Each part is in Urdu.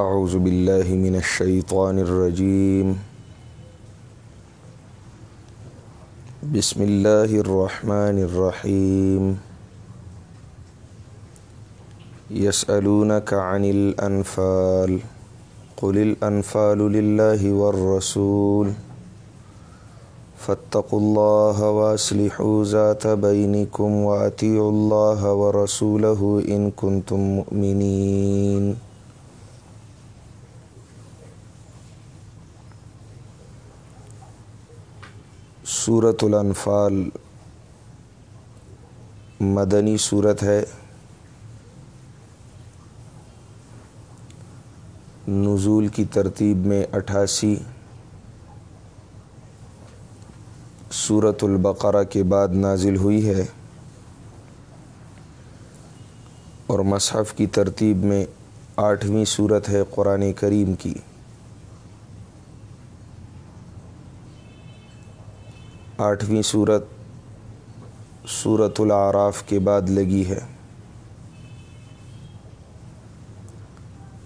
اعوذ باللہ من الشیطان الرجیم بسم اللہ الرحمن الرحیم یسألونک عن الانفال قل الانفال للہ والرسول. فاتقوا اللہ واصلحوا ذات بینکم واتیعوا اللہ ورسولہ ان کنتم مؤمنین صورت الانفال مدنی صورت ہے۔ نزول کی ترتیب میں اٹھاسی۔ صورت البقرہ کے بعد نازل ہوئی ہے۔ اور مصحف کی ترتیب میں آٹھویں صورت ہے قرآن کریم کی۔ آٹھویں صورت صورت العراف کے بعد لگی ہے۔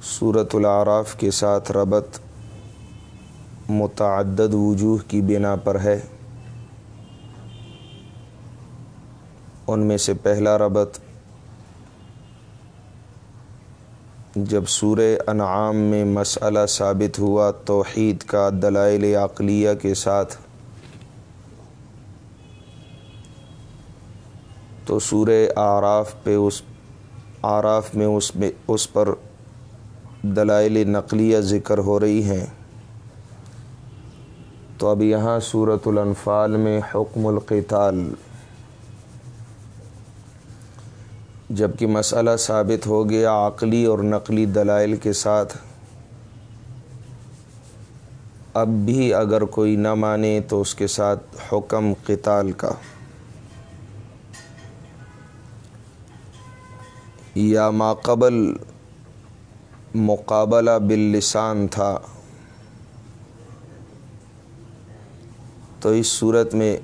صورت العراف کے ساتھ ربط متعدد وجوہ کی بنا پر ہے۔ ان میں سے پہلا ربط، جب سورہ انعام میں مسئلہ ثابت ہوا توحید کا دلائل عقلیہ کے ساتھ تو سورہ آراف پہ اس آراف میں اس میں اس پر دلائل نقلیہ ذکر ہو رہی ہیں۔ تو اب یہاں صورت الانفال میں حکم القتال۔ جبکہ مسئلہ ثابت ہو گیا عقلی اور نقلی دلائل کے ساتھ۔ اب بھی اگر کوئی نہ مانے تو اس کے ساتھ حکم قتال کا۔ یا ماقبل مقابلہ باللسان تھا۔ تو اس صورت میں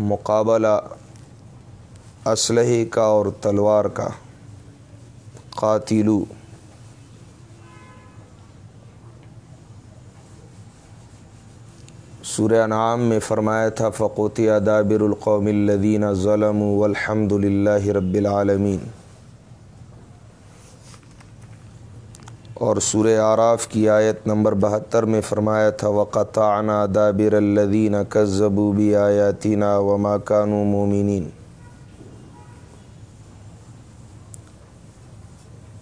مقابلہ اسلحے کا اور تلوار کا قاتلو سورہ انعام میں فرمایا تھا فقوتی ادابر القوم الدین ظلم والحمد للہ رب العالمین اور سورہ آراف کی آیت نمبر بہتر میں فرمایا تھا، وقطعنا دابر الدین کذبوا بآیاتنا وما كانوا مومنین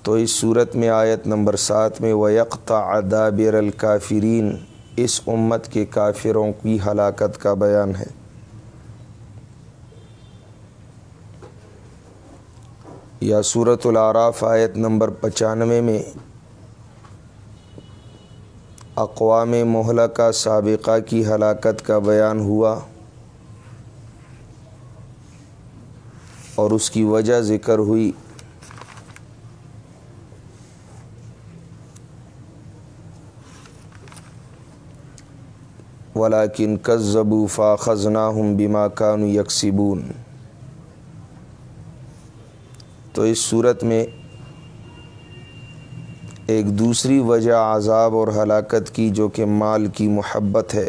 تو اس صورت میں آیت نمبر سات میں، وَيَقْطَعَ دَابِرَ الْكَافِرِينَ۔ اس امت کے کافروں کی ہلاکت کا بیان ہے۔ یا صورت العراف آیت نمبر پچانوے میں، اقوام محلقہ سابقہ کی ہلاکت کا بیان ہوا۔ اور اس کی وجہ ذکر ہوئی۔ ولاکن کذبو فا خزنا ہم بیما کانو یکسبون تو اس صورت میں ایک دوسری وجہ عذاب اور ہلاکت کی جو کہ مال کی محبت ہے۔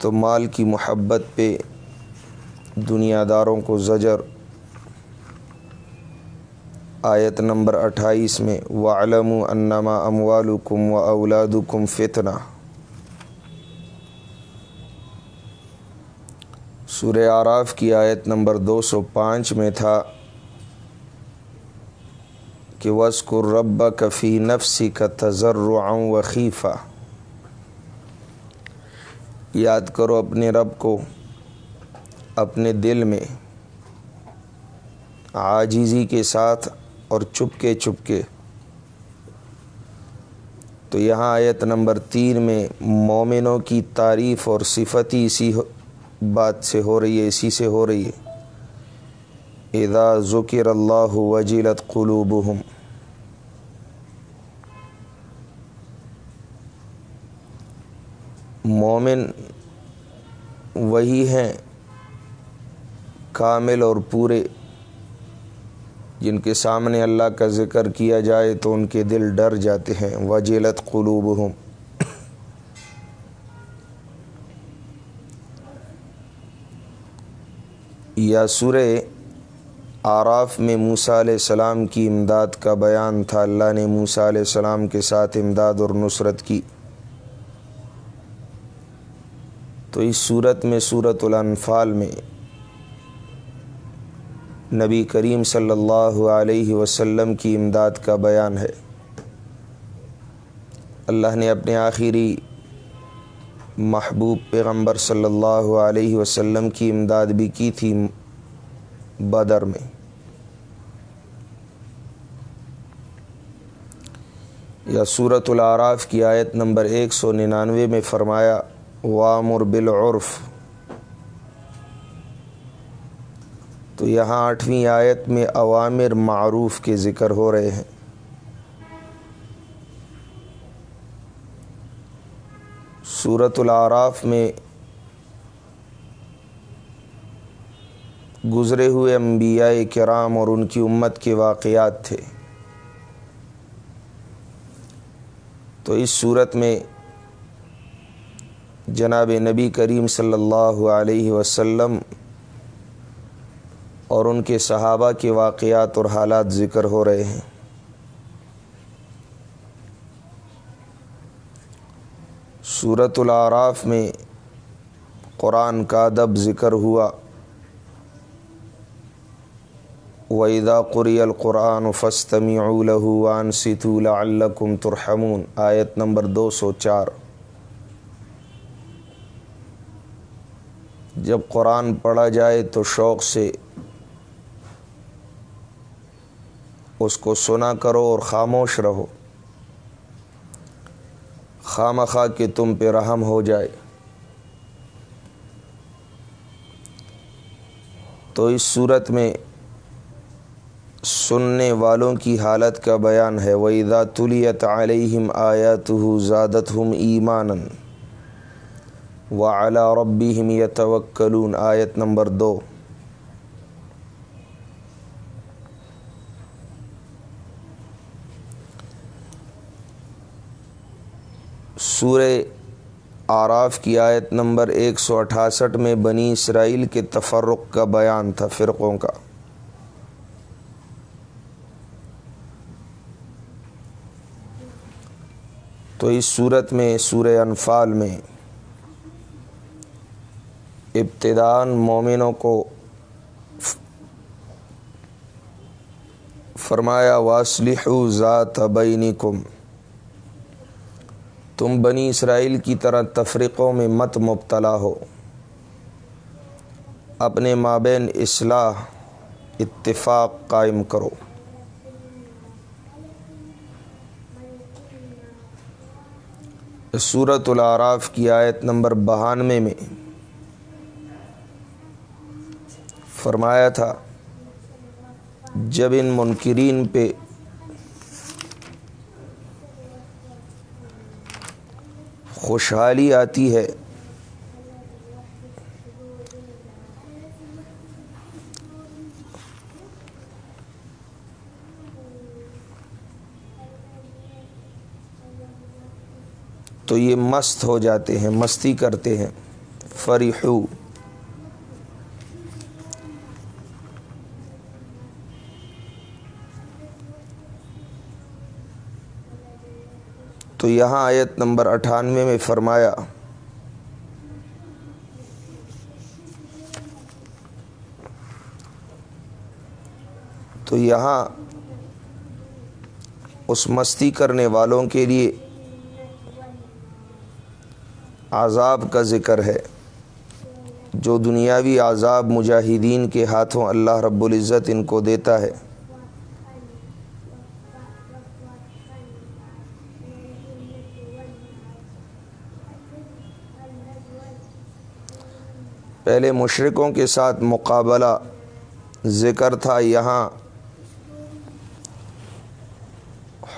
تو مال کی محبت پہ دنیا داروں کو زجر آیت نمبر اٹھائیس میں وعلم انما اموالکم و اولادکم فتنہ سورہ آراف کی آیت نمبر دو سو پانچ میں تھا کہ وسکر رب کفی نفسی کا تذر و خیفہ یاد کرو اپنے رب کو، اپنے دل میں، عاجزی کے ساتھ اور چپکے چپکے۔ تو یہاں آیت نمبر تین میں مومنوں کی تعریف اور صفتی اسی بات سے ہو رہی ہے، اسی سے ہو رہی ہے۔ اذا ذکر اللہ وجلت قلوبہم۔ مومن وہی ہیں، کامل اور پورے۔ جن کے سامنے اللہ کا ذکر کیا جائے تو ان کے دل ڈر جاتے ہیں۔ وجیلت قلوب ہوں یا سورہ آراف میں موسیٰ علیہ السلام کی امداد کا بیان تھا۔ اللہ نے موسیٰ علیہ السلام کے ساتھ امداد اور نصرت کی۔ تو اس صورت میں صورت الانفال میں نبی کریم صلی اللہ علیہ وسلم کی امداد کا بیان ہے۔ اللہ نے اپنے آخری محبوب پیغمبر صلی اللہ علیہ وسلم کی امداد بھی کی تھی بدر میں۔ یا صورت العراف کی آیت نمبر ایک سو ننانوے میں فرمایا، وامر بالعرف تو یہاں آٹھویں آیت میں عوامر معروف کے ذکر ہو رہے ہیں۔ صورت العراف میں گزرے ہوئے انبیاء کرام اور ان کی امت کے واقعات تھے۔ تو اس صورت میں جناب نبی کریم صلی اللہ علیہ وسلم اور ان کے صحابہ کے واقعات اور حالات ذکر ہو رہے ہیں۔ صورت العراف میں قرآن کا ادب ذکر ہوا۔ ویدا قری القرآن فستمی وان ستول الکم ترحمون۔ آیت نمبر دو سو چار۔ جب قرآن پڑھا جائے تو شوق سے اس کو سنا کرو اور خاموش رہو۔ خام خواہ کہ تم پہ رحم ہو جائے۔ تو اس صورت میں سننے والوں کی حالت کا بیان ہے۔ ویدا تلیت علیہم آیات زادت ہم ایمان و اعلیٰ ربی آیت نمبر دو۔ سورہ آراف کی آیت نمبر ایک سو اٹھاسٹھ میں بنی اسرائیل کے تفرق کا بیان تھا فرقوں کا۔ تو اس صورت میں، سورہ انفال میں ابتدان مومنوں کو فرمایا واسلح ذات بینکم تم بنی اسرائیل کی طرح تفریقوں میں مت مبتلا ہو۔ اپنے مابین اصلاح، اتفاق قائم کرو۔ صورت العراف کی آیت نمبر بہانوے میں فرمایا تھا، جب ان منکرین پہ خوشحالی آتی ہے۔ تو یہ مست ہو جاتے ہیں مستی کرتے ہیں۔ فریحو۔ تو یہاں آیت نمبر اٹھانوے میں فرمایا، تو یہاں اس مستی کرنے والوں کے لیے عذاب کا ذکر ہے، جو دنیاوی عذاب مجاہدین کے ہاتھوں اللہ رب العزت ان کو دیتا ہے۔ پہلے مشرقوں کے ساتھ مقابلہ ذکر تھا، یہاں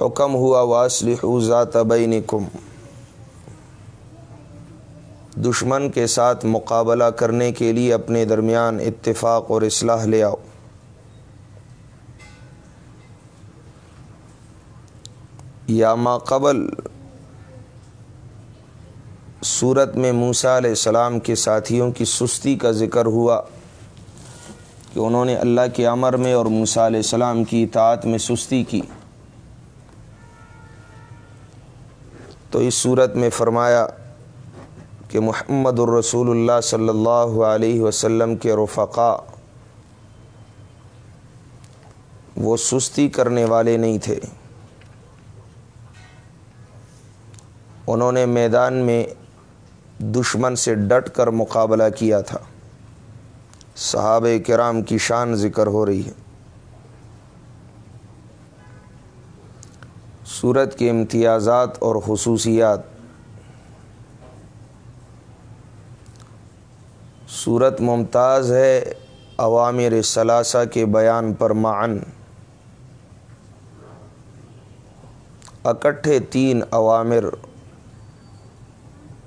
حکم ہوا واسل ذات بینکم دشمن کے ساتھ مقابلہ کرنے کے لیے اپنے درمیان اتفاق اور اصلاح لے آؤ۔ یا ما قبل صورت میں موسا علیہ السلام کے ساتھیوں کی سستی کا ذکر ہوا کہ انہوں نے اللہ کے امر میں اور موسا علیہ السلام کی اطاعت میں سستی کی۔ تو اس صورت میں فرمایا کہ محمد الرسول اللہ صلی اللہ علیہ وسلم کے رفقا وہ سستی کرنے والے نہیں تھے۔ انہوں نے میدان میں دشمن سے ڈٹ کر مقابلہ کیا تھا۔ صحابہ کرام کی شان ذکر ہو رہی ہے۔ صورت کے امتیازات اور خصوصیات۔ صورت ممتاز ہے عوامر ثلاثہ کے بیان پر معن۔ اکٹھے تین عوامر۔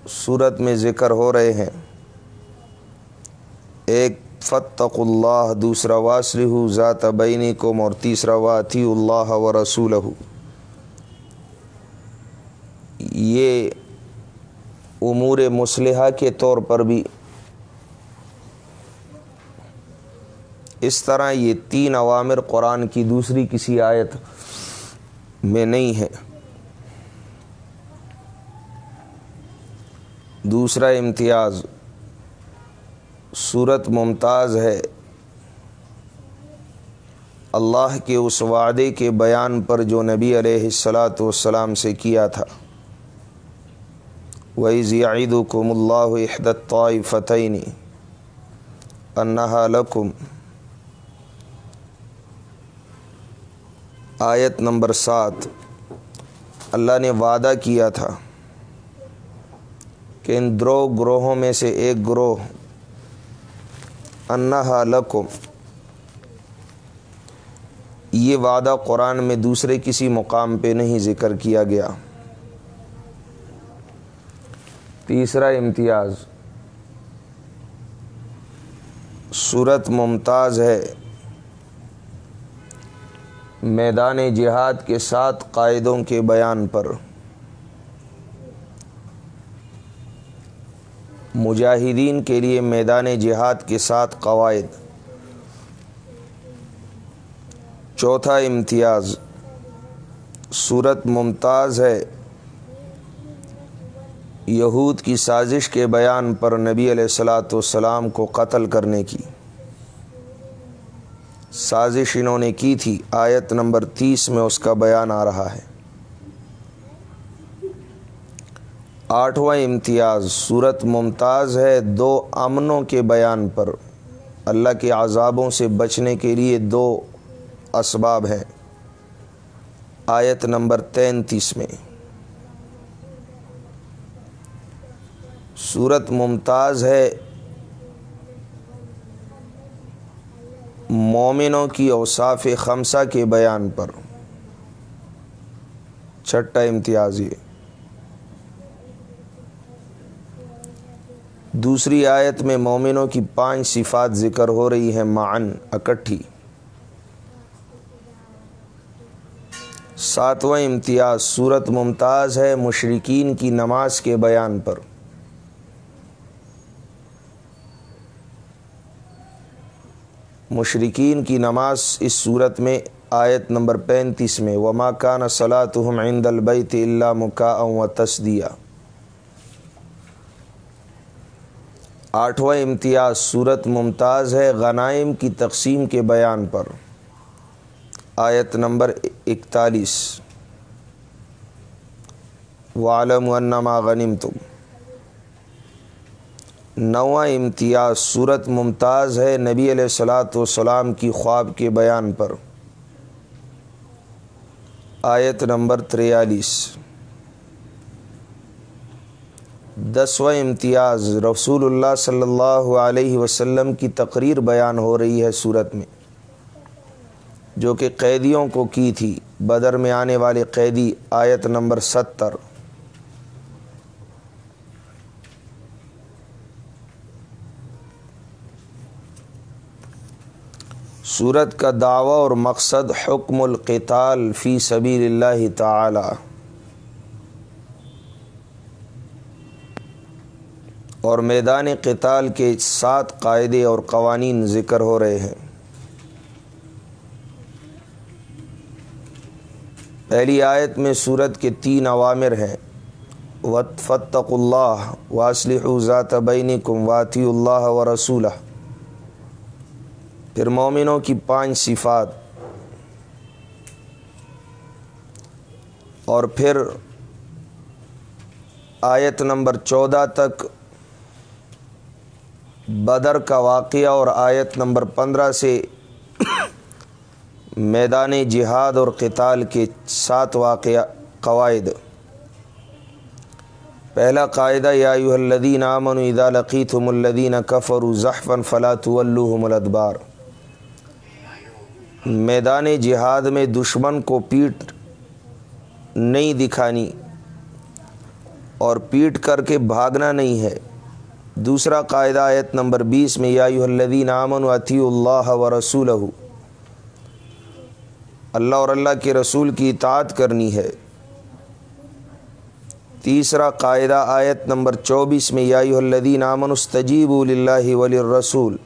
صورت میں ذکر ہو رہے ہیں۔ ایک فتق اللہ دوسرا واسلح ذات بینی کم اور تیسرا واطی اللہ و رسول یہ امور مسلحہ کے طور پر بھی۔ اس طرح یہ تین عوامر قرآن کی دوسری کسی آیت میں نہیں ہے۔ دوسرا امتیاز، صورت ممتاز ہے۔ اللہ کے اس وعدے کے بیان پر جو نبی علیہ السلاۃ والسلام سے کیا تھا۔ وہی ضیاعید کم اللہ احدت فتعینی انہا لکم آیت نمبر سات۔ اللہ نے وعدہ کیا تھا۔ کہ ان درو گروہوں میں سے ایک گروہ انہا لکم، یہ وعدہ قرآن میں دوسرے کسی مقام پہ نہیں ذکر کیا گیا۔ تیسرا امتیاز، صورت ممتاز ہے۔ میدان جہاد کے ساتھ قائدوں کے بیان پر۔ مجاہدین کے لیے میدان جہاد کے ساتھ قواعد۔ چوتھا امتیاز۔ صورت ممتاز ہے۔ یہود کی سازش کے بیان پر نبی علیہ السلاۃ والسلام کو قتل کرنے کی۔ سازش انہوں نے کی تھی۔ آیت نمبر تیس میں اس کا بیان آ رہا ہے۔ آٹھواں امتیاز صورت ممتاز ہے۔ دو امنوں کے بیان پر۔ اللہ کے عذابوں سے بچنے کے لیے دو اسباب ہیں۔ آیت نمبر تینتیس میں۔ صورت ممتاز ہے۔ مومنوں کی اوصاف خمسہ کے بیان پر۔ چھٹا امتیاز یہ۔ دوسری آیت میں مومنوں کی پانچ صفات ذکر ہو رہی ہیں، معن، اکٹھی۔ ساتواں امتیاز صورت ممتاز ہے مشرقین کی نماز کے بیان پر۔ مشرقین کی نماز اس صورت میں، آیت نمبر پینتیس میں، وما کان صلاۃ عند البیت اللہ مکا و تصدیہ آٹھواں امتیاز صورت ممتاز ہے غنائم کی تقسیم کے بیان پر۔ آیت نمبر اکتالیس۔ والم ونما غنیم تم نواں امتیاز صورت ممتاز ہے نبی علیہ السلاۃ والسلام کی خواب کے بیان پر۔ آیت نمبر تریالیس۔ دسواں امتیاز رسول اللہ صلی اللہ علیہ وسلم کی تقریر بیان ہو رہی ہے صورت میں، جو کہ قیدیوں کو کی تھی۔ بدر میں آنے والے قیدی، آیت نمبر ستر۔ صورت کا دعوی اور مقصد حکم القتال فی سبیل اللہ تعالی۔ اور میدان قتال کے سات قاعدے اور قوانین ذکر ہو رہے ہیں۔ پہلی آیت میں صورت کے تین عوامر ہیں۔ وط فتق اللہ واسلح ذات بین کم واطی اللہ و رسول پھر مومنوں کی پانچ صفات۔ اور پھر آیت نمبر چودہ تک بدر کا واقعہ اور آیت نمبر پندرہ سے میدان جہاد اور قتال کے سات واقعہ قواعد۔ پہلا قاعدہ، یا الدین امن ادا لقیتم الدین کفر ظحفن فلاۃ الحم الادبار۔ میدان جہاد میں دشمن کو پیٹ نہیں دکھانی اور پیٹ کر کے بھاگنا نہیں ہے۔ دوسرا قاعدہ آیت نمبر بیس میں، یا الدین امن عطی اللہ و رسول اللہ اور اللہ کے رسول کی اطاعت کرنی ہے۔ تیسرا قاعدہ آیت نمبر چوبیس میں، یا الدین امن استجیب اللہ ولی رسول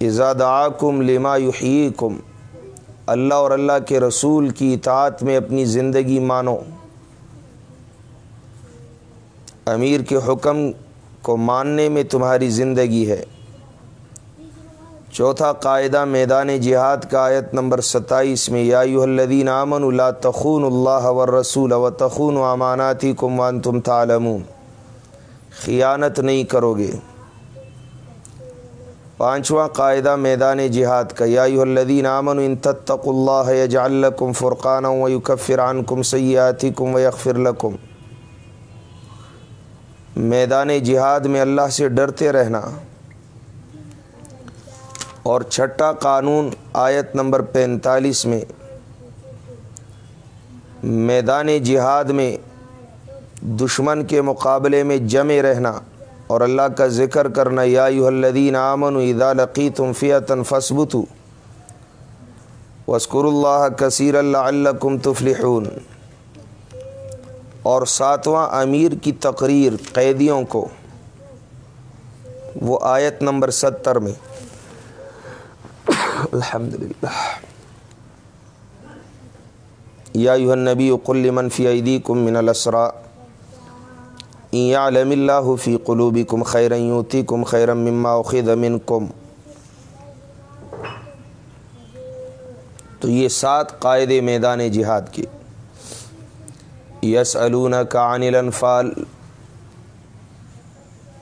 ازاد آکم لما یحییکم۔ اللہ اور اللہ کے رسول کی اطاعت میں اپنی زندگی مانو۔ امیر کے حکم کو ماننے میں تمہاری زندگی ہے۔ چوتھا قاعدہ میدان جہاد کا آیت نمبر ستائیس میں، یا الدین امن اللہ تخون اللہ و رسول و تخون و اماناتی کمان تم تعلمون۔ خیانت نہیں کرو گے پانچواں قاعدہ میدان جہاد کا، یا الدین امن ان تتق اللہ یجعلکم فرقان و یکفر عنکم سیئاتکم کم و یغفر لکم۔ میدان جہاد میں اللہ سے ڈرتے رہنا۔ اور چھٹا قانون آیت نمبر پینتالیس میں، میدان جہاد میں دشمن کے مقابلے میں جمے رہنا۔ اور اللہ کا ذکر کرنا، یا الدین آمن ادا لقی تم فیتن فصبتو وسکر اللہ کثیر اللہ الکم تفلحون۔ اور ساتواں امیر کی تقریر قیدیوں کو، وہ آیت نمبر ستر میں۔ الحمد للہ یا نبی قل منفی عیدی کم من الاسرا۔ علم اللہ فی قلوبی کم خیرتی کم خیرم مما خد امن کم تو یہ سات قاعدے میدان جہاد کے۔ یس کا عن الانفال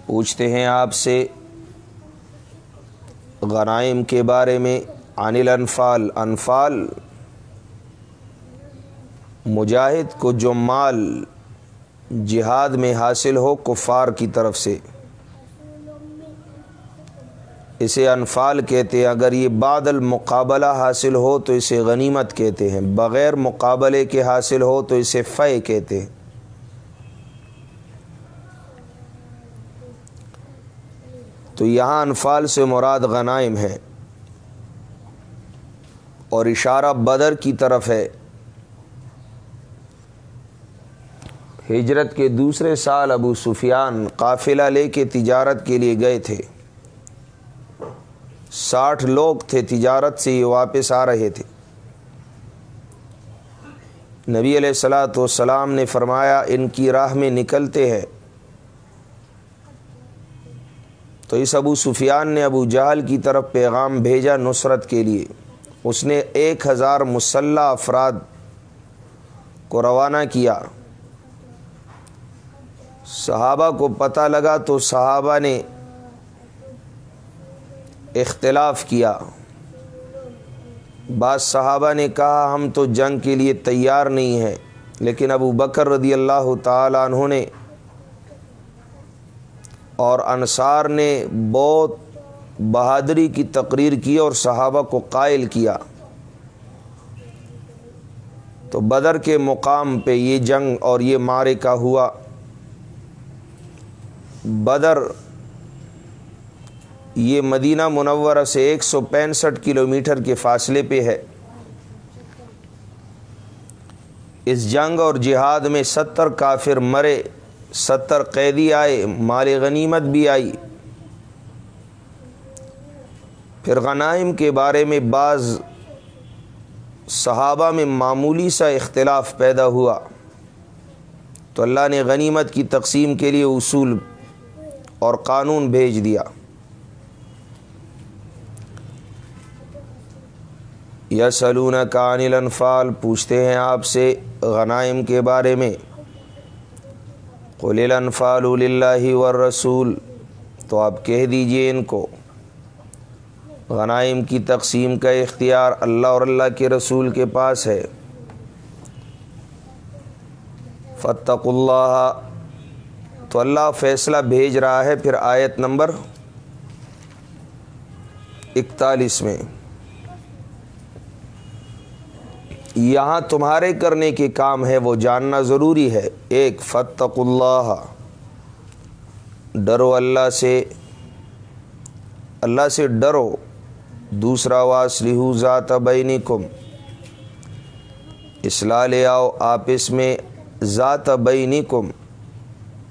پوچھتے ہیں آپ سے غنائم کے بارے میں عن الانفال، انفال مجاہد کو جو مال جہاد میں حاصل ہو کفار کی طرف سے۔ اسے انفال کہتے ہیں۔ اگر یہ بعد المقابلہ حاصل ہو تو اسے غنیمت کہتے ہیں۔ بغیر مقابلے کے حاصل ہو تو اسے فے کہتے ہیں۔ تو یہاں انفال سے مراد غنائم ہے۔ اور اشارہ بدر کی طرف ہے۔ ہجرت کے دوسرے سال ابو سفیان قافلہ لے کے تجارت کے لیے گئے تھے۔ ساٹھ لوگ تھے، تجارت سے یہ واپس آ رہے تھے۔ نبی علیہ السلاۃ والسلام نے فرمایا، ان کی راہ میں نکلتے ہیں۔ تو اس ابو سفیان نے ابو جہل کی طرف پیغام بھیجا نصرت کے لیے۔ اس نے ایک ہزار مسلح افراد کو روانہ کیا۔ صحابہ کو پتہ لگا تو صحابہ نے اختلاف کیا۔ بعض صحابہ نے کہا، ہم تو جنگ کے لیے تیار نہیں ہیں۔ لیکن ابو بکر رضی اللہ تعالیٰ عنہ نے اور انصار نے بہت بہادری کی تقریر کی اور صحابہ کو قائل کیا۔ تو بدر کے مقام پہ یہ جنگ اور یہ مارے کا ہوا۔ بدر یہ مدینہ منورہ سے ایک سو پینسٹھ کلو میٹر کے فاصلے پہ ہے۔ اس جنگ اور جہاد میں ستر کافر مرے، ستر قیدی آئے، مال غنیمت بھی آئی۔ پھر غنائم کے بارے میں بعض صحابہ میں معمولی سا اختلاف پیدا ہوا۔ تو اللہ نے غنیمت کی تقسیم کے لیے اصول اور قانون بھیج دیا۔ یا سلون کان الانفال، پوچھتے ہیں آپ سے غنائم کے بارے میں۔ قل الانفال اللہ والرسول، تو آپ کہہ دیجیے ان کو۔ غنائم کی تقسیم کا اختیار اللہ اور اللہ کے رسول کے پاس ہے۔ فتق اللہ، تو اللہ فیصلہ بھیج رہا ہے پھر آیت نمبر اکتالیس میں۔ یہاں تمہارے کرنے کے کام ہے وہ جاننا ضروری ہے۔ ایک فتق اللہ۔ ڈرو اللہ سے اللہ سے ڈرو۔ دوسرا واسلح ذات بینکم۔ اصلاح لے آؤ آپس میں، ذات بینکم۔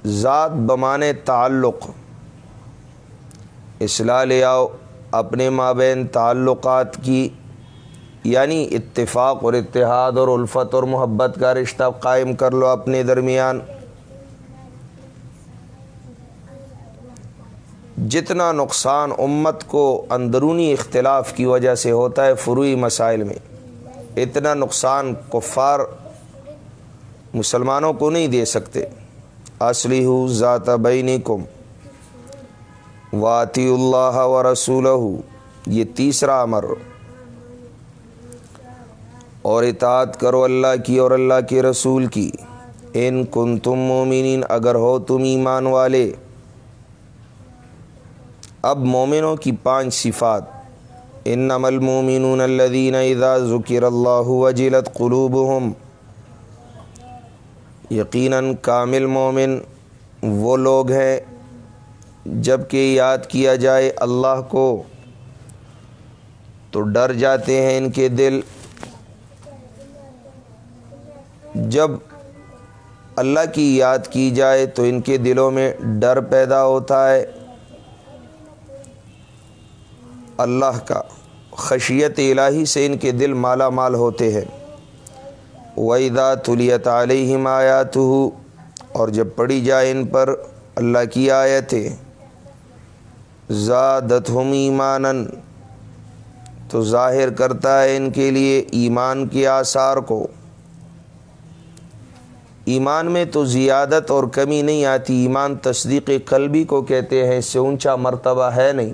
ذات بمانے تعلق۔ اصلاح لے آؤ اپنے مابین تعلقات کی۔ یعنی اتفاق اور اتحاد اور الفت اور محبت کا رشتہ قائم کر لو اپنے درمیان۔ جتنا نقصان امت کو اندرونی اختلاف کی وجہ سے ہوتا ہے فروئی مسائل میں، اتنا نقصان کفار مسلمانوں کو نہیں دے سکتے۔ اصلی ہو ذات بینی کم واطی اللہ و رسول یہ تیسرا امر۔ اور اطاعت کرو اللہ کی اور اللہ کے رسول کی۔ ان کن تم مومنین، اگر ہو تم ایمان والے۔ اب مومنوں کی پانچ صفات۔ ان نمل مومن الدین اذا ذکر اللہ وجلت قلوبهم یقیناً کامل مومن وہ لوگ ہیں جبکہ یاد کیا جائے اللہ کو تو ڈر جاتے ہیں ان کے دل۔ جب اللہ کی یاد کی جائے تو ان کے دلوں میں ڈر پیدا ہوتا ہے۔ اللہ کا خشیت الہی سے ان کے دل مالا مال ہوتے ہیں۔ ویدا تلیت علیہم آیات اور جب پڑھی جائے ان پر اللہ کی آیتیں۔ زادت ہم ایمانن تو ظاہر کرتا ہے ان کے لیے ایمان کے آثار کو۔ ایمان میں تو زیادت اور کمی نہیں آتی، ایمان تصدیق قلبی کو کہتے ہیں، اس سے اونچا مرتبہ ہے نہیں۔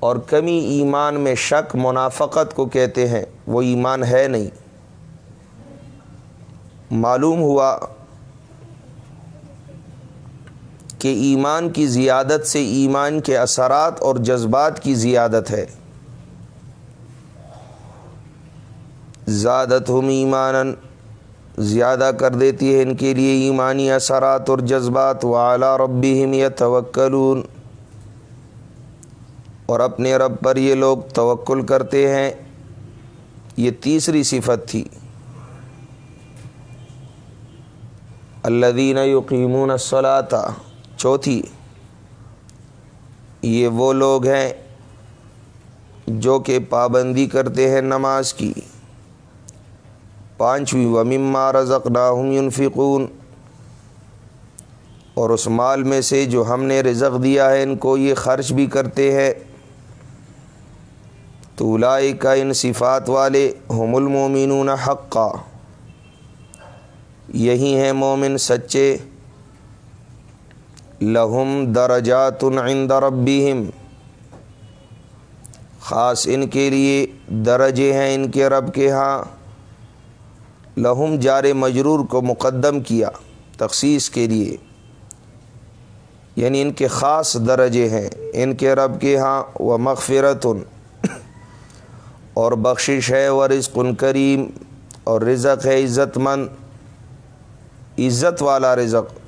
اور کمی ایمان میں شک، منافقت کو کہتے ہیں، وہ ایمان ہے نہیں۔ معلوم ہوا کہ ایمان کی زیادت سے ایمان کے اثرات اور جذبات کی زیادت ہے۔ زیادت ہم ایمان زیادہ کر دیتی ہے ان کے لیے ایمانی اثرات اور جذبات۔ و اعلیٰ ربی یا توکلون اور اپنے رب پر یہ لوگ توکل کرتے ہیں۔ یہ تیسری صفت تھی۔ اللہ دین یقیمون الصلاۃ چوتھی۔ یہ وہ لوگ ہیں جو کہ پابندی کرتے ہیں نماز کی۔ پانچویں ومما رزقناہم ينفقون۔ اور اس مال میں سے جو ہم نے رزق دیا ہے، ان کو یہ خرچ بھی کرتے ہیں۔ تو الائی کا ان صفات والے ہم المومنون حقا۔ یہی ہیں مومن سچے۔ لہم درجات عند ربہم۔ خاص ان کے لیے درجے ہیں ان کے رب کے ہاں۔ لہم جار مجرور کو مقدم کیا تخصیص کے لیے۔ یعنی ان کے خاص درجے ہیں۔ ان کے رب کے ہاں وہ مغفرتن۔ اور بخشش ہے و رزق کریم اور رزق ہے عزت مند۔ عزت والا رزق۔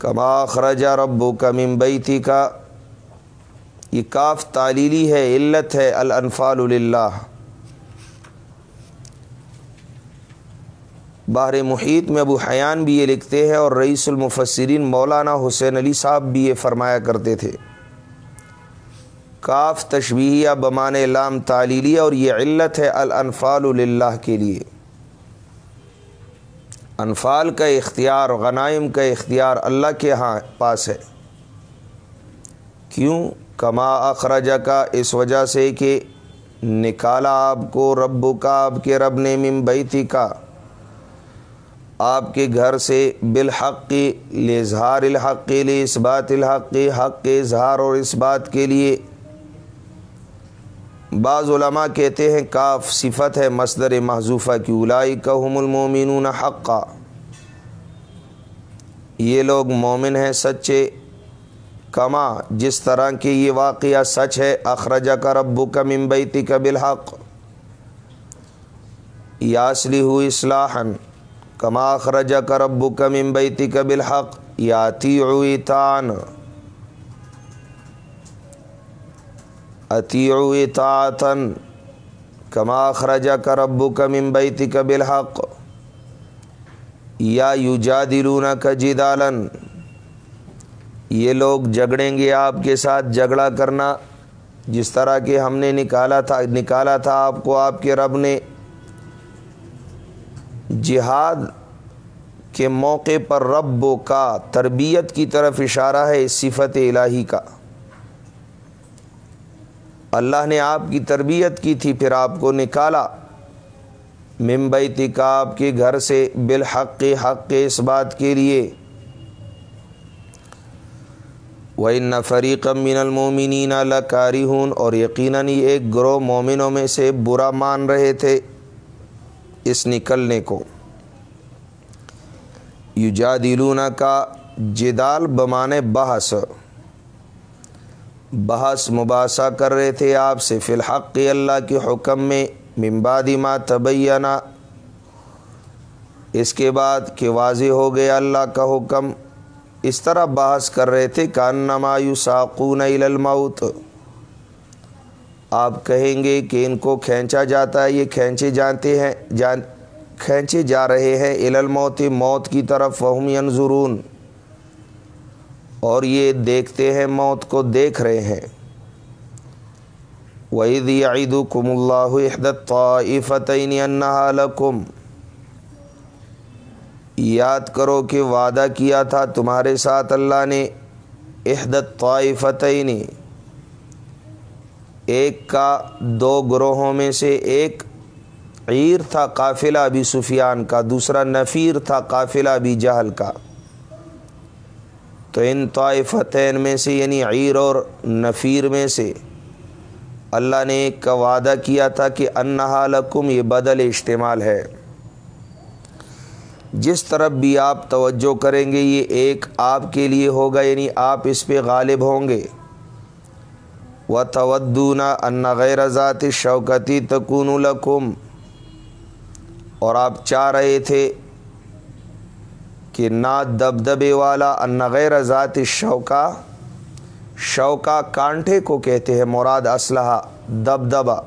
کما خرجہ ربو کا ممبئی تھی کا یہ کاف تعلیلی ہے، علت ہے، الانفال اللہ باہر محیط میں ابو حیان بھی یہ لکھتے ہیں اور رئیس المفسرین مولانا حسین علی صاحب بھی یہ فرمایا کرتے تھے۔ کاف تشبیہ بمان لام تعلیلیہ اور یہ علت ہے الانفال اللہ کے لیے۔ انفال کا اختیار، غنائم کا اختیار اللہ کے ہاں پاس ہے۔ کیوں؟ کما اخراجہ کا اس وجہ سے کہ نکالا آپ کو رب کا آپ کے رب نے ممبئی کا آپ کے گھر سے بالحق کی اظہار الحق کے لیے اس بات الحق کے حق کے اظہار اور اس بات کے لیے۔ بعض علماء کہتے ہیں کاف صفت ہے مصدر محضوفہ کی الائی کہم المومنون حقا۔ یہ لوگ مومن ہیں سچے کما، جس طرح کہ یہ واقعہ سچ ہے اخرجہ کا ربو کا ممبئی کا بالحق۔ یاسلی ہو اصلاحن کما اخرجہ کا ربو کا ممبئی کا بالحق یاتی تان اتیعو اطاعتن کما اخرجہ کا ربو کا ممبئی کا بالحق. یا یجادلون کا جدالن. یہ لوگ جگڑیں گے آپ کے ساتھ جھگڑا کرنا. جس طرح کہ ہم نے نکالا تھا نکالا تھا آپ کو، آپ کے رب نے. جہاد کے موقع پر رب کا تربیت کی طرف اشارہ ہے اس صفت الہی کا۔ اللہ نے آپ کی تربیت کی تھی، پھر آپ کو نکالا۔ ممبئی تکا آپ کے گھر سے بالحق حق کے اس بات کے لیے۔ وہ ان فریق من المومنین کاری ہوں اور یقیناً ایک گروہ مومنوں میں سے برا مان رہے تھے۔ اس نکلنے کو۔ یجادلون کا جدال بمانے بحث۔ بحث مباحثہ کر رہے تھے آپ سے۔ فی الحق اللہ کے حکم میں ممبادی ما تبینہ اس کے بعد کہ واضح ہو گیا اللہ کا حکم۔ اس طرح بحث کر رہے تھے۔ کان نمایو ساقون الموت۔ آپ کہیں گے کہ ان کو کھینچا جاتا ہے، یہ کھینچے جانتے ہیں، جان، کھینچے جا رہے ہیں۔ الموت، موت کی طرف وہم ینظرون۔ اور یہ دیکھتے ہیں، موت کو دیکھ رہے ہیں۔ وعید عید کم اللہ احدت فتعین لکم یاد کرو کہ وعدہ کیا تھا تمہارے ساتھ اللہ نے۔ احدت طائفتین ایک کا دو گروہوں میں سے ایک عیر تھا، قافلہ ابی سفیان کا، دوسرا نفیر تھا، قافلہ ابی جہل کا۔ تو ان طائفتین میں سے یعنی عیر اور نفیر میں سے اللہ نے ایک کا وعدہ کیا تھا کہ انہا لکم، یہ بدل استعمال ہے۔ جس طرف بھی آپ توجہ کریں گے، یہ ایک آپ کے لیے ہوگا یعنی آپ اس پہ غالب ہوں گے۔ و تودونہ ان غیر ذات شوکتی تکون القم اور آپ چاہ رہے تھے کہ نہ دبدبے والا ان غیر ذات شوکا شوکا کانٹے کو کہتے ہیں، مراد اسلحہ دبدبا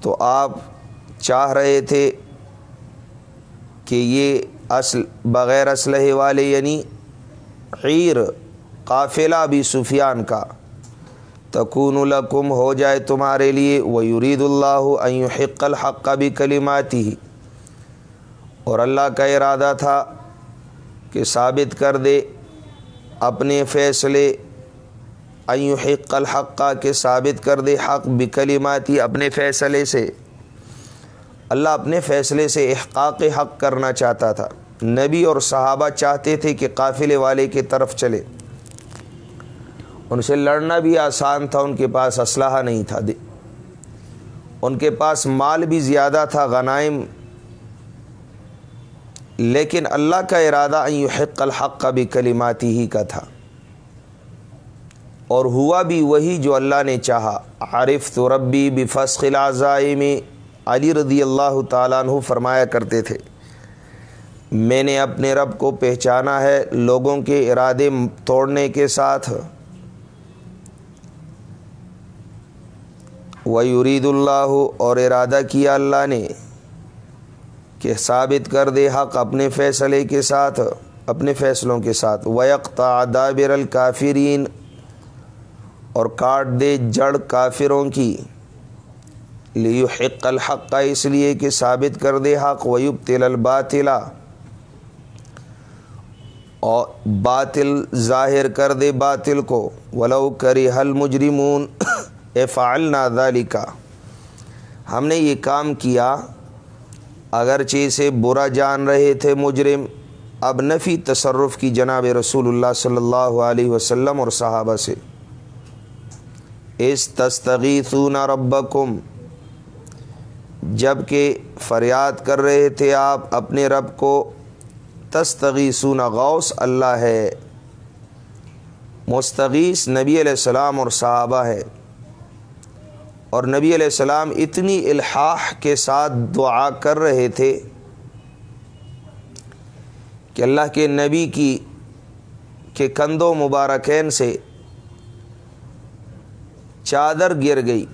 تو آپ چاہ رہے تھے کہ یہ اصل، بغیر اسلحے والے یعنی عیر قافلہ بھی سفیان کا۔ تکون القم ہو جائے تمہارے لیے۔ وہ یرید اللہ حق الحق کا بھی کلیماتی اور اللہ کا ارادہ تھا کہ ثابت کر دے اپنے فیصلے۔ حق الحق کا کہ ثابت کر دے حق بکلیماتی اپنے فیصلے سے۔ اللہ اپنے فیصلے سے احقاق حق کرنا چاہتا تھا۔ نبی اور صحابہ چاہتے تھے کہ قافلے والے کی طرف چلے۔ ان سے لڑنا بھی آسان تھا، ان کے پاس اسلحہ نہیں تھا۔ ان کے پاس مال بھی زیادہ تھا، غنائم۔ لیکن اللہ کا ارادہ حق الحق کا بھی کلیماتی ہی کا تھا۔ اور ہوا بھی وہی جو اللہ نے چاہا۔ عارف تو ربی بفس خلاضائی میں علی رضی اللہ تعالیٰ عنہ فرمایا کرتے تھے، میں نے اپنے رب کو پہچانا ہے لوگوں کے ارادے توڑنے کے ساتھ۔ وہ یرید اللہ اور ارادہ کیا اللہ نے کہ ثابت کر دے حق اپنے فیصلے کے ساتھ، اپنے فیصلوں کے ساتھ۔ ویقتا دابر الکافرین اور کاٹ دے جڑ کافروں کی۔ لیحق الحق اس لیے کہ ثابت کر دے حق۔ ویب تل الباطلا اور باطل ظاہر کر دے باطل کو۔ ولو کری حل مجرمون افعلنا ذالکا ہم نے یہ کام کیا، اگرچہ سے برا جان رہے تھے مجرم، اب نفی تصرف کی جناب رسول اللہ صلی اللہ علیہ وسلم اور صحابہ سے۔ اس تستغیثون ربکم، جبکہ فریاد کر رہے تھے آپ اپنے رب کو، تستغیثون غوث اللہ ہے۔ مستغیث نبی علیہ السلام اور صحابہ ہے۔ اور نبی علیہ السلام اتنی الحاح کے ساتھ دعا کر رہے تھے کہ اللہ کے نبی کی کے کندھوں مبارکین سے چادر گر گئی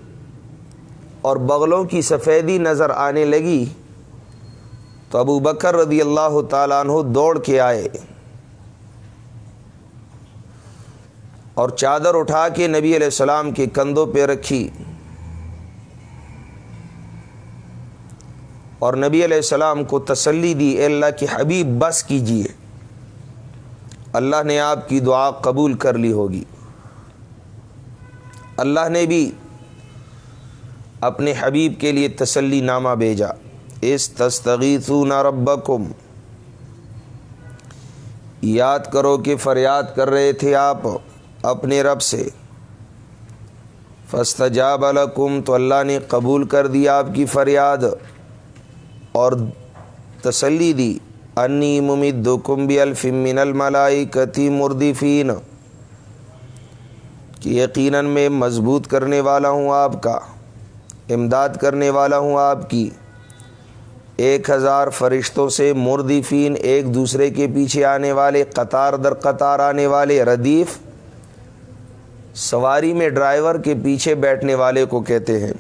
اور بغلوں کی سفیدی نظر آنے لگی تو ابو بکر رضی اللہ تعالیٰ عنہ دوڑ کے آئے اور چادر اٹھا کے نبی علیہ السلام کے کندھوں پہ رکھی اور نبی علیہ السلام کو تسلی دی، اے اللہ کی حبیب، بس کیجیے اللہ نے آپ کی دعا قبول کر لی ہوگی۔ اللہ نے بھی اپنے حبیب کے لیے تسلی نامہ بھیجا۔ اس تستغیثون ربکم۔ یاد کرو کہ فریاد کر رہے تھے آپ اپنے رب سے۔ فستجاب لکم، تو اللہ نے قبول کر دیا آپ کی فریاد۔ اور تسلی دی، انی ممد کمبی الفمن الملائی کتی مردفین کہ یقیناً میں مضبوط کرنے والا ہوں آپ کا، امداد کرنے والا ہوں آپ کی۔ ایک ہزار فرشتوں سے مردفین ایک دوسرے کے پیچھے آنے والے، قطار در قطار آنے والے، ردیف، سواری میں ڈرائیور کے پیچھے بیٹھنے والے کو کہتے ہیں۔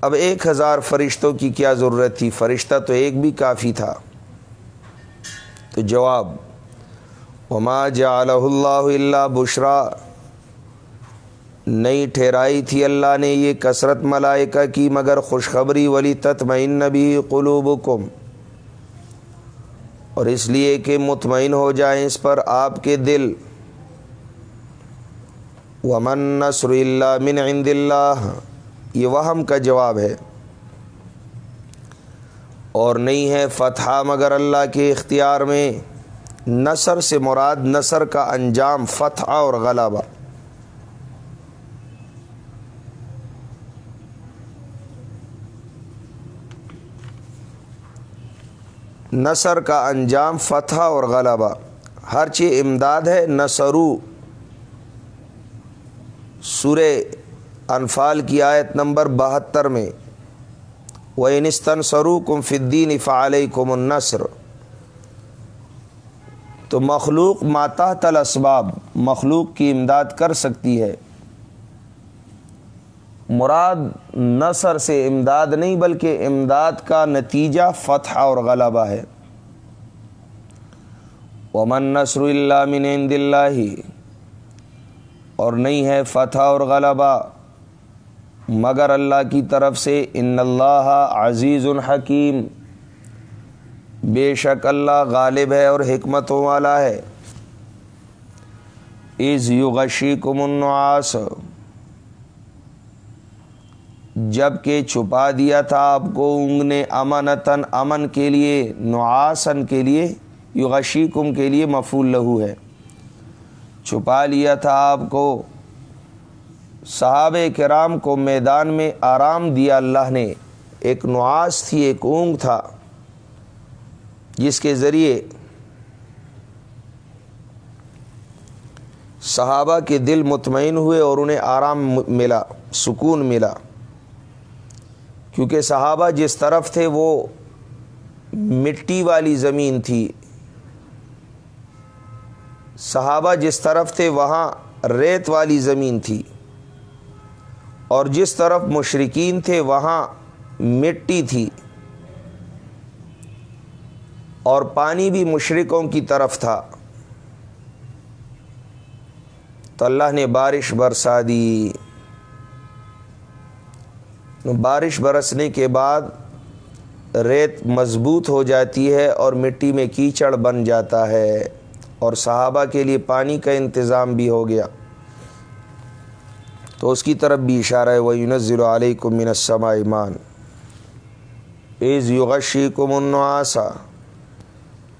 اب ایک ہزار فرشتوں کی کیا ضرورت تھی؟ فرشتہ تو ایک بھی کافی تھا۔ تو جواب، وما جعلہ اللہ اللہ بشرا نہیں ٹھہرائی تھی اللہ نے یہ کثرت ملائکہ کی، مگر خوشخبری ولی تطمئن نبی قلوبکم۔ اور اس لیے کہ مطمئن ہو جائیں اس پر آپ کے دل۔ ومن نصر اللہ من عند اللہ یہ وہم کا جواب ہے۔ اور نہیں ہے فتح مگر اللہ کے اختیار میں نثر سے مراد نثر کا انجام فتح اور غلبہ نثر کا انجام فتح اور غلبہ ہر چیز امداد ہے نثرو سورہ انفال کی آیت نمبر بہتر میں وہ انستن سرو کم فدین افعال کم النصر۔ تو مخلوق ماتحت اسباب مخلوق کی امداد کر سکتی ہے۔ مراد نثر سے امداد نہیں، بلکہ امداد کا نتیجہ فتح اور غلبہ ہے۔ ومن نصر اللہ من عند اللہ اور نہیں ہے فتح اور غلبہ۔ مگر اللہ کی طرف سے ان اللہ عزیز الحکیم بے شک اللہ غالب ہے اور حکمتوں والا ہے۔ از یغشی کم النعاس۔ جبکہ چھپا دیا تھا آپ کو اونگ نے امنتاً، امن کے لیے نعاسن کے لیے یغشی کم کے لیے مفول لہو ہے۔ چھپا لیا تھا آپ کو۔ صحاب کرام کو میدان میں آرام دیا اللہ نے۔ ایک نعاس تھی، ایک اونگ تھا، جس کے ذریعے صحابہ کے دل مطمئن ہوئے اور انہیں آرام ملا، سکون ملا۔ کیونکہ صحابہ جس طرف تھے، وہ مٹی والی زمین تھی۔ صحابہ جس طرف تھے، وہاں ریت والی زمین تھی۔ اور جس طرف مشرقین تھے وہاں مٹی تھی اور پانی بھی مشرقوں کی طرف تھا۔ تو اللہ نے بارش برسا دی۔ بارش برسنے کے بعد ریت مضبوط ہو جاتی ہے اور مٹی میں کیچڑ بن جاتا ہے اور صحابہ کے لیے پانی کا انتظام بھی ہو گیا۔ تو اس کی طرف بھی اشارہ ہے وہ یونزل علیہ کو منسما ایمان ایز یغشی کو مناسا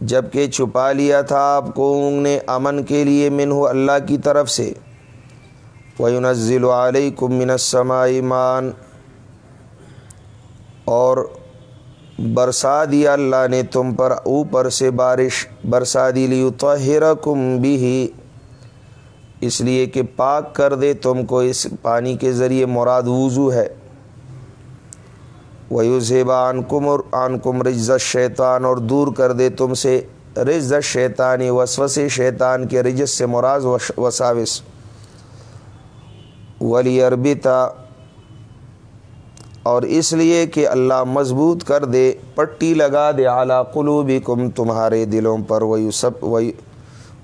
جبکہ چھپا لیا تھا آپ کو اونگ نے امن کے لیے من ہو اللہ کی طرف سے۔ وہ یونزل علیہ کو منسما ایمان اور برسا دیا اللہ نے تم پر اوپر سے بارش، برسا دی لی تو کم بھی اس لیے کہ پاک کر دے تم کو اس پانی کے ذریعے مراد وضو ہے۔ ویو زیبا ان اور آن کم شیطان اور دور کر دے تم سے رجزت شیطانی وسوس شیطان کے رجس سے مراض وساوس۔ ولی عربتا اور اس لیے کہ اللہ مضبوط کر دے، پٹی لگا دے اعلیٰ قلوبی کم تمہارے دلوں پر۔ وہی سب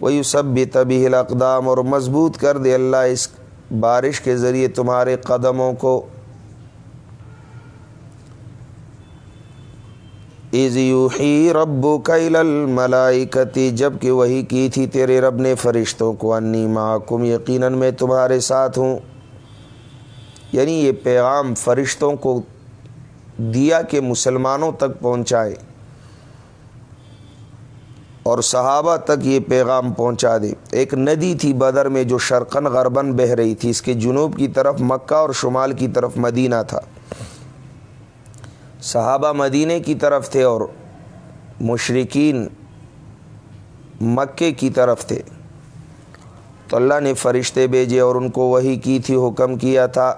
وہی وہی سب بھی طبی الاقدام اور مضبوط کر دے اللہ اس بارش کے ذریعے تمہارے قدموں کو۔ ایزیوحی رب کل الملائکتی جبکہ وہی کی تھی تیرے رب نے فرشتوں کو، انی معکم، یقیناً میں تمہارے ساتھ ہوں۔ یعنی یہ پیغام فرشتوں کو دیا کہ مسلمانوں تک پہنچائے۔ اور صحابہ تک یہ پیغام پہنچا دے۔ ایک ندی تھی بدر میں جو شرقن غربن بہہ رہی تھی۔ اس کے جنوب کی طرف مکہ اور شمال کی طرف مدینہ تھا۔ صحابہ مدینہ کی طرف تھے اور مشرقین مکے کی طرف تھے۔ تو اللہ نے فرشتے بھیجے اور ان کو وہی کی تھی، حکم کیا تھا۔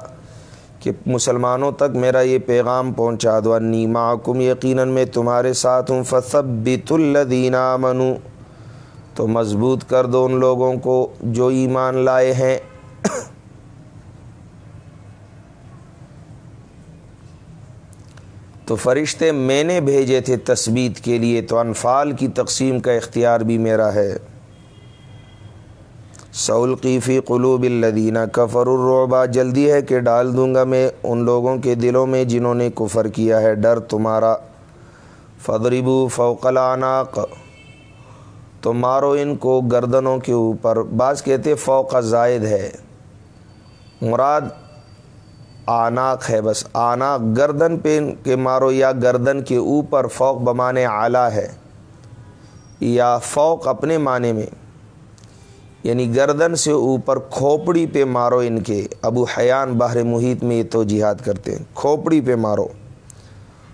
کہ مسلمانوں تک میرا یہ پیغام پہنچا دو، انی معکم یقیناً میں تمہارے ساتھ ہوں فصبت الدینہ منو تو مضبوط کر دو ان لوگوں کو جو ایمان لائے ہیں۔ تو فرشتے میں نے بھیجے تھے تصویت کے لیے، تو انفال کی تقسیم کا اختیار بھی میرا ہے۔ سولقیفی قلوب الدینہ کفر الرعبا جلدی ہے کہ ڈال دوں گا میں ان لوگوں کے دلوں میں جنہوں نے کفر کیا ہے۔ ڈر تمہارا۔ فضربو فوق العناق تو مارو ان کو گردنوں کے اوپر۔ بعض کہتے فوق زائد ہے۔ مراد آناق ہے بس۔ آناق گردن پہ کے مارو یا گردن کے اوپر، فوق بمانے اعلیٰ ہے۔ یا فوق اپنے معنی میں۔ یعنی گردن سے اوپر کھوپڑی پہ مارو ان کے۔ ابو حیان باہر محیط میں یہ تو جہاد کرتے ہیں۔ کھوپڑی پہ مارو۔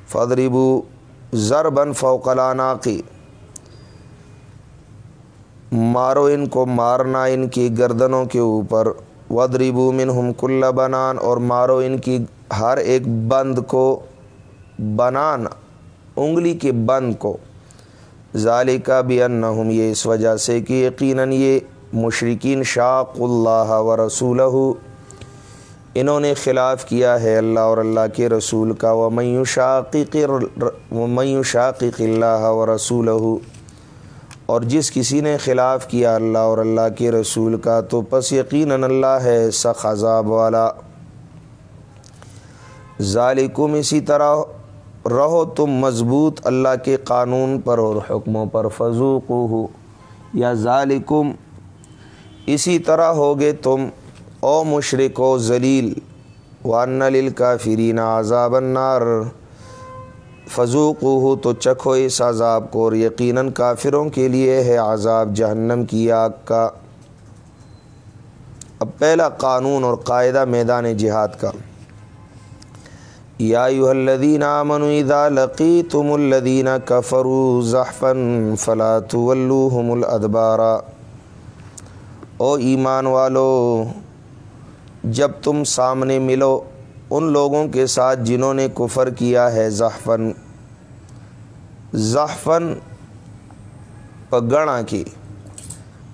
فدربو زر بن فوقلانا کی مارو ان کو، مارنا ان کی گردنوں کے اوپر۔ ودربو من ہم بنان۔ اور مارو ان کی ہر ایک بند کو، بنان، انگلی کے بند کو۔ ظالقہ بھی ان یہ اس وجہ سے کہ یقیناً یہ مشرقین شاق اللہ و رسول انہوں نے خلاف کیا ہے اللہ اور اللہ کے رسول کا و میو شاقق و میو شاقق اللہ و رسول اور جس کسی نے خلاف کیا اللہ اور اللہ کے رسول کا تو پس یقیناً اللہ ہے سخ عذاب والا۔ ظالکم اسی طرح رہو تم مضبوط اللہ کے قانون پر اور حکموں پر فضوق ہو یا ظالکم اسی طرح ہوگے تم، او مشرق و ذلیل، وان للکافرین عذاب النار۔ فضوق ہو تو چکھو اس عذاب کو اور یقیناً کافروں کے لیے ہے عذاب جہنم کی آگ کا۔ اب پہلا قانون اور قاعدہ میدان جہاد کا۔ یا الذین آمنوا اذا لقیتم الذین کفروا زحفا فلا تولوهم الادبارا او ایمان والو، جب تم سامنے ملو ان لوگوں کے ساتھ جنہوں نے کفر کیا ہے زحفن زحفن پگڑا کی۔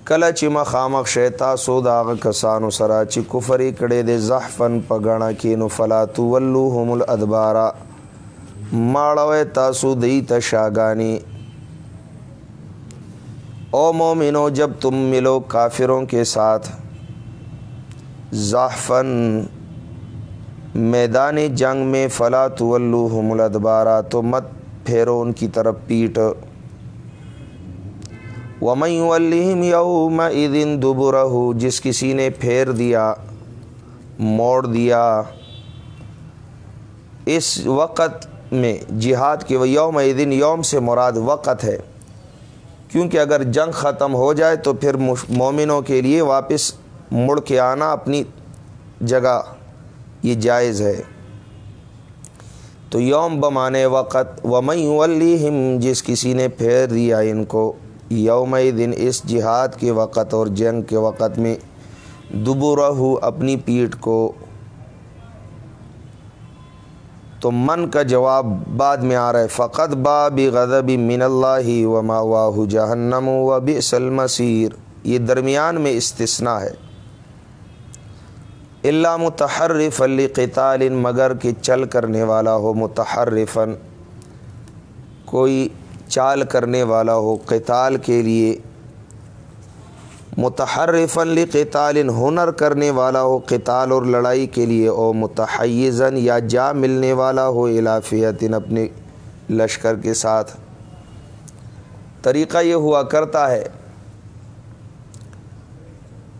کل چما خامق شیتا سو داغ کسانو سرا چی کفری کڑے دے زحفن پگڑا کی نو فلا الادبارا۔ ماڑوے تاسو دی تشاگانی او مومنو، جب تم ملو کافروں کے ساتھ ظاہفن میدان جنگ میں، فلا تو الادبارہ تو مت پھیرو ان کی طرف پیٹ۔ ومئی الم یوم دن دبرہ، جس کسی نے پھیر دیا، موڑ دیا، اس وقت میں، جہاد کے یوم دن یوم سے مراد وقت ہے۔ کیونکہ اگر جنگ ختم ہو جائے تو پھر مومنوں کے لیے واپس مڑ کے آنا اپنی جگہ یہ جائز ہے۔ تو یوم بمانے وقت ومئی الم جس کسی نے پھیر دیا ان کو یوم دن اس جہاد کے وقت اور جنگ کے وقت میں دبرہ اپنی پیٹھ کو تو من کا جواب بعد میں آ رہا ہے فقط باب غضب من اللہ و ما واہ جہنم و بسلمصیر یہ درمیان میں استثنا ہے۔ اللہ متحرف علی قطال مگر کہ چل کرنے والا ہو متحرفن کوئی چال کرنے والا ہو قتال کے لیے۔ متحرفن لقتال ہنر کرنے والا ہو، قتال اور لڑائی کے لیے، او متحیزن یا جا ملنے والا ہو الافیتن اپنے لشکر کے ساتھ۔ طریقہ یہ ہوا کرتا ہے،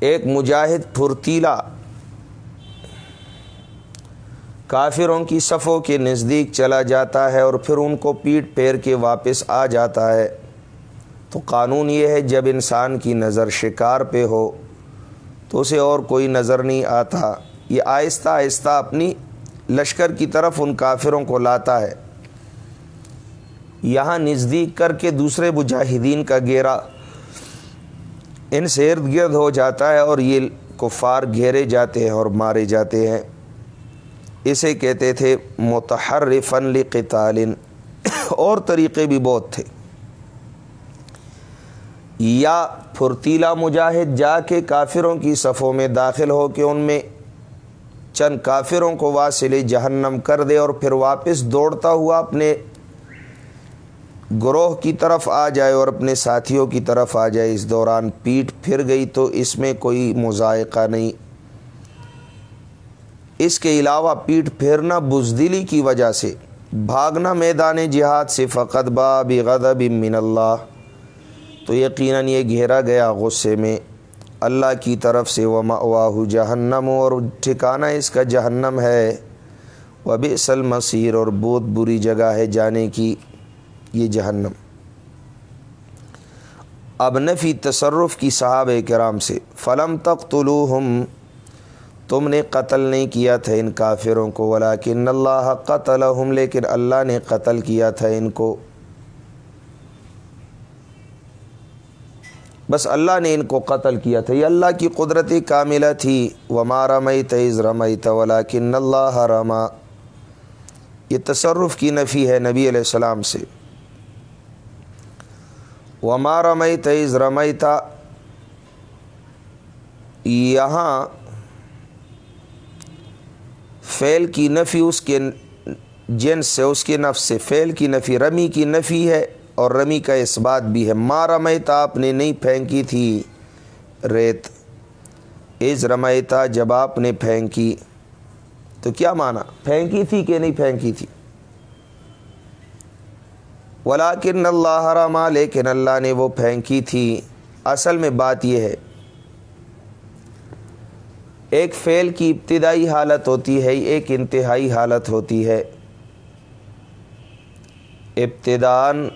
ایک مجاہد پھرتیلا، کافروں کی صفوں کے نزدیک چلا جاتا ہے اور پھر ان کو پیٹ پیر کے واپس آ جاتا ہے۔ تو قانون یہ ہے جب انسان کی نظر شکار پہ ہو تو اسے اور کوئی نظر نہیں آتا۔ یہ آہستہ آہستہ اپنی لشکر کی طرف ان کافروں کو لاتا ہے۔ یہاں نزدیک کر کے دوسرے مجاہدین کا گھیرا ان سے ارد گرد ہو جاتا ہے اور یہ کفار گھیرے جاتے ہیں اور مارے جاتے ہیں۔ اسے کہتے تھے متحرفن لقتال۔ اور طریقے بھی بہت تھے۔ یا پھرتیلا مجاہد جا کے کافروں کی صفوں میں داخل ہو کے ان میں چند کافروں کو واصل جہنم کر دے اور پھر واپس دوڑتا ہوا اپنے گروہ کی طرف آ جائے اور اپنے ساتھیوں کی طرف آ جائے۔ اس دوران پیٹ پھر گئی تو اس میں کوئی مذائقہ نہیں۔ اس کے علاوہ پیٹ پھیرنا بزدلی کی وجہ سے۔ بھاگنا میدان جہاد سے فقط باب غضب من اللہ۔ تو یقیناً یہ گھیرا گیا غصے میں۔ اللہ کی طرف سے وہ واہ جہنم اور ٹھکانہ اس کا جہنم ہے۔ وہ بسل مسیر اور بہت بری جگہ ہے جانے کی یہ جہنم۔ اب نفی تصرف کی صحاب کرام سے۔ فلم تک تم نے قتل نہیں کیا تھا ان کافروں کو ولاکن اللہ قتل لیکن اللہ نے قتل کیا تھا ان کو۔ بس اللہ نے ان کو قتل کیا تھا۔ یہ اللہ کی قدرت کاملہ تھی۔ وہ مارا مئی تیز رمئی تولا کن اللہ رما یہ تصرف کی نفی ہے نبی علیہ السلام سے۔ وہ مارا مئی تیز رمئی یہاں فعل کی نفی اس کے جنس سے، اس کے نفس سے۔ فعل کی نفی، رمی کی نفی ہے۔ اور رمی کا اس بات بھی ہے، مارا میتا آپ نے نہیں پھینکی تھی ریت۔ از رمیتا جب آپ نے پھینکی، تو کیا مانا؟ پھینکی تھی کہ نہیں پھینکی تھی؟ ولاکن اللہ رما لیکن اللہ نے وہ پھینکی تھی۔ اصل میں بات یہ ہے، ایک فعل کی ابتدائی حالت ہوتی ہے، ایک انتہائی حالت ہوتی ہے۔ ابتدان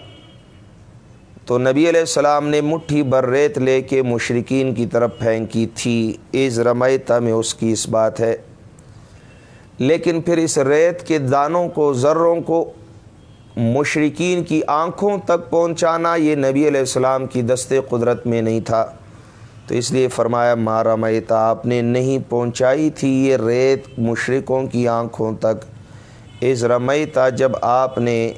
تو نبی علیہ السلام نے مٹھی بر ریت لے کے مشرقین کی طرف پھینکی تھی۔ از رمیتا میں اس کی اس بات ہے۔ لیکن پھر اس ریت کے دانوں کو، ذروں کو مشرقین کی آنکھوں تک پہنچانا یہ نبی علیہ السلام کی دست قدرت میں نہیں تھا۔ تو اس لیے فرمایا مارا میتا آپ نے نہیں پہنچائی تھی یہ ریت مشرقوں کی آنکھوں تک۔ از رمیتا جب آپ نے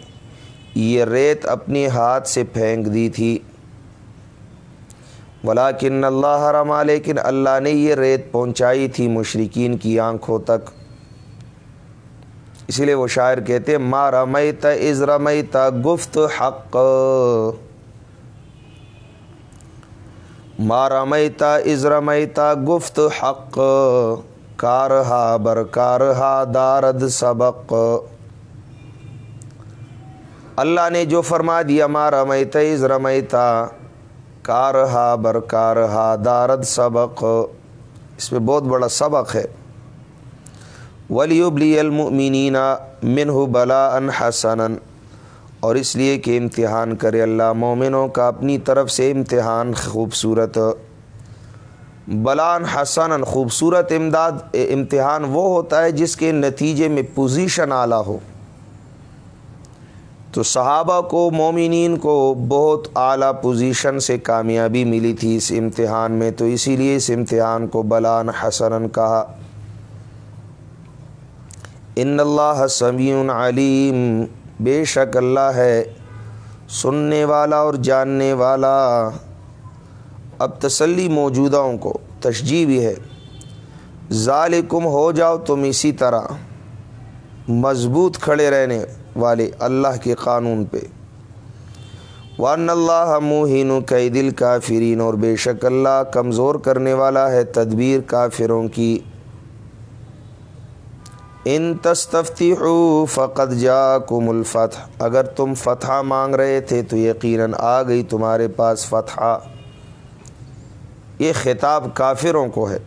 یہ ریت اپنی ہاتھ سے پھینک دی تھی۔ ولاکن اللہ رما لیکن اللہ نے یہ ریت پہنچائی تھی مشرقین کی آنکھوں تک۔ اسی لیے وہ شاعر کہتے ما رمیت از رمیتا گفت حق مارمیتا ازرمیتا گفت حق کارہا بر کارہا دارد سبق۔ اللہ نے جو فرما دیا مارا میت از رمیتا کارہا بر کارہا، دارد سبق۔ اس میں بہت بڑا سبق ہے۔ ولی ابلی المؤمنین منہ بلا ان حسن اور اس لیے کہ امتحان کرے اللہ مومنوں کا اپنی طرف سے امتحان خوبصورت۔ بلان حسن خوبصورت امداد، امتحان وہ ہوتا ہے جس کے نتیجے میں پوزیشن اعلیٰ ہو۔ تو صحابہ کو، مومنین کو بہت اعلیٰ پوزیشن سے کامیابی ملی تھی اس امتحان میں، تو اسی لیے اس امتحان کو بلان حسن کہا۔ ان اللہ سمیع علیم، بے شک اللہ ہے سننے والا اور جاننے والا۔ اب تسلی موجودہوں کو، تشجیح بھی ہے۔ ظالکم ہو جاؤ تم اسی طرح۔ مضبوط کھڑے رہنے۔ والے اللہ کے قانون پہ۔ وان اللہ موہین کئی دل کافرین اور بے شک اللہ کمزور کرنے والا ہے تدبیر کافروں کی۔ ان تستفتی فقط جا کم الفتح۔ اگر تم فتح مانگ رہے تھے تو یقیناً آ گئی تمہارے پاس فتح یہ خطاب کافروں کو ہے۔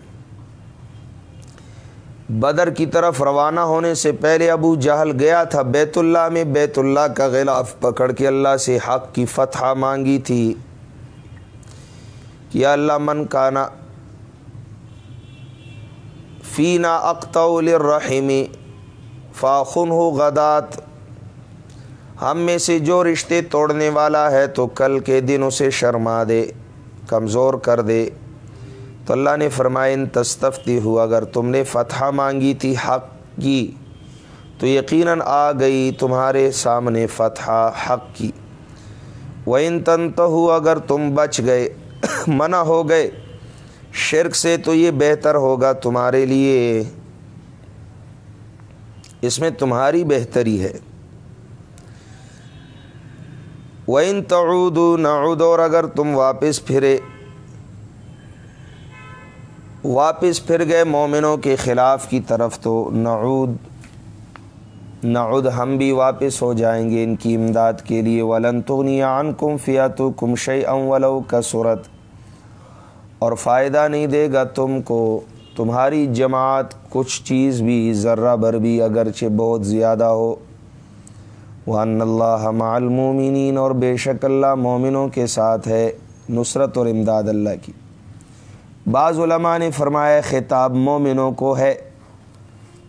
بدر کی طرف روانہ ہونے سے پہلے ابو جہل گیا تھا بیت اللہ میں۔ بیت اللہ کا غلاف پکڑ کے اللہ سے حق کی فتح مانگی تھی یا اللہ من کانا فینا اختول الرحمی فاخن ہو غدات۔ ہم میں سے جو رشتے توڑنے والا ہے تو کل کے دن اسے شرما دے، کمزور کر دے۔ تو اللہ نے فرمائے ان تستفتی ہوا اگر تم نے فتح مانگی تھی، حق کی، تو یقیناً آ گئی تمہارے سامنے فتح حق کی۔ وہ ان تن تو اگر تم بچ گئے، منع ہو گئے، شرک سے تو یہ بہتر ہوگا تمہارے لیے۔ اس میں تمہاری بہتری ہے۔ وہ ان تعود نعود، اور اگر تم واپس پھرے واپس پھر گئے مومنوں کے خلاف کی طرف تو نعود نعود ہم بھی واپس ہو جائیں گے ان کی امداد کے لیے۔ ولن عن کم فیا تو کم شعی ولو کا صورت اور فائدہ نہیں دے گا تم کو۔ تمہاری جماعت کچھ چیز بھی ذرہ بھر بھی اگرچہ بہت زیادہ ہو۔ وان اللہ مع اور بے شک اللہ مومنوں کے ساتھ ہے، نصرت اور امداد اللہ کی۔ بعض علماء نے فرمایا خطاب مومنوں کو ہے۔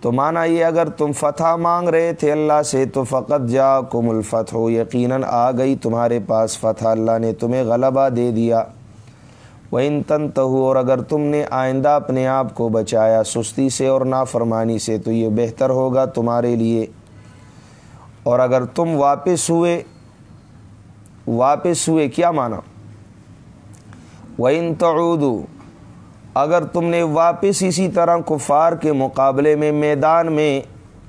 تو مانا یہ اگر تم فتح مانگ رہے تھے اللہ سے، تو فقط جا کم الفت ہو یقیناً آ گئی تمہارے پاس فتح۔ اللہ نے تمہیں غلبہ دے دیا۔ وہ ان تن اور اگر تم نے آئندہ اپنے آپ کو بچایا سستی سے اور نافرمانی سے، تو یہ بہتر ہوگا تمہارے لیے۔ اور اگر تم واپس ہوئے واپس ہوئے، کیا مانا؟ وہ ان اگر تم نے واپس اسی طرح کفار کے مقابلے میں میدان میں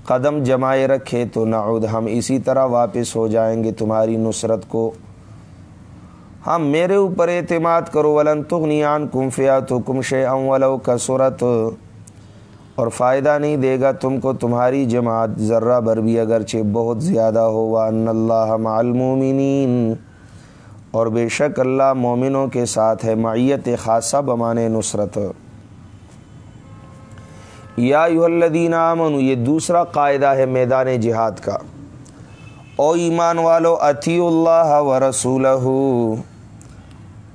قدم جمائے رکھے تو نعود ہم اسی طرح واپس ہو جائیں گے تمہاری نصرت کو۔ ہم میرے اوپر اعتماد کرو، ولن تغنیان کم فیا تو کم شے کا صورت اور فائدہ نہیں دے گا تم کو تمہاری جماعت ذرہ بر بھی، اگرچہ بہت زیادہ ہو۔ ان اللہ معلومین اور بے شک اللہ مومنوں کے ساتھ ہے معیت خاصہ بمان نصرت۔ یا الدین امن یہ دوسرا قاعدہ ہے میدان جہاد کا۔ او ایمان والو اتی اللہ و رسول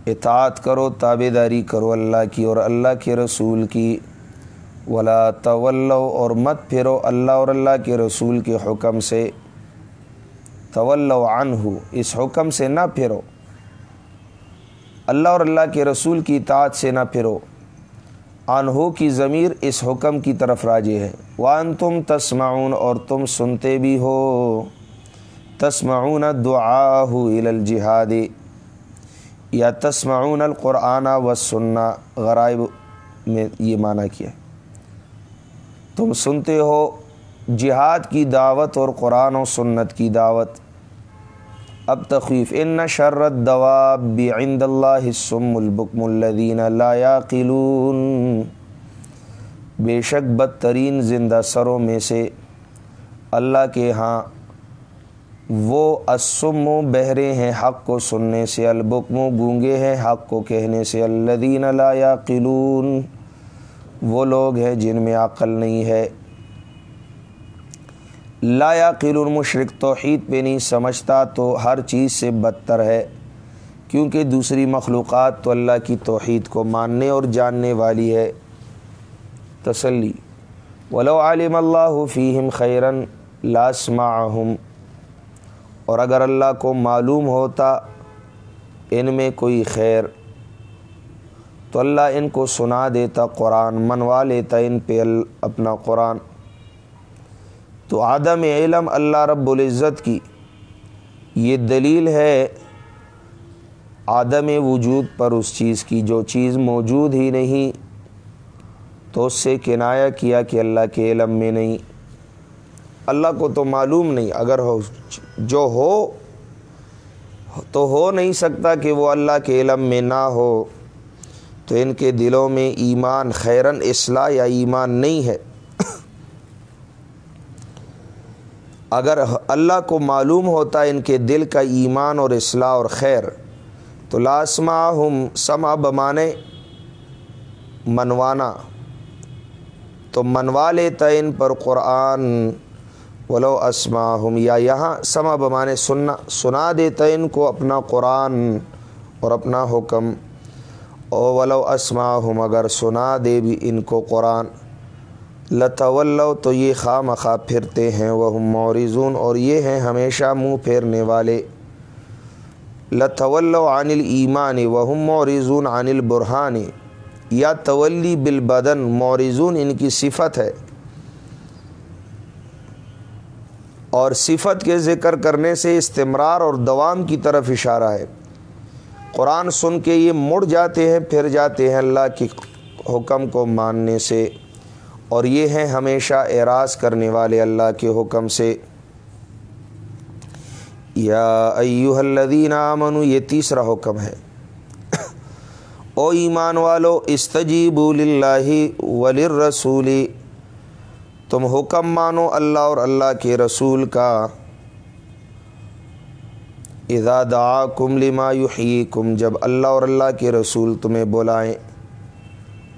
اطاعت کرو تابے داری کرو اللہ کی اور اللہ کے رسول کی۔ ولا طلو اور مت پھرو اللہ اور اللہ کے رسول کے حکم سے۔ طول عنہ، اس حکم سے نہ پھرو۔ اللہ اور اللہ کے رسول کی اطاعت سے نہ پھرو۔ آنہو کی ضمیر اس حکم کی طرف راجے ہے۔ وان تم تسمعون اور تم سنتے بھی ہو۔ تسمعون دعا الجہاد۔ یا تسمعون القرآن و سننا غرائب میں یہ معنی کیا تم سنتے ہو جہاد کی دعوت اور قرآن و سنت کی دعوت۔ اب تخویف، ان شرت دوا عند اللہ السم البکم الدین لا بے شک بدترین زندہ سروں میں سے اللہ کے ہاں وہ اسم و بہرے ہیں، حق کو سننے سے، البکم و گونگے ہیں، حق کو کہنے سے۔ الدین لا یاقلون وہ لوگ ہیں جن میں عقل نہیں ہے۔ لا یاقل المشرق توحید پہ نہیں سمجھتا تو ہر چیز سے بدتر ہے، کیونکہ دوسری مخلوقات تو اللہ کی توحید کو ماننے اور جاننے والی ہے۔ تسلی۔ ولو عالم اللہ فیہم خیرن لاسمعہم۔ اور اگر اللہ کو معلوم ہوتا ان میں کوئی خیر، تو اللہ ان کو سنا دیتا، قرآن منوا لیتا ان پہ اپنا قرآن۔ تو عدم علم اللہ رب العزت کی یہ دلیل ہے عدم وجود پر اس چیز کی، جو چیز موجود ہی نہیں تو اس سے کنایا کیا کہ اللہ کے علم میں نہیں۔ اللہ کو تو معلوم نہیں، اگر ہو، جو ہو، تو ہو نہیں سکتا کہ وہ اللہ کے علم میں نہ ہو۔ تو ان کے دلوں میں ایمان خیرن اصلاح یا ایمان نہیں ہے۔ اگر اللہ کو معلوم ہوتا ان کے دل کا ایمان اور اصلاح اور خیر، تو لاسما ہم سما بمانے منوانا۔ تو منوا لیتا ان پر قرآن۔ ولو اسما ہم یا یہاں سما بمانے سننا، سنا دیتا ان کو اپنا قرآن اور اپنا حکم۔ او ولو اسما ہم اگر سنا دے بھی ان کو قرآن۔ لطول تو یہ خواہ مخواہ پھرتے ہیں وہ مورزون اور یہ ہیں ہمیشہ منہ پھیرنے والے۔ لطول عن الایمان وہم مورزون عن البرحان یا تولی بالبدن مورزون ان کی صفت ہے۔ اور صفت کے ذکر کرنے سے استمرار اور دوام کی طرف اشارہ ہے۔ قرآن سن کے یہ مڑ جاتے ہیں، پھر جاتے ہیں اللہ کی حکم کو ماننے سے۔ اور یہ ہیں ہمیشہ اعراض کرنے والے اللہ کے حکم سے۔ یا ایوہ الذین آمنو یہ تیسرا حکم ہے۔ او ایمان والو استجیبوا للہ وللرسول۔ تم حکم مانو اللہ اور اللہ کے رسول کا۔ اذا دعاکم لما یحییکم، جب اللہ اور اللہ کے رسول تمہیں بلائیں،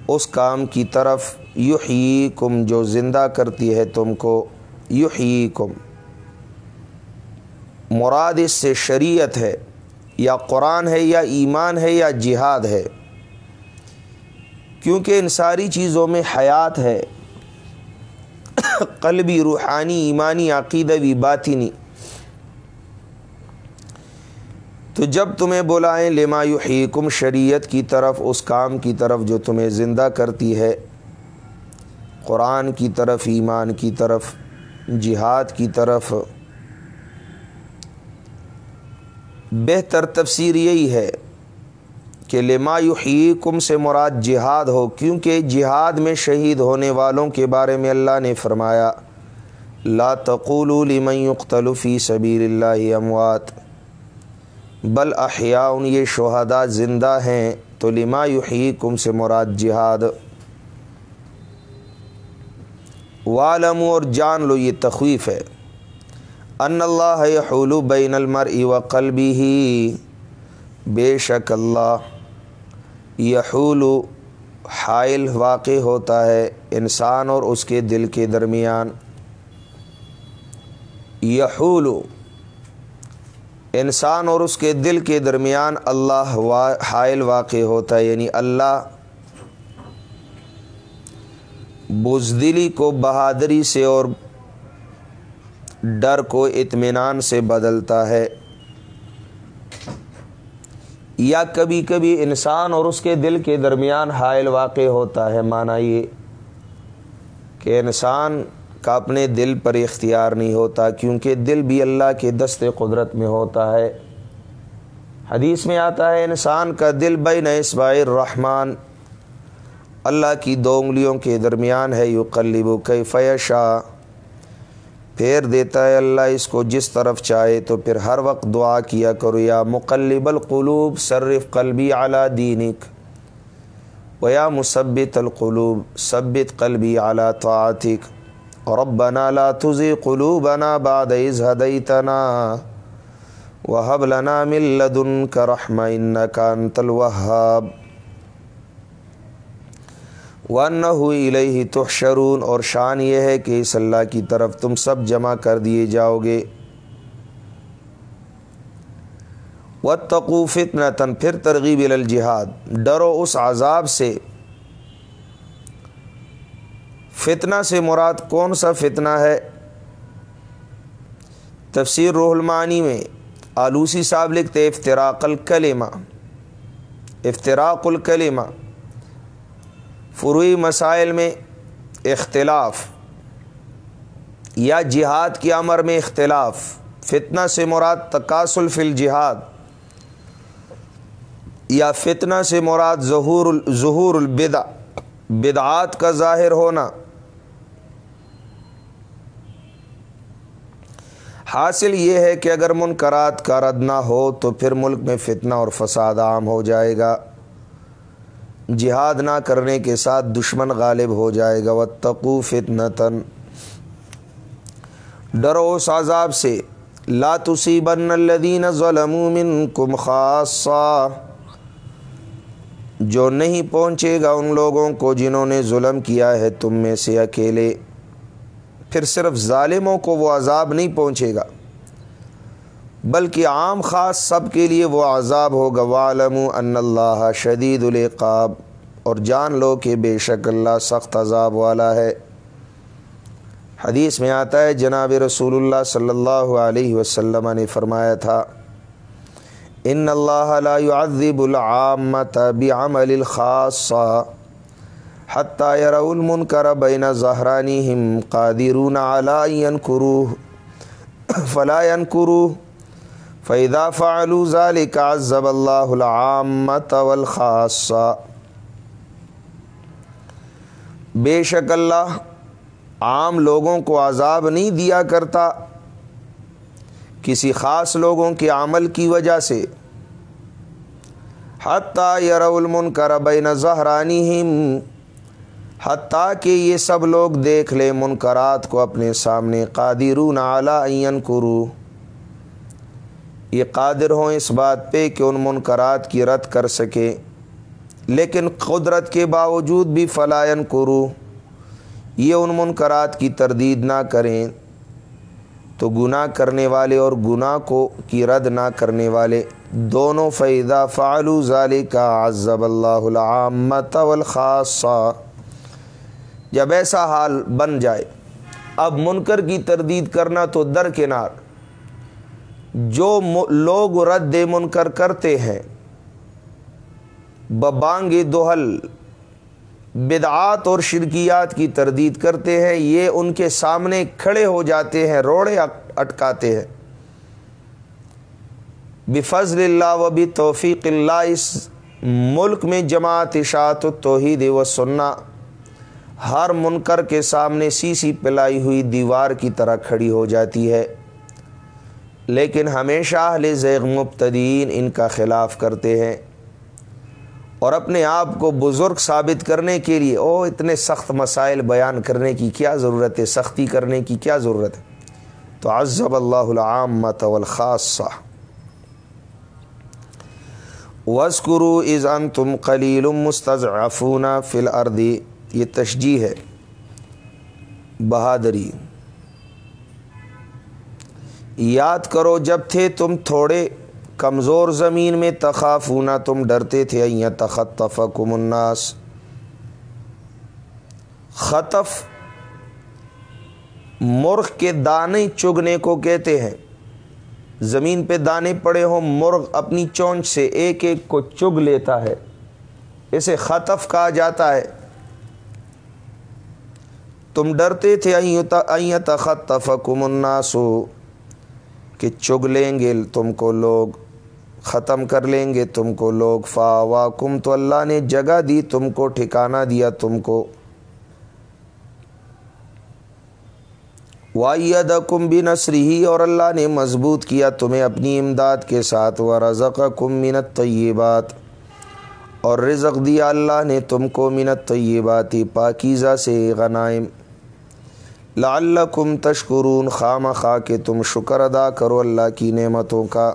اس کام کی طرف یحیی کم جو زندہ کرتی ہے تم کو یحیی کم مراد اس سے شریعت ہے، یا قرآن ہے، یا ایمان ہے، یا جہاد ہے۔ کیونکہ ان ساری چیزوں میں حیات ہے۔ قلبی، روحانی، ایمانی عقیدوی باطنی۔ تو جب تمہیں بلائیں، لما یحییکم، شریعت کی طرف، اس کام کی طرف جو تمہیں زندہ کرتی ہے قرآن کی طرف، ایمان کی طرف، جہاد کی طرف۔ بہتر تفسیر یہی ہے کہ لما یحییکم سے مراد جہاد ہو، کیونکہ جہاد میں شہید ہونے والوں کے بارے میں اللہ نے فرمایا، لا تقولوا لمن يقتل فی سبیل اللہ اموات۔ بل احیاء، یہ شہداء زندہ ہیں، تو لما یحییکم سے مراد جہاد۔ والم اور جان لو یہ تخویف ہے۔ ان اللہ حول بین المرء و قلبی ہی بے شک اللہ یحول حائل واقع ہوتا ہے انسان اور اس کے دل کے درمیان۔ یحول انسان اور اس کے دل کے درمیان اللہ حائل واقع ہوتا ہے یعنی اللہ بزدلی کو بہادری سے اور ڈر کو اطمینان سے بدلتا ہے۔ یا کبھی کبھی انسان اور اس کے دل کے درمیان حائل واقع ہوتا ہے۔ مانا یہ کہ انسان کا اپنے دل پر اختیار نہیں ہوتا، کیونکہ دل بھی اللہ کے دست قدرت میں ہوتا ہے۔ حدیث میں آتا ہے، انسان کا دل بین اسباء الرحمن اللہ کی دو انگلیوں کے درمیان ہے یو قلب و کئی فیشا پھیر دیتا ہے اللہ، اس کو جس طرف چاہے تو پھر ہر وقت دعا کیا کرو، یا مقلب القلوب، صرف قلبی اعلیٰ دینک۔ و یا مثبت القلوب، ثبت قلبی اعلیٰ طاعتک۔ ربنا لا تزغ قلوبنا بعد إذ هديتنا وهب لنا من لدنك رحمة إنك أنت الوهاب وَأَنَّهُ إِلَيْهِ تُحْشَرُونَ، اور شان یہ ہے کہ اس اللہ کی طرف تم سب جمع کر دیے جاؤ گے۔ وَاتَّقُوا فِتْنَةً، پھر ترغیب الجہاد۔ ڈرو اس عذاب سے۔ فتنہ سے مراد کون سا فتنہ ہے؟ تفسیر روح المانی میں آلوسی صاحب لکھتے افطراق الکلمہ۔ افطراق الکلمہ۔ فروئی مسائل میں اختلاف یا جہاد کی امر میں اختلاف، فتنہ سے مراد تقاصل فی الجہاد یا فتنہ سے مراد ظہور ظہور البدع، بدعات کا ظاہر ہونا۔ حاصل یہ ہے کہ اگر منکرات کا رد نہ ہو تو پھر ملک میں فتنہ اور فساد عام ہو جائے گا۔ جہاد نہ کرنے کے ساتھ دشمن غالب ہو جائے گا و تقو فتنتن ڈرو اس عذاب سے۔ لا تصیبن الذین ظلموا منکم خاصا۔ جو نہیں پہنچے گا ان لوگوں کو جنہوں نے ظلم کیا ہے، تم میں سے اکیلے۔ پھر صرف ظالموں کو وہ عذاب نہیں پہنچے گا۔ بلکہ عام خاص سب کے لیے وہ عذاب ہوگا۔ والم ان اللہ شدید القاب اور جان لو کہ بے شک اللہ سخت عذاب والا ہے۔ حدیث میں آتا ہے، جناب رسول اللہ صلی اللہ علیہ وسلم نے فرمایا تھا ان اللہ لا يعذب العامت بعمل الخاصہ حتیٰ یرول المنکر بین ظہرانہم قادرون علی ینکروہ فلا ینکروہ فَإِذَا فَعَلُوا ذَلِكَ عَذَّبَ اللَّهُ الْعَامَّةَ وَالْخَاصَّةَ۔ بے شک اللہ عام لوگوں کو عذاب نہیں دیا کرتا کسی خاص لوگوں کے عمل کی وجہ سے۔ حتیٰ یرو المنکر بین ظہرانہم حتیٰ کہ یہ سب لوگ دیکھ لیں منکرات کو اپنے سامنے قادرون علی این کرو یہ قادر ہوں اس بات پہ کہ ان منکرات کی رد کر سکے۔ لیکن قدرت کے باوجود بھی فلائن کرو یہ ان منکرات کی تردید نہ کریں۔ تو گناہ کرنے والے اور گناہ کو کی رد نہ کرنے والے دونوں فیدہ فعلو ظالی کا عزب اللہ العامت والخاصہ جب ایسا حال بن جائے، اب منکر کی تردید کرنا تو در کنار۔ جو لوگ رد منکر کرتے ہیں، ببانگ دوہل، بدعات اور شرکیات کی تردید کرتے ہیں، یہ ان کے سامنے کھڑے ہو جاتے ہیں، روڑے اٹکاتے ہیں۔ بفضل اللہ و بھی توفیق اللہ، اس ملک میں جماعت اشاعت و توحید و سننا ہر منکر کے سامنے سی سی پلائی ہوئی دیوار کی طرح کھڑی ہو جاتی ہے۔ لیکن ہمیشہ اہل زیغ مبتدین ان کا خلاف کرتے ہیں اور اپنے آپ کو بزرگ ثابت کرنے کے لیے او اتنے سخت مسائل بیان کرنے کی کیا ضرورت ہے؟ سختی کرنے کی کیا ضرورت ہے؟ تو عزب اللہ العامت والخاصہ۔ وسکرو از ان تم قلیل مستضعفون فی الارض یہ تشجیح ہے، بہادری۔ یاد کرو جب تھے تم تھوڑے کمزور زمین میں تخافونا، تم ڈرتے تھے، این تخطف الناس۔ خطف مرغ کے دانے چگنے کو کہتے ہیں۔ زمین پہ دانے پڑے ہوں، مرغ اپنی چونچ سے ایک ایک کو چگ لیتا ہے۔ اسے خطف کہا جاتا ہے۔ تم ڈرتے تھے تخطف کم الناسو کہ چگ لیں گے تم کو لوگ، ختم کر لیں گے تم کو لوگ۔ فا وا کم تو اللہ نے جگہ دی، تم کو ٹھکانہ دیا تم کو۔ واحد کم بھی نسری اور اللہ نے مضبوط کیا تمہیں اپنی امداد کے ساتھ۔ و رضق کم منت طیبات اور رزق دیا اللہ نے تم کو منت طیباتی پاکیزہ سے غنائم۔ لعلکم تشکرون خام خواہ کہ تم شکر ادا کرو اللہ کی نعمتوں کا۔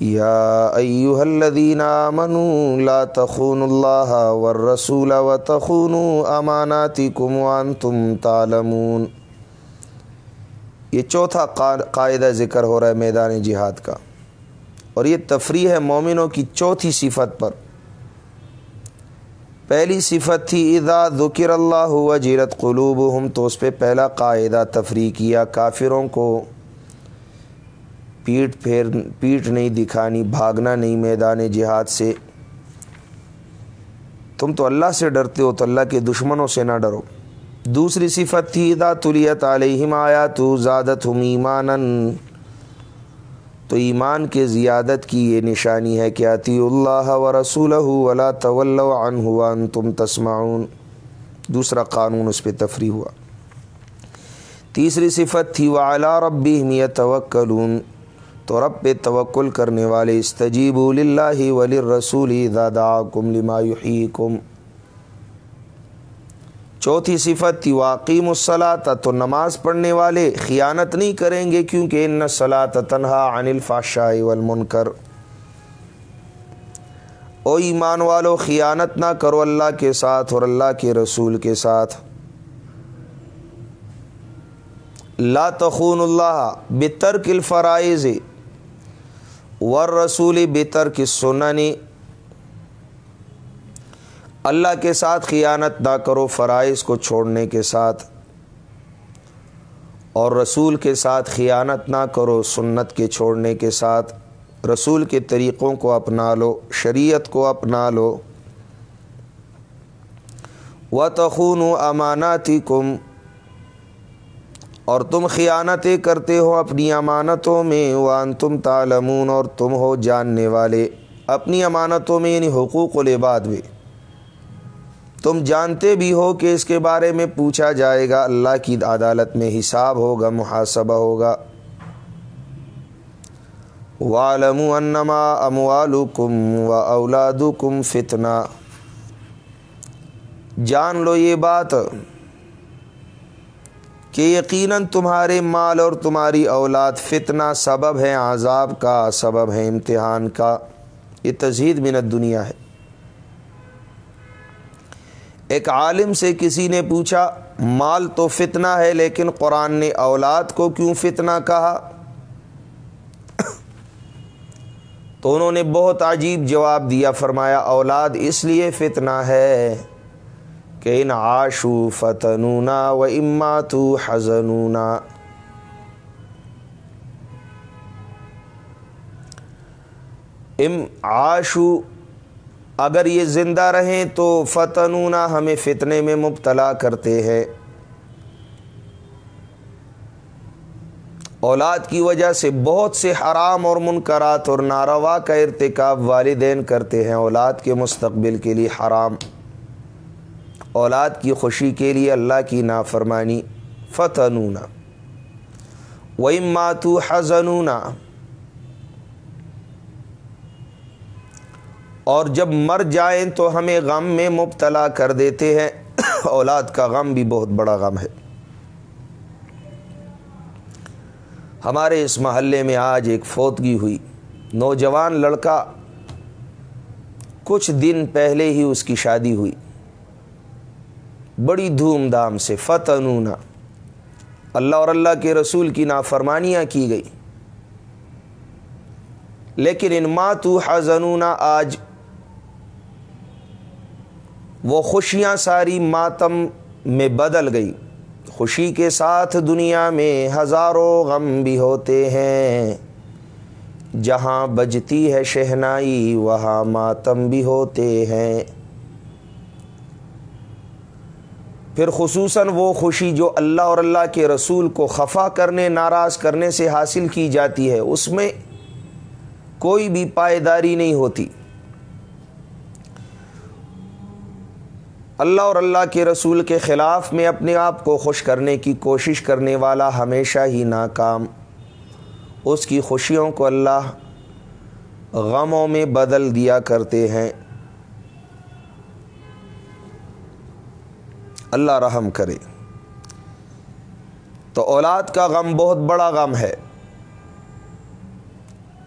یا ایوہ الذین آمنوا لا تخونوا اللہ والرسول وتخونوا اماناتکم وانتم تعلمون۔ یہ چوتھا قاعدہ ذکر ہو رہا ہے میدان جہاد کا۔ اور یہ تفریح ہے مومنوں کی چوتھی صفت پر۔ پہلی صفت تھی، اذا ذکر اللہ وجیرت قلوبہم تو اس پہ پہلا قاعدہ تفریح کیا۔ کافروں کو پیٹ پھیر، پیٹ نہیں دکھانی، بھاگنا نہیں میدان جہاد سے۔ تم تو اللہ سے ڈرتے ہو، تو اللہ کے دشمنوں سے نہ ڈرو۔ دوسری صفت تھی دا تلیت علیہم آیا تو زیادت ہم ایمان تو ایمان کے زیادت کی یہ نشانی ہے کہ عطی اللہ و رسول ولا طول عن ہوا تم تسمعون۔ دوسرا قانون اس پہ تفریح ہوا۔ تیسری صفت تھی وہ اعلیٰ ربی توکلون تو رب پہ توکل کرنے والے استجیب اللہ ولی رسول دادا کم لما کم چوتھی صفت تھی واقعی مسلاط تو نماز پڑھنے والے خیانت نہیں کریں گے کیونکہ ان صلاۃ تنہا عن الفاشاء والمنکر۔ او ایمان والو، خیانت نہ کرو اللہ کے ساتھ اور اللہ کے رسول کے ساتھ۔ لا تخون اللہ بترک الفرائض۔ ور رسول بتر کی سننی اللہ کے ساتھ خیانت نہ کرو، فرائض کو چھوڑنے کے ساتھ۔ اور رسول کے ساتھ خیانت نہ کرو، سنت کے چھوڑنے کے ساتھ۔ رسول کے طریقوں کو اپنا لو، شریعت کو اپنا لو۔ و تخون و اماناتی کم اور تم خیانتیں کرتے ہو اپنی امانتوں میں وان تم تالمون اور تم ہو جاننے والے۔ اپنی امانتوں میں یعنی حقوق و لباد میں۔ تم جانتے بھی ہو کہ اس کے بارے میں پوچھا جائے گا۔ اللہ کی عدالت میں حساب ہوگا، محاسبہ ہوگا۔ والم انما اموالکم و اولادکم فتنہ جان لو یہ بات کہ یقیناً تمہارے مال اور تمہاری اولاد فتنہ سبب ہے عذاب کا سبب ہے امتحان کا۔ یہ تزہید منت دنیا ہے۔ ایک عالم سے کسی نے پوچھا، مال تو فتنہ ہے، لیکن قرآن نے اولاد کو کیوں فتنہ کہا؟ تو انہوں نے بہت عجیب جواب دیا، فرمایا، اولاد اس لیے فتنہ ہے کہ ان آشو فتنونا و اماتو حزنونا۔ ام آشو اگر یہ زندہ رہیں تو فتنونا ہمیں فتنے میں مبتلا کرتے ہیں۔ اولاد کی وجہ سے بہت سے حرام اور منکرات اور ناروا کا ارتکاب والدین کرتے ہیں۔ اولاد کے مستقبل کے لیے حرام۔ اولاد کی خوشی کے لیے اللہ کی نافرمانی۔ فتنونا۔ ویم ماتو حزنونا اور جب مر جائیں تو ہمیں غم میں مبتلا کر دیتے ہیں۔ اولاد کا غم بھی بہت بڑا غم ہے۔ ہمارے اس محلے میں آج ایک فوتگی ہوئی۔ نوجوان لڑکا کچھ دن پہلے ہی اس کی شادی ہوئی۔ بڑی دھوم دھام سے فتنونا اللہ اور اللہ کے رسول کی نافرمانیاں کی گئی۔ لیکن ان ماتو حزنونا آج وہ خوشیاں ساری ماتم میں بدل گئی۔ خوشی کے ساتھ دنیا میں ہزاروں غم بھی ہوتے ہیں۔ جہاں بجتی ہے شہنائی، وہاں ماتم بھی ہوتے ہیں۔ پھر خصوصاً وہ خوشی جو اللہ اور اللہ کے رسول کو خفا کرنے، ناراض کرنے سے حاصل کی جاتی ہے، اس میں کوئی بھی پائیداری نہیں ہوتی۔ اللہ اور اللہ کے رسول کے خلاف میں اپنے آپ کو خوش کرنے کی کوشش کرنے والا ہمیشہ ہی ناکام۔ اس کی خوشیوں کو اللہ غموں میں بدل دیا کرتے ہیں۔ اللہ رحم کرے۔ تو اولاد کا غم بہت بڑا غم ہے۔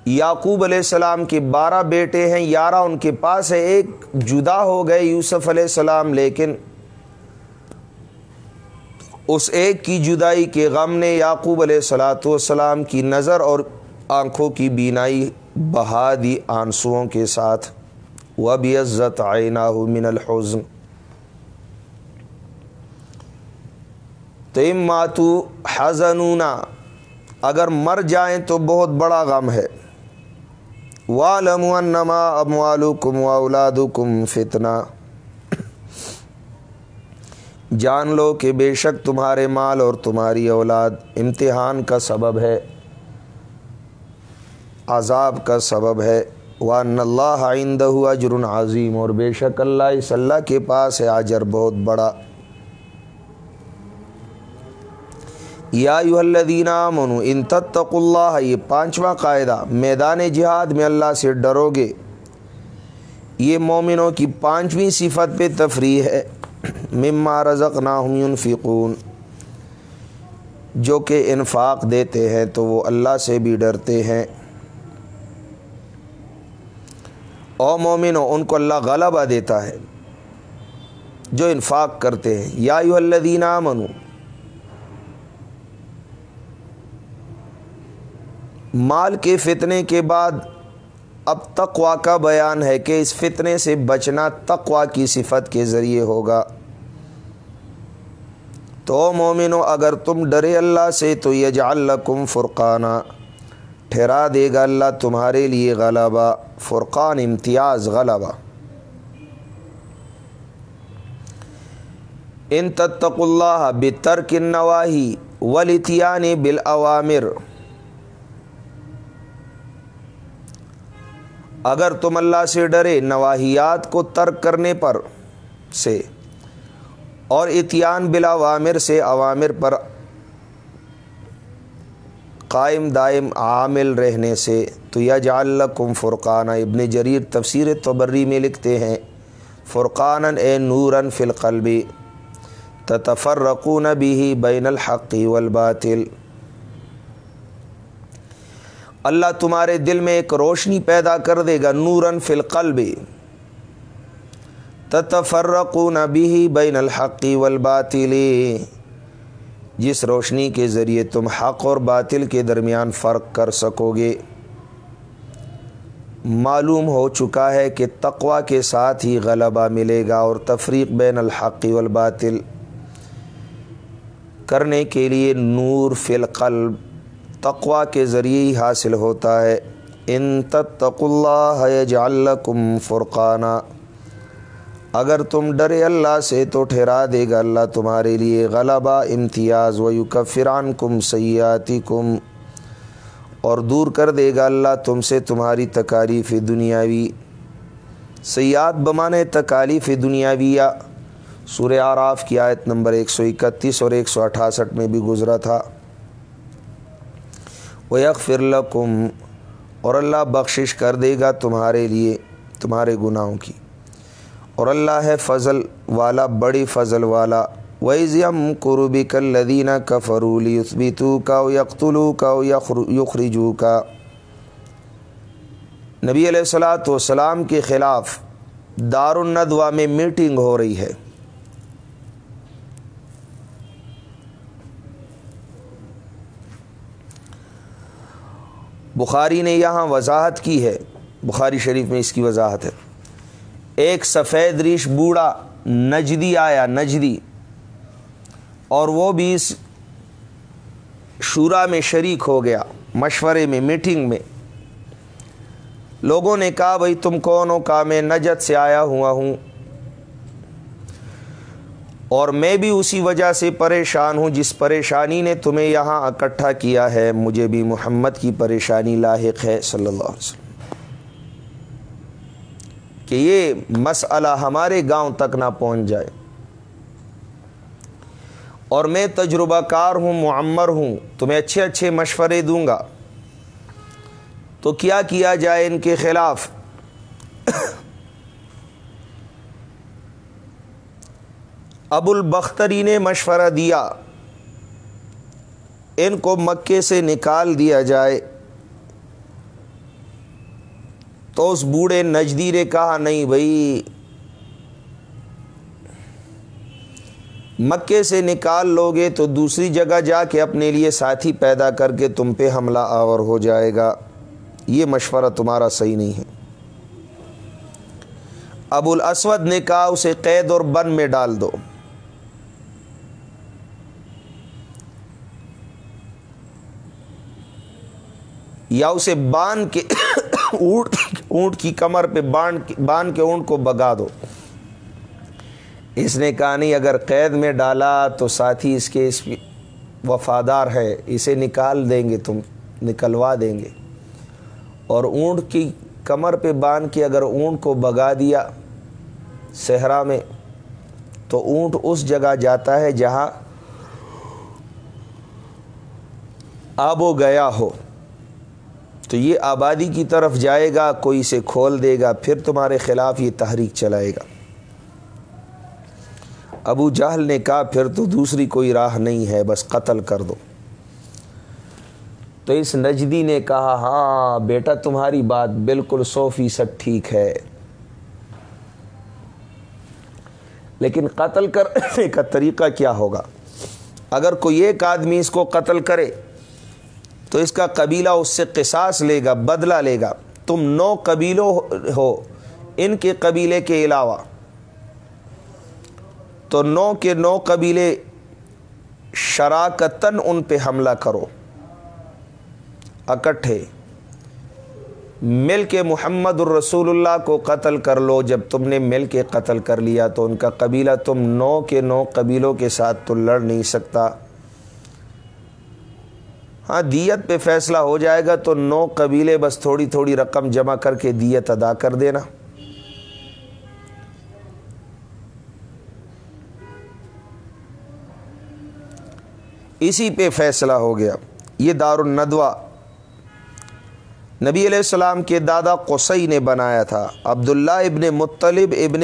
یعقوب علیہ السلام کے بارہ بیٹے ہیں، یارہ ان کے پاس ہے، ایک جدا ہو گئے یوسف علیہ السلام، لیکن اس ایک کی جدائی کے غم نے یعقوب علیہ السلاۃ والسلام کی نظر اور آنکھوں کی بینائی بہا دی آنسوؤں کے ساتھ۔ وہ بھی عزت آئینہ من الحزن۔ تو ماتو حضنونا اگر مر جائیں تو بہت بڑا غم ہے۔ والم انما اموالکم واولادکم فتنہ۔ جان لو کہ بے شک تمہارے مال اور تمہاری اولاد امتحان کا سبب ہے، عذاب کا سبب ہے۔ وان اللہ آئندہ اجر عظیم اور بے شک اللہ اس اللہ کے پاس ہے، اجر بہت بڑا۔ یا الذین آمنوا، ان تتقوا اللہ، یہ پانچواں قاعدہ، میدان جہاد میں اللہ سے ڈرو گے۔ یہ مومنوں کی پانچویں صفت پہ تفریح ہے۔ مما رزقناہم ينفقون۔ جو کہ انفاق دیتے ہیں تو وہ اللہ سے بھی ڈرتے ہیں۔ او مومنوں، ان کو اللہ غلبہ دیتا ہے۔ جو انفاق کرتے ہیں۔ یا الذین آمنوا مال کے فتنے کے بعد اب تقوا کا بیان ہے کہ اس فتنے سے بچنا تقوا کی صفت کے ذریعے ہوگا۔ تو مومنو، اگر تم ڈرے اللہ سے تو یہ جالکم فرقانہ ٹھہرا دے گا اللہ تمہارے لیے غلبہ، فرقان امتیاز غلبہ۔ ان تتق اللہ بترک النواہی ولتیان بالعوامر۔ اگر تم اللہ سے ڈرے نواحیات کو ترک کرنے پر سے، اور اتیان بلا عوامر سے عوامر پر قائم دائم عامل رہنے سے، تو یا جالکم فرقانہ ابن جریر تفسیر تبری میں لکھتے ہیں فرقان اے نوراً فی القلبی تتفرقون بھی بین الحقی والباطل۔ اللہ تمہارے دل میں ایک روشنی پیدا کر دے گا نورن فی القلب۔ تتفرقون به بین الحق والباطل۔ جس روشنی کے ذریعے تم حق اور باطل کے درمیان فرق کر سکو گے۔ معلوم ہو چکا ہے کہ تقوا کے ساتھ ہی غلبہ ملے گا اور تفریق بین الحق والباطل۔ کرنے کے لیے نور فی القلب۔ تقوا کے ذریعے ہی حاصل ہوتا ہے۔ ان تتق اللہ جعلکم فرقانہ اگر تم ڈرے اللہ سے تو ٹھہرا دے گا اللہ تمہارے لیے غلبہ، امتیاز و یکفران کم سیاتی کم اور دور کر دے گا اللہ تم سے تمہاری تکالیف دنیاوی۔ سیاحت بمانے تکالیف دنیاویہ۔ سورہ آراف کی آیت نمبر ایک سو اکتیس اور ایک سو اٹھاسٹھ میں بھی گزرا تھا۔ وہ لَكُمْ اور اللہ بخشش کر دے گا تمہارے لیے، تمہارے گناہوں کی۔ اور اللہ ہے فضل والا، بڑی فضل والا۔ ویزیم قربی کلدینہ کا فرولی اسبیتو کا یکتلو کا یخرجو کا نبی علیہ السلاۃ والسلام کے خلاف دار الندوہ میں میٹنگ ہو رہی ہے۔ بخاری نے یہاں وضاحت کی ہے، بخاری شریف میں اس کی وضاحت ہے۔ ایک سفید ریش بوڑھا نجدی آیا، نجدی۔ اور وہ بھی اس شورا میں شریک ہو گیا، مشورے میں میٹنگ میں۔ لوگوں نے کہا، بھائی تم کون ہو؟ کہا، میں نجد سے آیا ہوا ہوں۔ اور میں بھی اسی وجہ سے پریشان ہوں جس پریشانی نے تمہیں یہاں اکٹھا کیا ہے۔ مجھے بھی محمد کی پریشانی لاحق ہے صلی اللہ علیہ وسلم۔ کہ یہ مسئلہ ہمارے گاؤں تک نہ پہنچ جائے۔ اور میں تجربہ کار ہوں، معمر ہوں، تمہیں اچھے اچھے مشورے دوں گا۔ تو کیا کیا جائے ان کے خلاف؟ ابو البختری نے مشورہ دیا، ان کو مکے سے نکال دیا جائے۔ تو اس بوڑھے نجدی نے کہا، نہیں بھائی، مکے سے نکال لو گے تو دوسری جگہ جا کے اپنے لیے ساتھی پیدا کر کے تم پہ حملہ آور ہو جائے گا۔ یہ مشورہ تمہارا صحیح نہیں ہے۔ ابو الاسود نے کہا، اسے قید اور بن میں ڈال دو۔ یا اسے باندھ کے اونٹ اونٹ کی کمر پہ باندھ کے اونٹ کو بگا دو۔ اس نے کہا، نہیں، اگر قید میں ڈالا تو ساتھی اس کے اس وفادار ہے، اسے نکال دیں گے، تم نکلوا دیں گے۔ اور اونٹ کی کمر پہ باندھ کے اگر اونٹ کو بگا دیا صحرا میں، تو اونٹ اس جگہ جاتا ہے جہاں آب و گیا ہو۔ تو یہ آبادی کی طرف جائے گا، کوئی اسے کھول دے گا، پھر تمہارے خلاف یہ تحریک چلائے گا۔ ابو جہل نے کہا، پھر تو دوسری کوئی راہ نہیں ہے، بس قتل کر دو۔ تو اس نجدی نے کہا ہاں بیٹا، تمہاری بات بالکل سو فیصد ٹھیک ہے۔ لیکن قتل کرنے کا طریقہ کیا ہوگا؟ اگر کوئی ایک آدمی اس کو قتل کرے تو اس کا قبیلہ اس سے قصاص لے گا، بدلہ لے گا۔ تم نو قبیلوں ہو، ان کے قبیلے کے علاوہ۔ تو نو کے نو قبیلے شراکتاً ان پہ حملہ کرو۔ اکٹھے۔ مل کے محمد الرسول اللہ کو قتل کر لو، جب تم نے مل کے قتل کر لیا تو ان کا قبیلہ تم نو کے نو قبیلوں کے ساتھ تو لڑ نہیں سکتا۔ ہاں دیت پہ فیصلہ ہو جائے گا تو نو قبیلے بس تھوڑی تھوڑی رقم جمع کر کے دیت ادا کر دینا۔ اسی پہ فیصلہ ہو گیا۔ یہ دار الندوہ نبی علیہ السلام کے دادا قصی نے بنایا تھا۔ عبداللہ ابن مطلب ابن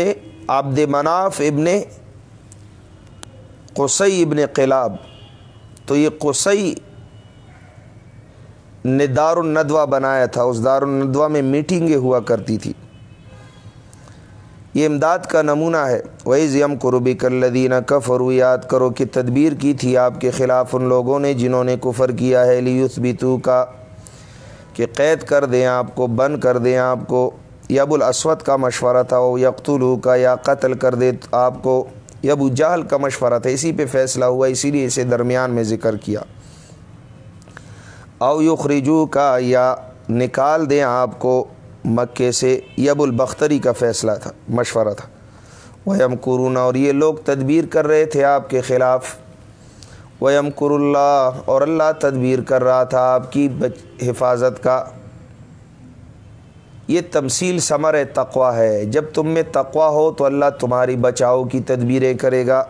عبد مناف ابن قصی ابن قلاب۔ تو یہ قصی نے دار الندوہ بنایا تھا، اس دار الندوہ میں میٹنگیں ہوا کرتی تھی۔ یہ امداد کا نمونہ ہے۔ وہی ضیم قربی کلدینہ کف اور یاد کرو کہ تدبیر کی تھی آپ کے خلاف ان لوگوں نے جنہوں نے کفر کیا ہے۔ لیوس بیتو کا کہ قید کر دیں آپ کو، بند کر دیں آپ کو۔ یب الاسود کا مشورہ تھا وہ یکتلو کا یا قتل کر دے آپ کو۔ یب جہل کا مشورہ تھا، اسی پہ فیصلہ ہوا، اسی لیے اسے درمیان میں ذکر کیا۔ او یخرجو کا یا نکال دیں آپ کو مکے سے یب البختری کا فیصلہ تھا، مشورہ تھا۔ ویم قرون اور یہ لوگ تدبیر کر رہے تھے آپ کے خلاف۔ ویم قر اللہ، اور اللہ تدبیر کر رہا تھا آپ کی حفاظت کا۔ یہ تمثیل ثمر تقوا ہے۔ جب تم میں تقوا ہو تو اللہ تمہاری بچاؤ کی تدبیریں کرے گا۔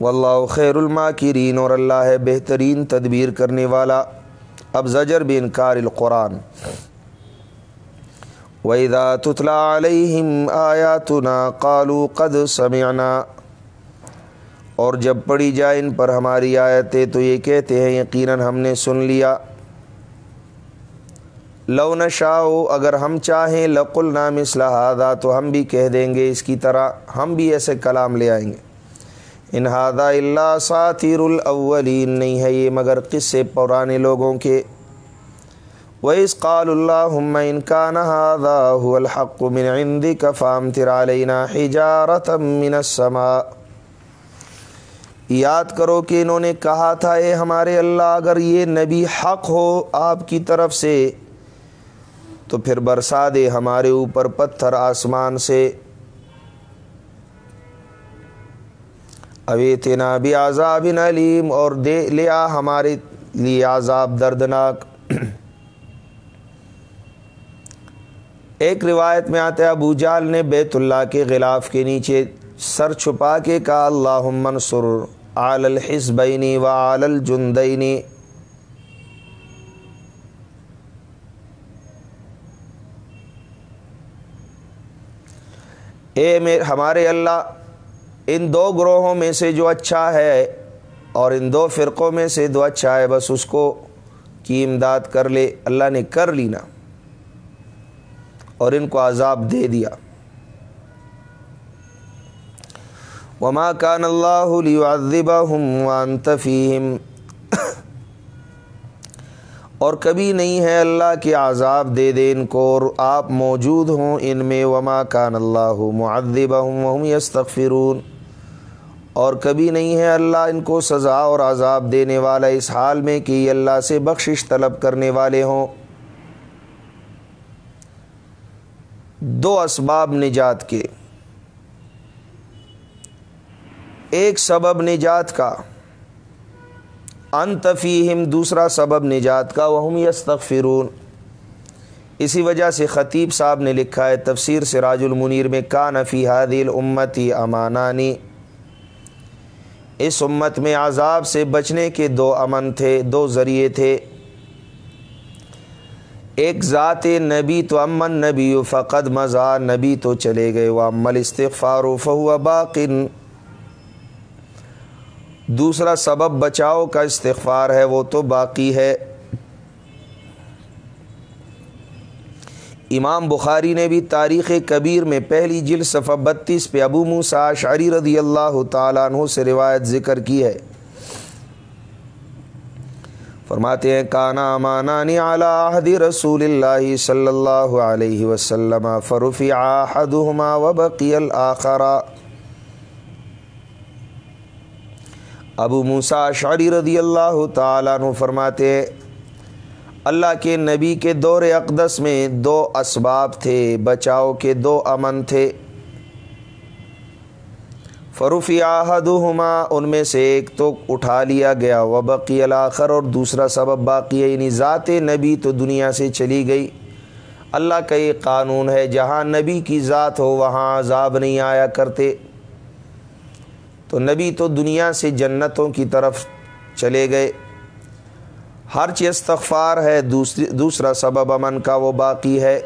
واللہ خیر الماکرین اور اللہ ہے بہترین تدبیر کرنے والا۔ اب زجر بے انکار القرآن۔ وَإِذَا تُتْلَى عَلَيْهِمْ آيَاتُنَا قَالُوا قَدْ سَمِعْنَا۔ اور جب پڑھی جائے ان پر ہماری آیتیں تو یہ کہتے ہیں، یقیناً ہم نے سن لیا۔ لو نشاؤ اگر ہم چاہیں لقل نام اصلاح تو ہم بھی کہہ دیں گے اس کی طرح۔ ہم بھی ایسے کلام لے آئیں گے۔ انہادا اللہ ساتیر الاولین نہیں ہے یہ مگر قصے پرانے لوگوں کے۔ ویس قال اللہ ان کا نہادا الحق من عندك فامطر علينا حجارة من السماء۔ یاد کرو کہ انہوں نے کہا تھا، اے ہمارے اللہ، اگر یہ نبی حق ہو آپ کی طرف سے، تو پھر برسا دے ہمارے اوپر پتھر آسمان سے۔ اویتنا بھی عذاب علیم اور دے لیا ہمارے لیے عذاب دردناک۔ ایک روایت میں آتا ہے، ابو جال نے بیت اللہ کے غلاف کے نیچے سر چھپا کے کا اللہ منصر آل الحزبینی و آل الجندینی اے میں ہمارے اللہ ان دو گروہوں میں سے جو اچھا ہے اور ان دو فرقوں میں سے دو اچھا ہے، بس اس کو کی امداد کر لے۔ اللہ نے کر لی نا اور ان کو عذاب دے دیا۔ وما کان اللہ لیعذبہم وانت فیہم۔ اور کبھی نہیں ہے اللہ کے عذاب دے دے ان کو اور آپ موجود ہوں ان میں۔ وما کان اللہ معذبہم وهم یستغفرون۔ اور کبھی نہیں ہے اللہ ان کو سزا اور عذاب دینے والا اس حال میں کہ یہ اللہ سے بخشش طلب کرنے والے ہوں۔ دو اسباب نجات کے۔ ایک سبب نجات کا۔ انتفیم دوسرا سبب نجات کا۔ وہ یستغفرون۔ اسی وجہ سے خطیب صاحب نے لکھا ہے تفسیر سراج المنیر میں کا نفی حادل امتی امانانی۔ اس امت میں عذاب سے بچنے کے دو امن تھے، دو ذریعے تھے۔ ایک ذات نبی تو امن نبی، فقد مزا نبی تو چلے گئے۔ وہ امل استغفار و فہو باقن دوسرا سبب بچاؤ کا استغفار ہے، وہ تو باقی ہے۔ امام بخاری نے بھی تاریخ کبیر میں پہلی جل صفحہ بتیس پہ ابو موسا شعری رضی اللہ تعالیٰ عنہ سے روایت ذکر کی ہے۔ فرماتے ہیں، کانا امانانی علی رسول اللہ صلی اللہ علیہ وسلم فرفی احدہما وبقی الاخرہ ابو موسا شعری رضی اللہ تعالیٰ عنہ فرماتے اللہ کے نبی کے دور اقدس میں دو اسباب تھے، بچاؤ کے دو امن تھے۔ فروفی آحدہما ان میں سے ایک تو اٹھا لیا گیا وبقی الاخر اور دوسرا سبب باقی ہے یعنی ذات نبی تو دنیا سے چلی گئی۔ اللہ کا یہ قانون ہے، جہاں نبی کی ذات ہو، وہاں عذاب نہیں آیا کرتے۔ تو نبی تو دنیا سے جنتوں کی طرف چلے گئے۔ ہر چیز استغفار ہے، دوسری دوسرا سبب امن کا وہ باقی ہے۔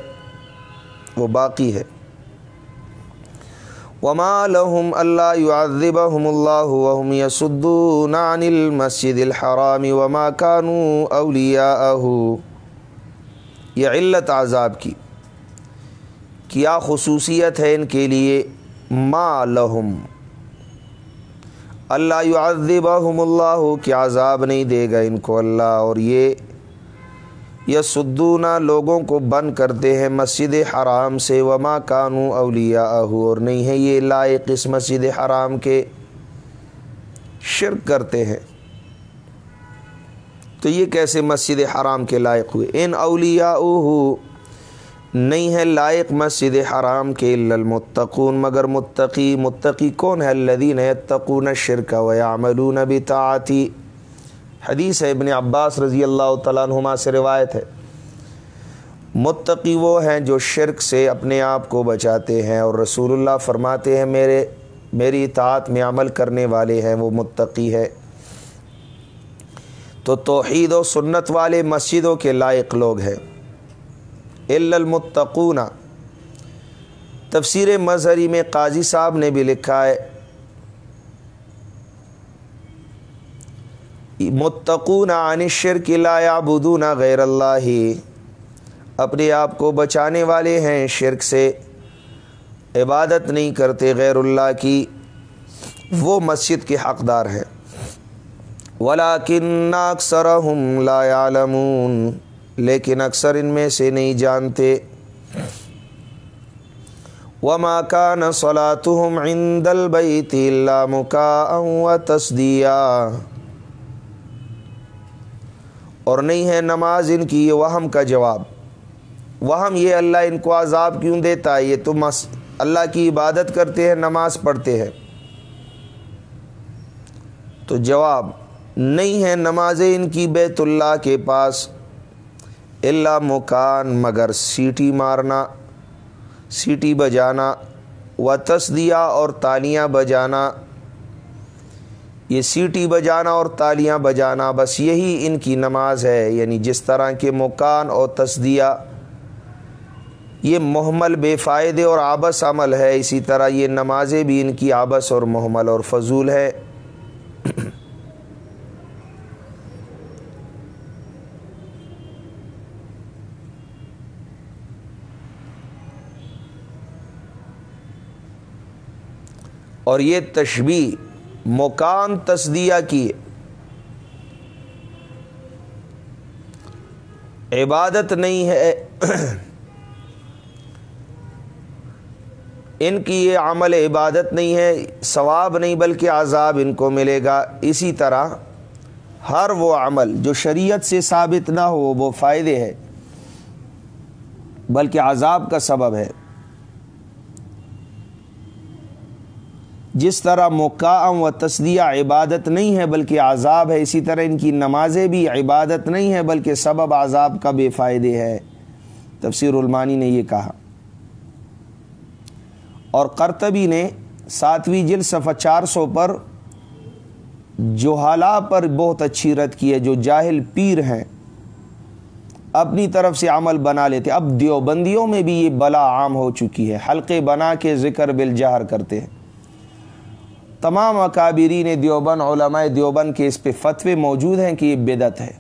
وہ باقی ہے۔ وما لهم اللہ يعذبهم اللہ وهم يصدون عن المسجد الحرام وما كانوا اولیاءه یہ علت عذاب کی۔ کیا خصوصیت ہے ان کے لیے؟ ما لهم اللہ یعذبہم اللہ کہ عذاب نہیں دے گا ان کو اللہ اور یہ یہ سدونا لوگوں کو بند کرتے ہیں مسجد حرام سے وما کانو اولیاء اور نہیں ہے یہ لائق اس مسجد حرام کے شرک کرتے ہیں تو یہ کیسے مسجد حرام کے لائق ہوئے؟ ان اولیاء نہیں ہے لائق مسجد حرام کے المتقون، مگر متقی متقی کون ہے الدین تقون شرک و عملون بطاعتی حدیث ہے، ابن عباس رضی اللہ تعالیٰ عنہما سے روایت ہے۔ متقی وہ ہیں جو شرک سے اپنے آپ کو بچاتے ہیں اور رسول اللہ فرماتے ہیں، میرے، میری اطاعت میں عمل کرنے والے ہیں، وہ متقی ہے۔ تو توحید و سنت والے مسجدوں کے لائق لوگ ہیں۔ المتقون تفسیر مظہری میں قاضی صاحب نے بھی لکھا ہے۔ متقون عن الشرک لا یعبدون غیر اللہ اپنے آپ کو بچانے والے ہیں شرک سے۔ عبادت نہیں کرتے غیر اللہ کی۔ وہ مسجد کے حقدار ہیں۔ ولاکن اکثرهم لا يعلمون۔ لیکن اکثر ان میں سے نہیں جانتے۔ وما كان صلاتهم عند البيت الا مكاء وتصديا اور نہیں ہے نماز ان کی یہ وہم کا جواب۔ وہم یہ اللہ ان کو عذاب کیوں دیتا ہے؟ یہ تم اللہ کی عبادت کرتے ہیں، نماز پڑھتے ہیں۔ تو جواب، نہیں ہے نمازیں ان کی بیت اللہ کے پاس۔ اللہ مکان، مگر سیٹی مارنا، سیٹی بجانا و تصدیہ اور تالیاں بجانا۔ یہ سیٹی بجانا اور تالیاں بجانا بس یہی ان کی نماز ہے یعنی جس طرح کے مکان اور تصدیہ یہ محمل بے فائدے اور آبس عمل ہے، اسی طرح یہ نمازیں بھی ان کی آبس اور محمل اور فضول ہے۔ اور یہ تشبی مکان تصدیہ کی عبادت نہیں ہے۔ ان کی یہ عمل عبادت نہیں ہے، ثواب نہیں، بلکہ عذاب ان کو ملے گا۔ اسی طرح ہر وہ عمل جو شریعت سے ثابت نہ ہو، وہ فائدے ہے بلکہ عذاب کا سبب ہے۔ جس طرح مقام و تصدیہ عبادت نہیں ہے بلکہ عذاب ہے، اسی طرح ان کی نمازیں بھی عبادت نہیں ہے بلکہ سبب عذاب کا بے فائدے ہے۔ تفسیر المانی نے یہ کہا۔ اور کرتبی نے ساتویں جل صفحہ چار سو پر جو حالہ پر بہت اچھی رد کی ہے، جو جاہل پیر ہیں، اپنی طرف سے عمل بنا لیتے اب دیوبندیوں میں بھی یہ بلا عام ہو چکی ہے۔ حلقے بنا کے ذکر بالجہر کرتے ہیں۔ تمام اکابرین دیوبند، علماء دیوبند کے اس پہ فتوے موجود ہیں کہ یہ بدت ہے۔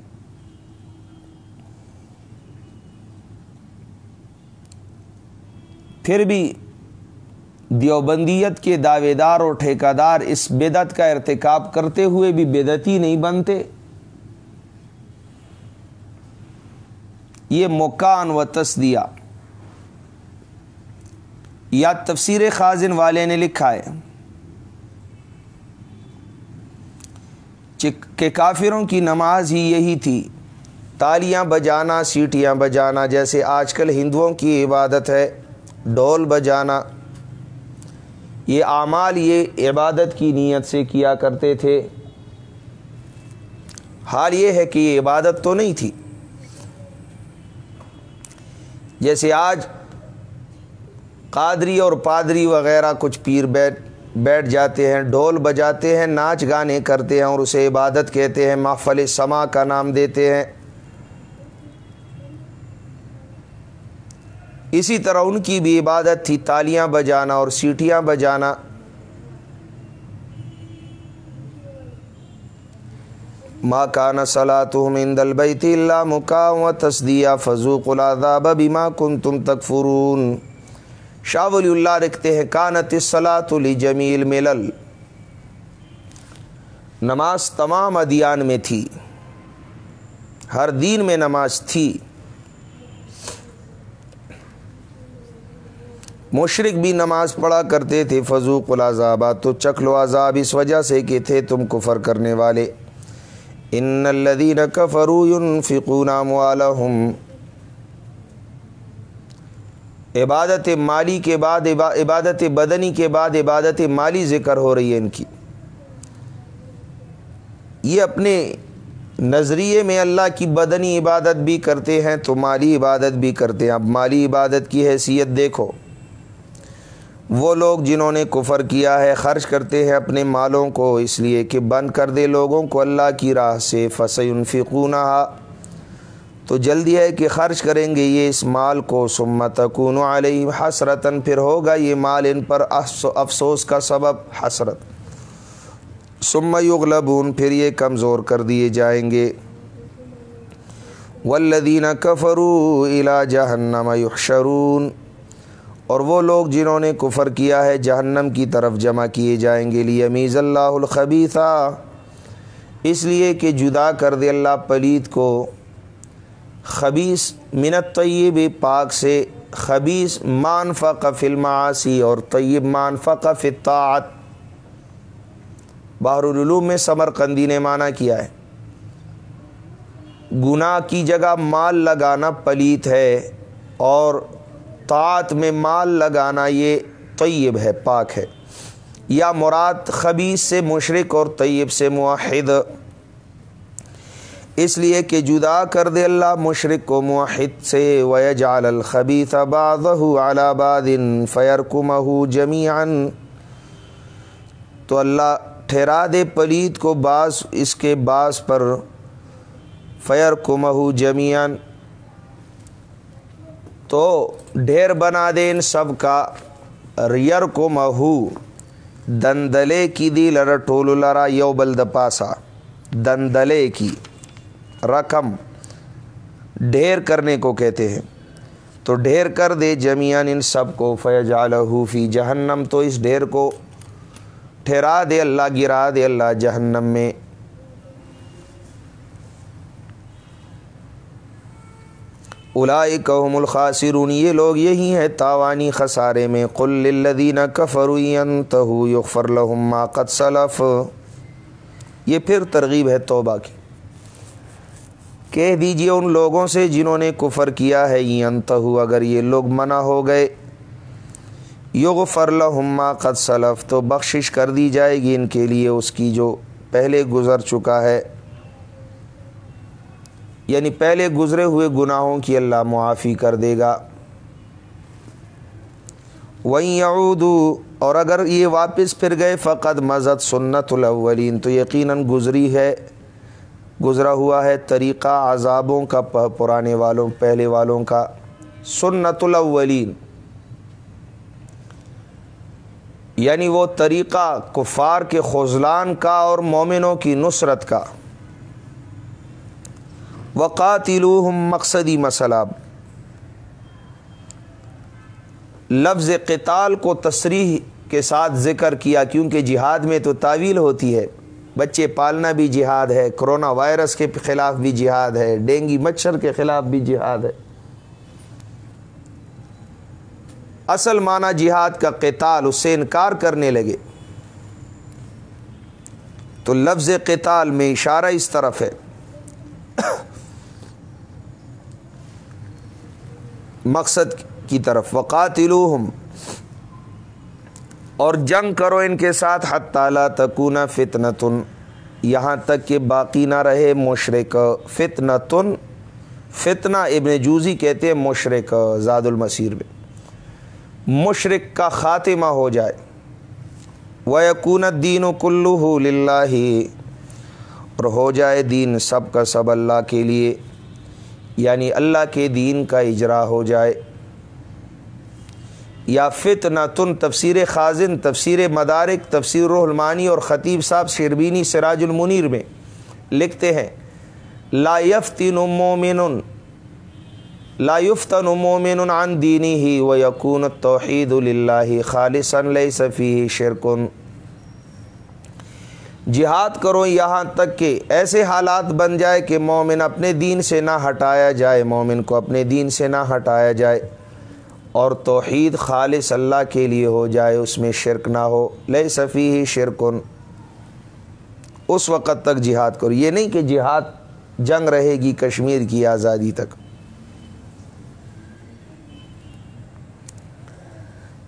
پھر بھی دیوبندیت کے دعوے دار اور ٹھیکہ اس بدت کا ارتکاب کرتے ہوئے بھی بدتی نہیں بنتے۔ یہ مکان و تصدیہ۔ یا تفسیر خازن والے نے لکھا ہے۔ کہ کافروں کی نماز ہی یہی تھی۔ تالیاں بجانا، سیٹیاں بجانا، جیسے آج کل ہندوؤں کی عبادت ہے ڈول بجانا۔ یہ اعمال، یہ عبادت کی نیت سے کیا کرتے تھے۔ حال یہ ہے کہ یہ عبادت تو نہیں تھی۔ جیسے آج قادری اور پادری وغیرہ کچھ پیر بیٹھ بیٹھ جاتے ہیں ڈول بجاتے ہیں، ناچ گانے کرتے ہیں اور اسے عبادت کہتے ہیں، محفل سما کا نام دیتے ہیں۔ اسی طرح ان کی بھی عبادت تھی، تالیاں بجانا اور سیٹیاں بجانا۔ ماں کان صلاحم ان البیت اللہ مقام و تصدیہ فضوق العذاب بما کنتم تکفرون۔ شاہ ولی اللہ رکھتے ہیں، کانت صلاۃ علی جمیل ملل۔ نماز تمام ادیان میں تھی۔ ہر دین میں نماز تھی۔ مشرق بھی نماز پڑھا کرتے تھے، فضوق العذاب تو چکلو عذاب اس وجہ سے کہ تھے تم کفر کرنے والے۔ ان الذين كفروا ينفقون اموالهم عبادت مالی کے بعد عبادت بدنی کے بعد عبادت مالی ذکر ہو رہی ہے ان کی۔ یہ اپنے نظریے میں اللہ کی بدنی عبادت بھی کرتے ہیں تو مالی عبادت بھی کرتے ہیں۔ اب مالی عبادت کی حیثیت دیکھو۔ وہ لوگ جنہوں نے کفر کیا ہے، خرچ کرتے ہیں اپنے مالوں کو، اس لیے کہ بند کر دے لوگوں کو اللہ کی راہ سے۔ فصنفقونہ تو جلدی ہے کہ خرچ کریں گے یہ اس مال کو سمتکون علیہ حسرتاً، پھر ہوگا یہ مال ان پر افسوس کا سبب، حسرت۔ سم یغلبون، پھر یہ کمزور کر دیے جائیں گے۔ والذین کفروا الى جہنم یحشرون۔ اور وہ لوگ جنہوں نے کفر کیا ہے، جہنم کی طرف جمع کیے جائیں گے۔ لیے امیز اللہ الخبیثہ اس لیے کہ جدا کر دے اللہ پلید کو۔ خبیص منت طیب پاک سے خبیص مانفق فلماسی اور طیب مانفق فطاعت باہر العلوم میں ثمر قندی نے معنی کیا ہے۔ گناہ کی جگہ مال لگانا پلیت ہے اور طاعت میں مال لگانا یہ طیب ہے، پاک ہے۔ یا مراد خبیص سے مشرق اور طیب سے معاہد اس لیے کہ جدا کر دے اللہ مشرق کو موحد سے، ویجعل الخبیث بعضه على بعض فیرکمہ جمیعا۔ تو اللہ ٹھہرا دے پلید کو بعض، اس کے بعض پر۔ فیر کمہ جمیان تو ڈھیر بنا دے ان سب کا۔ ریئر کو مہو دندلے کی دی لرا ٹول لرا یو بلد پاسا دندلے کی۔ رقم ڈھیر کرنے کو کہتے ہیں۔ تو ڈھیر کر دے جمیان ان سب کو فیج فی جہنم۔ تو اس ڈھیر کو ٹھہرا دے، اللہ گرا دے، اللہ جہنم میں۔ اولائکہم الخاسرون۔ یہ لوگ یہی ہیں تاوانی خسارے میں۔ قل للذین کفروا ينتهوا یغفر لهم ما قد سلف۔ یہ پھر ترغیب ہے توبہ کی۔ کہہ دیجیے ان لوگوں سے جنہوں نے کفر کیا ہے ینتهوا اگر یہ لوگ منع ہو گئے۔ یغفر لهم ما قد سلف، تو بخشش کر دی جائے گی ان کے لیے اس کی جو پہلے گزر چکا ہے۔ یعنی پہلے گزرے ہوئے گناہوں کی اللہ معافی کر دے گا۔ وہیں اور اگر یہ واپس پھر گئے فقط مزد سنت الاولین تو یقیناً گزری ہے۔ گزرا ہوا ہے طریقہ عذابوں کا پرانے والوں، پہلے والوں کا۔ سنت الاولین۔ یعنی وہ طریقہ کفار کے خزلان کا اور مومنوں کی نصرت کا۔ وقاتلوہم مقصدی مسئلہ۔ لفظ قتال کو تصریح کے ساتھ ذکر کیا، کیونکہ جہاد میں تو تعویل ہوتی ہے۔ بچے پالنا بھی جہاد ہے، کرونا وائرس کے خلاف بھی جہاد ہے، ڈینگی مچھر کے خلاف بھی جہاد ہے۔ اصل معنی جہاد کا قتال اس سے انکار کرنے لگے۔ تو لفظ قتال میں اشارہ اس طرف ہے۔ مقصد کی طرف۔ وقاتلوہم اور جنگ کرو ان کے ساتھ حت تعالیٰ تکون فتنتن، یہاں تک کہ باقی نہ رہے مشرق فتنتن۔ فتنہ ابن جوزی کہتے ہیں مشرق زاد المسیر میں۔ مشرق کا خاتمہ ہو جائے۔ وہ یقون دین و کلو اور ہو جائے دین سب کا سب اللہ کے لیے۔ یعنی اللہ کے دین کا اجرا ہو جائے۔ یا فتنہ تن تفسیر خازن، تفسیر مدارک، تفسیر رحلمانی اور خطیب صاحب شربینی سراج المنیر میں لکھتے ہیں، لا یفتن مومن لا یفتن مومن عن دینی ہی و یقون توحید اللہ خالص فیہ شرکن جہاد کرو یہاں تک کہ ایسے حالات بن جائے کہ مومن اپنے دین سے نہ ہٹایا جائے، مومن کو اپنے دین سے نہ ہٹایا جائے۔ اور توحید خالص اللہ کے لیے ہو جائے، اس میں شرک نہ ہو۔ لے صفی ہی شرکن۔ اس وقت تک جہاد کرو۔ یہ نہیں کہ جہاد جنگ رہے گی کشمیر کی آزادی تک۔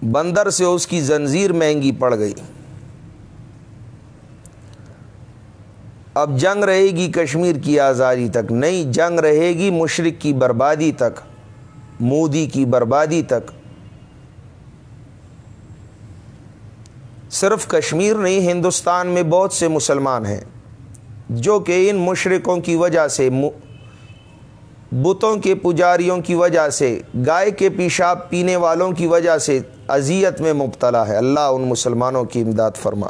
بندر سے اس کی زنجیر مہنگی پڑ گئی۔ اب جنگ رہے گی کشمیر کی آزادی تک۔ نہیں، جنگ رہے گی مشرق کی بربادی تک۔ مودی کی بربادی تک صرف کشمیر نہیں، ہندوستان میں بہت سے مسلمان ہیں، جو کہ ان مشرقوں کی وجہ سے بتوں کے پجاریوں کی وجہ سے، گائے کے پیشاب پینے والوں کی وجہ سے اذیت میں مبتلا ہے۔ اللہ ان مسلمانوں کی امداد فرما۔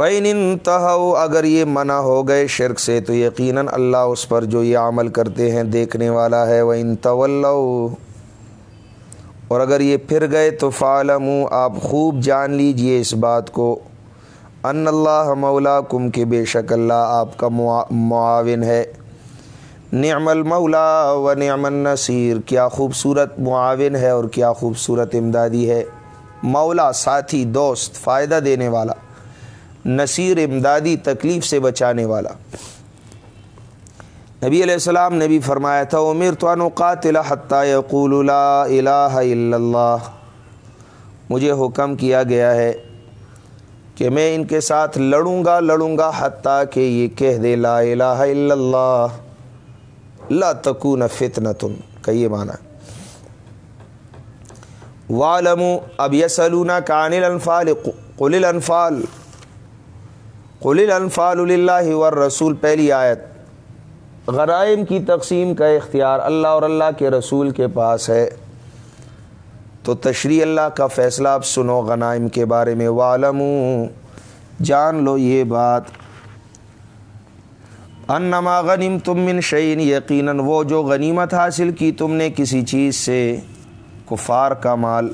فعین انتہو اگر یہ منع ہو گئے شرک سے، تو یقیناً اللہ اس پر جو یہ عمل کرتے ہیں دیکھنے والا ہے وہ ان اور اگر یہ پھر گئے، تو فعالم آپ خوب جان لیجیے اس بات کو۔ ان اللہ مولا کم کے بے شک اللہ آپ کا معاون ہے۔ نعم المولا و نعم النصیر کیا خوبصورت معاون ہے اور کیا خوبصورت امدادی ہے۔ مولا، ساتھی، دوست، فائدہ دینے والا۔ نصیر امدادی تکلیف سے بچانے والا۔ نبی علیہ السلام نے بھی فرمایا تھا عمر تو قاتل حتیٰ یقول لا الہ الا اللہ۔ مجھے حکم کیا گیا ہے کہ میں ان کے ساتھ لڑوں گا لڑوں گا حتیٰ کہ یہ کہہ دے لا الہ الا اللہ۔ لا تکون فتنتن کا یہ معنی۔ والمو اب یسلون کان الانفال، قل الانفال۔ قل الانفال للہ والرسول، پہلی آیت۔ غرائم کی تقسیم کا اختیار اللہ اور اللہ کے رسول کے پاس ہے۔ تو تشریح اللہ کا فیصلہ اب سنو غنائم کے بارے میں۔ والم جان لو یہ بات۔ انما غنیم تم من شعین یقیناً وہ جو غنیمت حاصل کی تم نے کسی چیز سے، کفار کا مال۔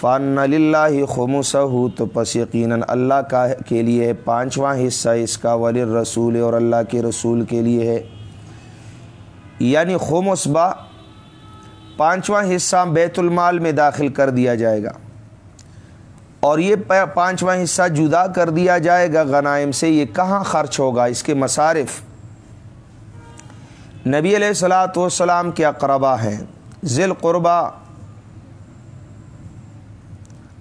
فن اللہ خمس ہو تو پس یقیناً اللہ کا کے لیے ہے پانچواں حصہ اس کا ولی رسول اور اللہ کے رسول کے لیے ہے۔ یعنی خمس با پانچواں حصہ بیت المال میں داخل کر دیا جائے گا۔ اور یہ پانچواں حصہ جدا کر دیا جائے گا غنائم سے، یہ کہاں خرچ ہوگا؟ اس کے مصارف۔ نبی علیہ السلاۃ والسلام کے اقربا ہیں۔ ذیل قربا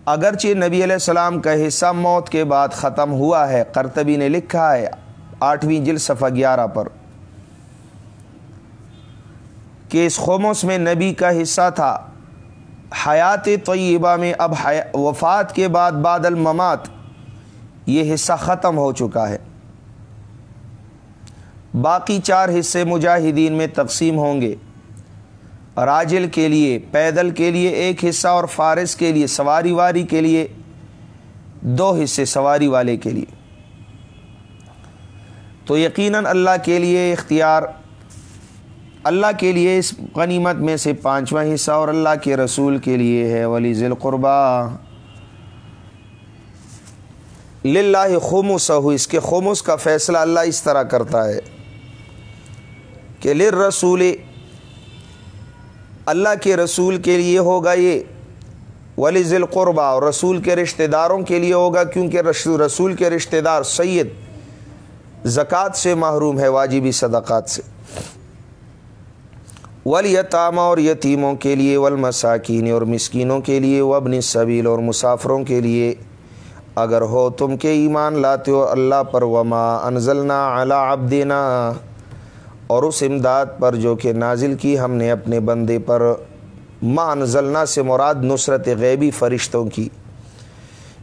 اگرچہ نبی علیہ السلام کا حصہ موت کے بعد ختم ہوا ہے کرتبی نے لکھا ہے، آٹھویں جل صفحہ گیارہ پر۔ کہ اس خموس میں نبی کا حصہ تھا۔ حیات طیبہ میں اب وفات کے بعد بعد الممات، یہ حصہ ختم ہو چکا ہے۔ باقی چار حصے مجاہدین میں تقسیم ہوں گے۔ راجل کے لیے، پیدل کے لیے ایک حصہ اور فارس کے لیے، سواری واری کے لیے، دو حصے سواری والے کے لیے۔ تو یقیناً اللہ کے لیے اختیار، اللہ کے لیے اس غنیمت میں سے پانچواں حصہ اور اللہ کے رسول کے لیے ہے، ولی ذیل قربا للہ خمس ہو اس کے خمس کا فیصلہ اللہ اس طرح کرتا ہے کہ لر رسول اللہ کے رسول کے لیے ہوگا یہ۔ ولی ذیل قربا اور رسول کے رشتہ داروں کے لیے ہوگا، کیونکہ رسول کے رشتہ دار سید زکوٰۃ سے محروم ہے، واجبی صدقات سے۔ ولیتامہ اور یتیموں کے لیے، والمساکین، اور مسکینوں کے لیے وبن صبیل اور مسافروں کے لیے۔ اگر ہو تم کے ایمان لاتے ہو اللہ پر، وما انزلنا علی عبدنا اور اس امداد پر جو کہ نازل کی ہم نے اپنے بندے پر ما انزلنا سے مراد نصرت غیبی فرشتوں کی،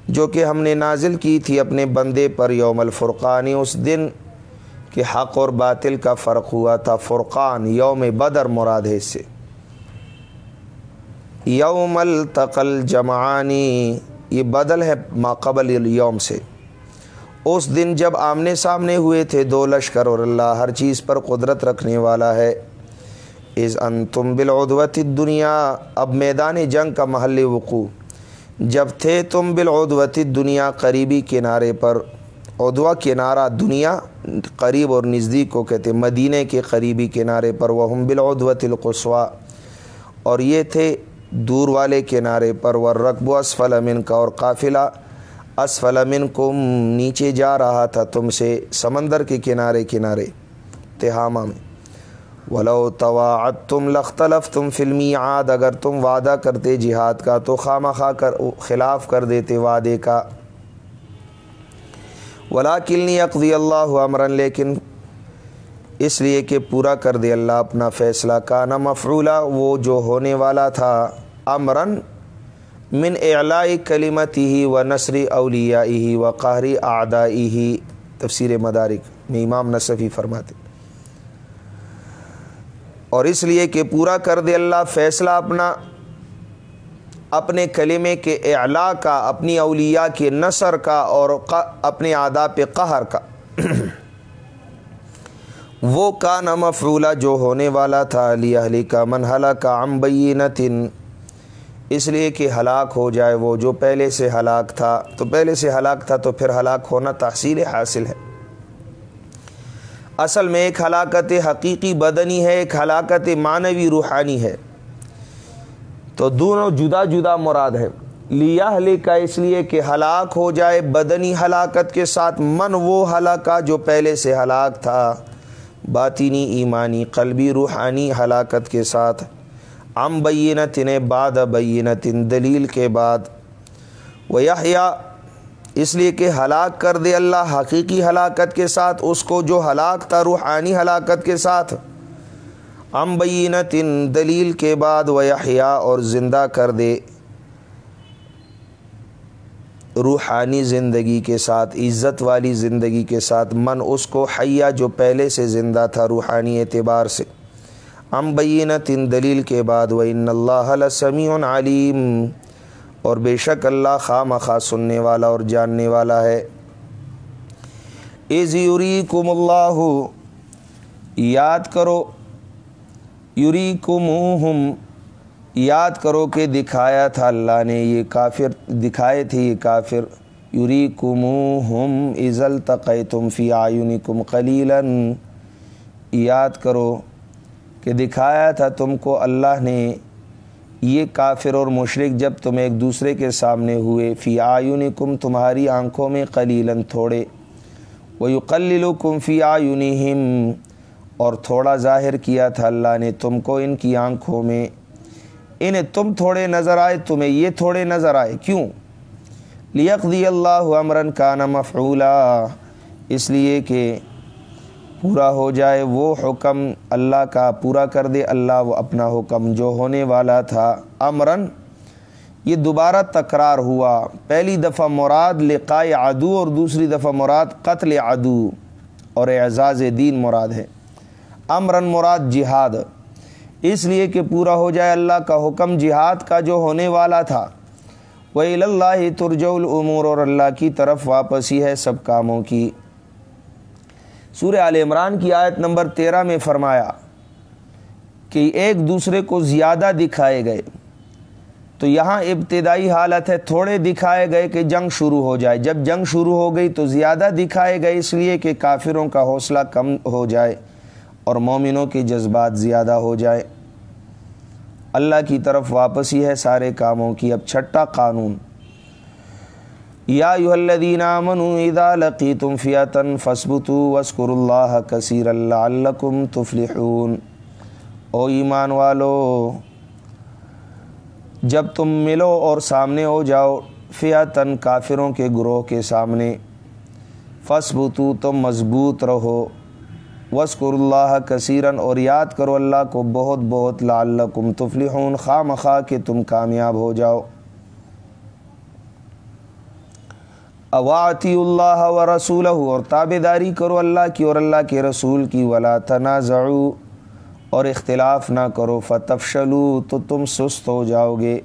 جو کہ ہم نے نازل کی تھی اپنے بندے پر یوم الفرقانی اس دن کہ حق اور باطل کا فرق ہوا تھا فرقان، یوم بدر مراد ہے سے۔ یوم التقل جمعانی، یہ بدل ہے ماقبل یوم سے۔ اس دن جب آمنے سامنے ہوئے تھے دو لشکر اور اللہ ہر چیز پر قدرت رکھنے والا ہے۔ از ان تم بالعدوت دنیا اب میدان جنگ کا محل وقوع۔ جب تھے تم بالعدوت دنیا قریبی کنارے پر۔ ادوا کنارہ دنیا، قریب اور نزدیک کو کہتے مدینہ کے قریبی کنارے پر۔ وہ ہم بالعدوت القصوا اور یہ تھے دور والے کنارے پر۔ وہ رقب و اسفل امن کا اور قافلہ۔ اسفل امن کم نیچے جا رہا تھا تم سے، سمندر کے کنارے کنارے، تہامہ میں۔ ولو تواعد تم لختلف تم فلمی عاد اگر تم وعدہ کرتے جہاد کا، تو خواہ خواہ کر، خلاف کر دیتے وعدے کا۔ ولا کلنی اقضی اللہ عمرن لیکن اس لیے کہ پورا کر دے اللہ اپنا فیصلہ۔ کا نہ مفرولہ وہ جو ہونے والا تھا امرن من اعلائی کلیمت ہی و نثری اولیاء ہی و قہری آدائی ہی تفسیر مدارک میں امام نصفی فرماتے اور اس لیے کہ پورا کر دے اللہ، فیصلہ اپنا، اپنے کلمے کے اعلاء کا، اپنی اولیاء کے نثر کا اور اپنے آداب قہر کا۔ وہ کا نہ مفرولہ جو ہونے والا تھا علی علی کا منحلہ کا امبینتن اس لیے کہ ہلاک ہو جائے وہ جو پہلے سے ہلاک تھا، تو پہلے سے ہلاک تھا تو پھر ہلاک ہونا تحصیل حاصل ہے۔ اصل میں ایک ہلاکت حقیقی بدنی ہے، ایک ہلاکت معنوی روحانی ہے۔ تو دونوں جدا جدا مراد ہے لیا ہلی کا اس لیے کہ ہلاک ہو جائے بدنی ہلاکت کے ساتھ من وہ ہلاکا جو پہلے سے ہلاک تھا۔ باطینی ایمانی، قلبی، روحانی ہلاکت کے ساتھ۔ ام بینت بعد بینت دلیل کے بعد۔ وہ اس لیے کہ ہلاک کر دے اللہ حقیقی ہلاکت کے ساتھ، اس کو جو ہلاک تھا روحانی ہلاکت کے ساتھ۔ ام بینت دلیل کے بعد وہ اور زندہ کر دے۔ روحانی زندگی کے ساتھ، عزت والی زندگی کے ساتھ۔ من اس کو حیا جو پہلے سے زندہ تھا، روحانی اعتبار سے۔ ام بینت دلیل کے بعد وہ ان اللہ سمیع علیم۔ اور بے شک اللہ خواہ مخواہ سننے والا اور جاننے والا ہے۔ از یوری کم اللہ، یاد کرو یوری کم یاد کرو کہ دکھایا تھا اللہ نے یہ کافر، دکھائے تھے یہ کافر۔ یوری کم ہم عزل تق تم فی آیونی کم یاد کرو کہ دکھایا تھا تم کو اللہ نے یہ کافر اور مشرق جب تم ایک دوسرے کے سامنے ہوئے، فی آیونی کم تمہاری آنکھوں میں قلیلاً تھوڑے وہ یقلل کم فی آیونی اور تھوڑا ظاہر کیا تھا اللہ نے تم کو ان کی آنکھوں میں۔ انہیں تم تھوڑے نظر آئے، تمہیں یہ تھوڑے نظر آئے، کیوں؟ لیقضی اللہ امرن کا نہ اس لیے کہ پورا ہو جائے، وہ حکم اللہ کا پورا کر دے۔ اللہ وہ اپنا حکم جو ہونے والا تھا۔ امرن یہ دوبارہ تکرار ہوا۔ پہلی دفعہ مراد لقائے عدو اور دوسری دفعہ مراد قتل عدو۔ اور اعزاز دین مراد ہے۔ امرن مراد جہاد۔ اس لیے کہ پورا ہو جائے اللہ کا حکم جہاد کا جو ہونے والا تھا۔ وہ اللہ ترج العمور اور اللہ کی طرف واپس ہی ہے سب کاموں کی۔ سورہ عال عمران کی آیت نمبر تیرہ میں فرمایا کہ ایک دوسرے کو زیادہ دکھائے گئے۔ تو یہاں ابتدائی حالت ہے، تھوڑے دکھائے گئے کہ جنگ شروع ہو جائے۔ جب جنگ شروع ہو گئی تو زیادہ دکھائے گئے، اس لیے کہ کافروں کا حوصلہ کم ہو جائے اور مومنوں کے جذبات زیادہ ہو جائے۔ اللہ کی طرف واپس ہی ہے سارے کاموں کی۔ اب چھٹا قانون۔ یا الذین آمنوا اذا لقیتم فیاتن فسبتو وسکر اللہ کثیر اللہ تفلحون۔ او ایمان والو، جب تم ملو اور سامنے ہو جاؤ فیاتن کافروں کے گروہ کے سامنے۔ فسبتو تم مضبوط رہو۔ وسکر اللہ کثیرن اور یاد کرو اللہ کو بہت بہت لعلکم تفلحون۔ خواہ مخواہ کہ تم کامیاب ہو جاؤ۔ اواتی اللہ و رسول اور تابے داری کرو اللہ کی اور اللہ کے رسول کی، ولا تنازعو، اور اختلاف نہ کرو، فتفشلو، تو تم سست ہو جاؤ گے۔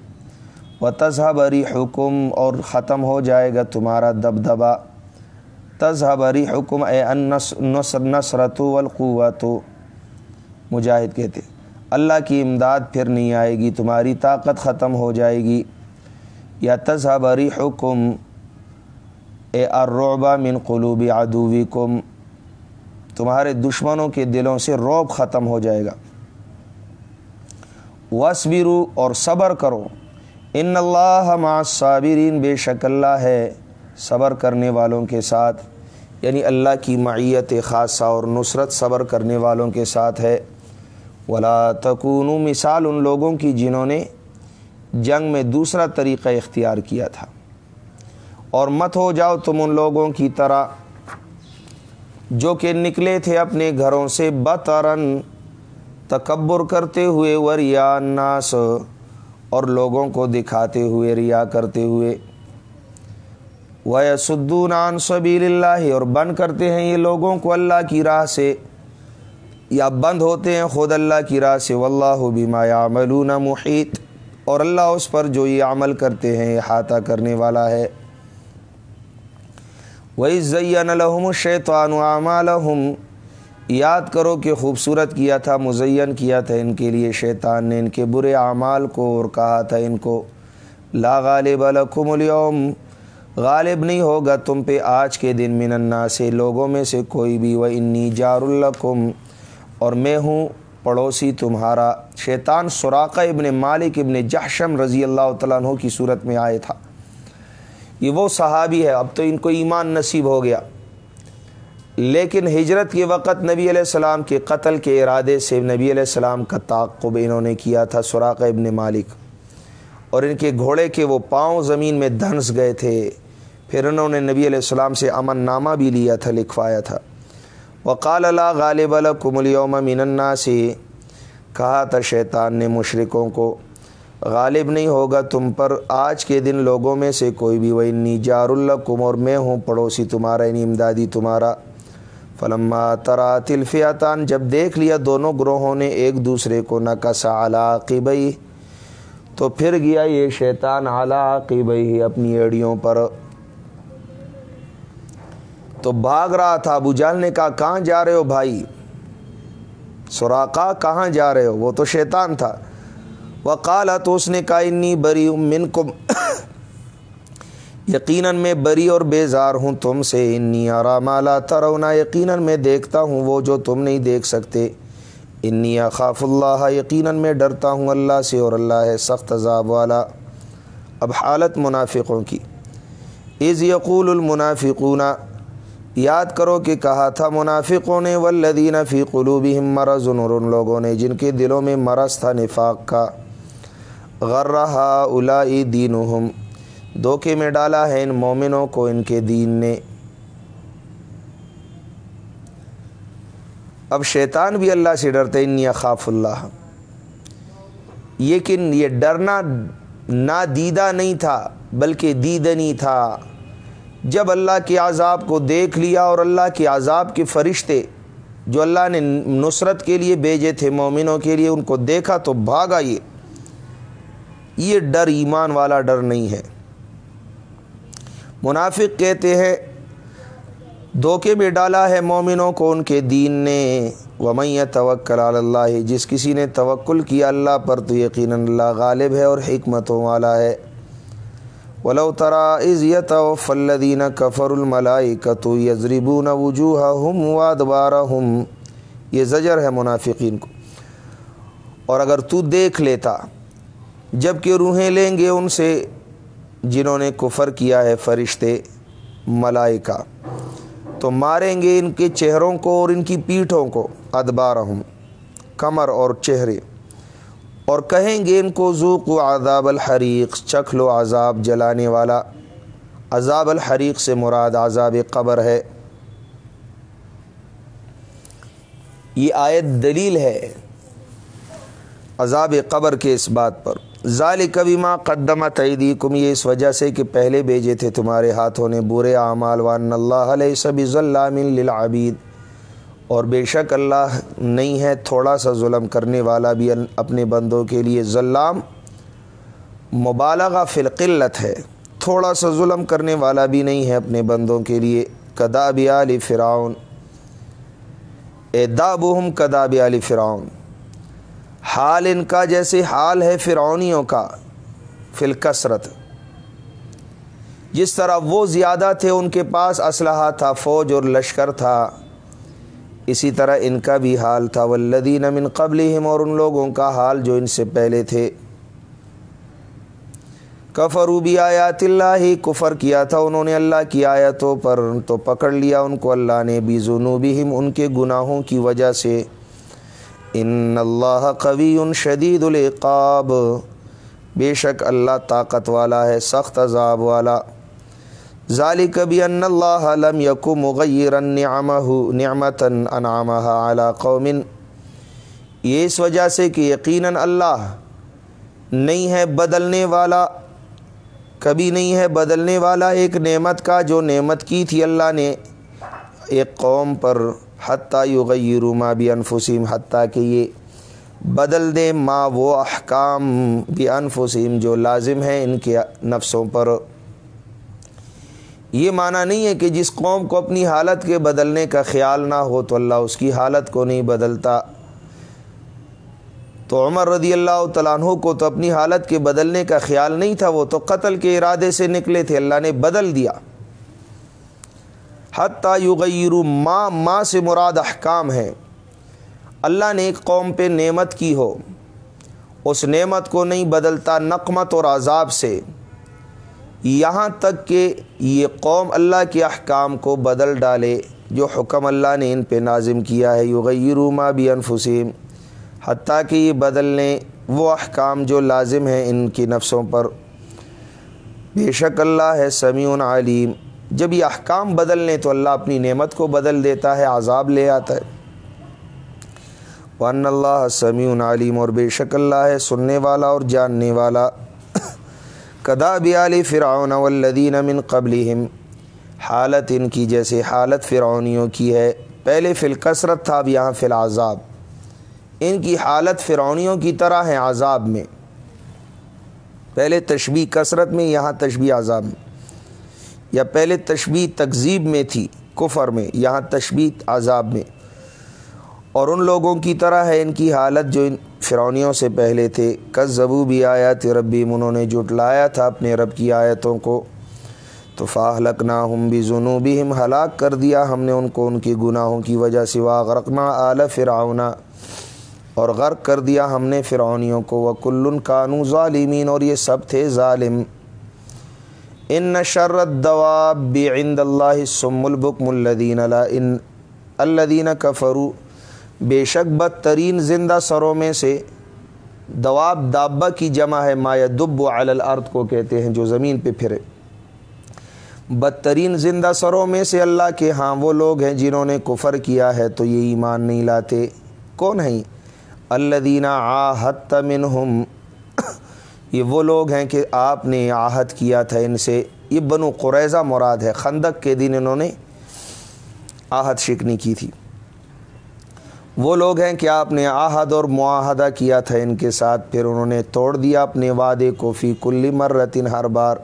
و تذہب حکم اور ختم ہو جائے گا تمہارا دبدبا تذہبری حکم اے نصر نصرت والقوت مجاہد کہتے، اللہ کی امداد پھر نہیں آئے گی، تمہاری طاقت ختم ہو جائے گی۔ یا تذہبری حکم اے الرعبہ من قلوب عدوکم، تمہارے دشمنوں کے دلوں سے روب ختم ہو جائے گا۔ وصبرو اور صبر کرو۔ ان اللہ مع الصابرین، بے شک اللہ ہے صبر کرنے والوں کے ساتھ۔ یعنی اللہ کی معیت خاصہ اور نصرت صبر کرنے والوں کے ساتھ ہے۔ ولا تکون مثال ان لوگوں کی جنہوں نے جنگ میں دوسرا طریقہ اختیار کیا تھا۔ اور مت ہو جاؤ تم ان لوگوں کی طرح جو کہ نکلے تھے اپنے گھروں سے بطرن تکبر کرتے ہوئے وریا ناس اور لوگوں کو دکھاتے ہوئے ریا کرتے ہوئے۔ وہ سدون عن سبیل اللہ اور بند کرتے ہیں یہ لوگوں کو اللہ کی راہ سے یا بند ہوتے ہیں خود اللہ کی راہ سے۔ واللہ بما یعملون محیط اور اللہ اس پر جو یہ عمل کرتے ہیں احاطہ کرنے والا ہے۔ وہی زین الحم الشیطان اعمالہم یاد کرو کہ خوبصورت کیا تھا، مزین کیا تھا ان کے لیے، شیطان نے ان کے برے اعمال کو اور کہا تھا ان کو، لا غالب لکم اليوم۔ غالب نہیں ہوگا تم پہ آج کے دن من الناس سے لوگوں میں سے کوئی بھی۔ وہ انی جار الکم اور میں ہوں پڑوسی تمہارا۔ شیطان سراقہ ابن مالک ابن جحشم رضی اللہ تعالیٰ عنہ کی صورت میں آئے تھا۔ یہ وہ صحابی ہے، اب تو ان کو ایمان نصیب ہو گیا۔ لیکن ہجرت کے وقت نبی علیہ السلام کے قتل کے ارادے سے نبی علیہ السلام کا تعقب انہوں نے کیا تھا سراقہ ابن مالک۔ اور ان کے گھوڑے کے وہ پاؤں زمین میں دھنس گئے تھے۔ پھر انہوں نے نبی علیہ السلام سے امن نامہ بھی لیا تھا، لکھوایا تھا۔ وقال اللہ غالب الکم اليوم من الناس سے کہا تھا شیطان نے مشرقوں کو غالب نہیں ہوگا تم پر۔ آج کے دن لوگوں میں سے کوئی بھی، وہ انی جار الکم اور میں ہوں پڑوسی تمہارا انی امدادی تمہارا۔ فلما ترا تلفیاتان جب دیکھ لیا دونوں گروہوں نے ایک دوسرے کو نہ کسا علاقبئی تو پھر گیا یہ شیطان علاقبئی اپنی ایڑیوں پر۔ تو بھاگ رہا تھا۔ ابو جال نے کہا، کہاں جا رہے ہو بھائی؟ سوراقا کہاں جا رہے ہو؟ وہ تو شیطان تھا۔ وہ کالا تو اس نے کہا، انی بری من کو یقیناً میں بری اور بیزار ہوں تم سے۔ انی آرام اعلیٰ ترونا یقیناً میں دیکھتا ہوں وہ جو تم نہیں دیکھ سکتے۔ انی خاف اللہ۔ یقیناً میں ڈرتا ہوں اللہ سے اور اللہ ہے سخت عذاب والا۔ اب حالت منافقوں کی۔ از یقول المنافقون، یاد کرو کہ کہا تھا منافقوں نے، والذین فی قلوبہم مرض۔ اور ان لوگوں نے جن کے دلوں میں مرض تھا نفاق کا۔ غرہا اولائی دینہم، دھوکے میں ڈالا ہے ان مومنوں کو ان کے دین نے۔ اب شیطان بھی اللہ سے ڈرتے ان خاف اللہ۔ لیکن یہ ڈرنا نادیدہ نہیں تھا، بلکہ دیدنی تھا۔ جب اللہ کے عذاب کو دیکھ لیا اور اللہ کے عذاب کے فرشتے جو اللہ نے نصرت کے لیے بھیجے تھے، مومنوں کے لیے ان کو دیکھا تو بھاگا یہ۔ یہ ڈر ایمان والا ڈر نہیں ہے۔ منافق کہتے ہیں، دھوکے میں ڈالا ہے مومنوں کو ان کے دین نے۔ ومیا توکل اللہ جس کسی نے توکل کیا اللہ پر تو یقیناً اللہ غالب ہے اور حکمتوں والا ہے۔ ولو ترا از یت فلدین کفر الملائی کتو یزربون وجوہ ہم وادبارہ ہم یہ زجر ہے منافقین کو۔ اور اگر تو دیکھ لیتا جبکہ روحیں لیں گے ان سے جنہوں نے کفر کیا ہے فرشتے ملائکہ۔ تو ماریں گے ان کے چہروں کو اور ان کی پیٹھوں کو، ادبارہم، کمر اور چہرے۔ اور کہیں گے ان کو ذوق و عذاب الحریق، چکھ لو عذاب جلانے والا۔ عذاب الحریق سے مراد عذاب قبر ہے۔ یہ آیت دلیل ہے عذاب قبر کے اس بات پر۔ ظال کبھی ماں قدمہ تعیدی کم یہ اس وجہ سے کہ پہلے بھیجے تھے تمہارے ہاتھوں نے برے اعمال، وان اللہ علیہ سبی ظلام للعبید۔ اور بے شک اللہ نہیں ہے تھوڑا سا ظلم کرنے والا بھی، اپنے بندوں کے لیے ظلام مبالغہ فی القلت ہے۔ تھوڑا سا ظلم کرنے والا بھی نہیں ہے اپنے بندوں کے لیے۔ کداب علی فرعون۔ اے دابہم کداب علی فرعون۔ حال ان کا جیسے حال ہے فرعونیوں کا، فی الکثرت۔ جس طرح وہ زیادہ تھے، ان کے پاس اسلحہ تھا، فوج اور لشکر تھا۔ اسی طرح ان کا بھی حال تھا۔ والذین من قبلہم، اور ان لوگوں کا حال جو ان سے پہلے تھے۔ کفرو بھی آیات اللہ ہی کفر کیا تھا انہوں نے اللہ کی آیتوں پر، تو پکڑ لیا ان کو۔ اللہ نے بھی ذنوبہم، ان کے گناہوں کی وجہ سے۔ ان اللہ قوی شدید العقاب۔ بے شک اللہ طاقت والا ہے، سخت عذاب والا۔ ذالک بھی ان اللہ علم یقو مغیر نعمت انعامہ علی قوم۔ یہ اس وجہ سے کہ یقیناً اللہ نہیں ہے بدلنے والا، کبھی نہیں ہے بدلنے والا ایک نعمت کا، جو نعمت کی تھی اللہ نے ایک قوم پر۔ حتیٰ یغیروا ما بھی انفسیم حتیٰ کہ یہ بدل دیں ما وہ احکام بھی انفسیم جو لازم ہیں ان کے نفسوں پر۔ یہ معنی نہیں ہے کہ جس قوم کو اپنی حالت کے بدلنے کا خیال نہ ہو تو اللہ اس کی حالت کو نہیں بدلتا۔ تو عمر رضی اللہ تعالیٰ عنہ کو تو اپنی حالت کے بدلنے کا خیال نہیں تھا، وہ تو قتل کے ارادے سے نکلے تھے، اللہ نے بدل دیا۔ حتیٰ یغیر ماں ماں سے مراد احکام ہے اللہ نے ایک قوم پہ نعمت کی ہو۔ اس نعمت کو نہیں بدلتا نقمت اور عذاب سے۔ یہاں تک کہ یہ قوم اللہ کے احکام کو بدل ڈالے۔ جو حکم اللہ نے ان پہ نازم کیا ہے۔ یغیرو ما بھی انفسیم حتیٰ کہ یہ بدل لیں وہ احکام جو لازم ہیں ان کی نفسوں پر۔ بے شک اللہ ہے سمیع علیم۔ جب یہ احکام بدل لیں تو اللہ اپنی نعمت کو بدل دیتا ہے، عذاب لے آتا ہے۔ ون اللہ سمیع علیم اور بے شک اللہ ہے سننے والا اور جاننے والا۔ کدا بیال فرعون والذین من قبلہم حالت ان کی جیسے حالت فرعونیوں کی ہے۔ پہلے فی الکثرت تھا، اب یہاں فی العذاب۔ ان کی حالت فرعونیوں کی طرح ہے عذاب میں۔ پہلے تشبیح کثرت میں، یہاں تشبیح عذاب میں۔ یا پہلے تشبیح تکذیب میں تھی کفر میں، یہاں تشبیح عذاب میں۔ اور ان لوگوں کی طرح ہے ان کی حالت جو ان فرونیوں سے پہلے تھے۔ کس زبو بھی آیا تھے ربی انہوں نے جٹلایا تھا اپنے رب کی آیتوں کو۔ تو فاہ لکنا ہم بھی جنوبی ہم ہلاک کر دیا ہم نے ان کو، ان کے گناہوں کی وجہ سے وا غرقنا اعلی فرعونہ اور غرق کر دیا ہم نے فرعونیوں کو۔ وہ کل قانو ظالمین، اور یہ سب تھے ظالم۔ ان شرت دوا بے عند اللہ سم البکم الدین ان الدین کفرو بے شک بدترین زندہ سروں میں سے دواب دابا کی جمع ہے مایا دب و الارض کو کہتے ہیں، جو زمین پہ پھرے۔ بدترین زندہ سروں میں سے اللہ کے ہاں وہ لوگ ہیں جنہوں نے کفر کیا ہے، تو یہ ایمان نہیں لاتے۔ کون ہیں؟ اللہ دینہ آحت منہم۔ یہ وہ لوگ ہیں کہ آپ نے آہد کیا تھا ان سے۔ یہ بنو قریضہ مراد ہے، خندق کے دن انہوں نے آہد شکنی کی تھی۔ وہ لوگ ہیں کہ آپ نے آہد اور معاہدہ کیا تھا ان کے ساتھ، پھر انہوں نے توڑ دیا اپنے وعدے کو۔ فی کلی مرتن ہر بار۔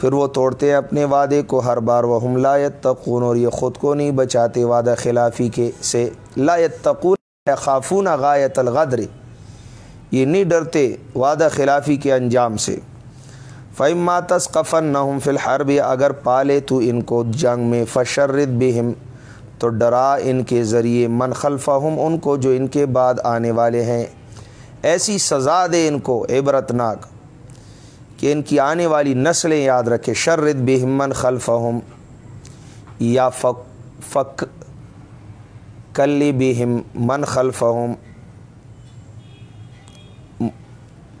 پھر وہ توڑتے ہیں اپنے وعدے کو ہر بار۔ وہ ہم لایت تقون اور یہ خود کو نہیں بچاتے۔ وعدہ خلافی کے سے لایت تقون خافون غایت الغدر۔ یہ نہیں ڈرتے وعدہ خلافی کے انجام سے۔ فیم ماتس قفن نہ ہم فی الحرب، اگر پالے تو ان کو جنگ میں فشرد بہم تو ڈرا ان کے ذریعے۔ من خلفہم ان کو جو ان کے بعد آنے والے ہیں۔ ایسی سزا دے ان کو عبرتناک کہ ان کی آنے والی نسلیں یاد رکھے۔ شرد بہمن خلفہم یا فک فک کلی بہم من خلفہم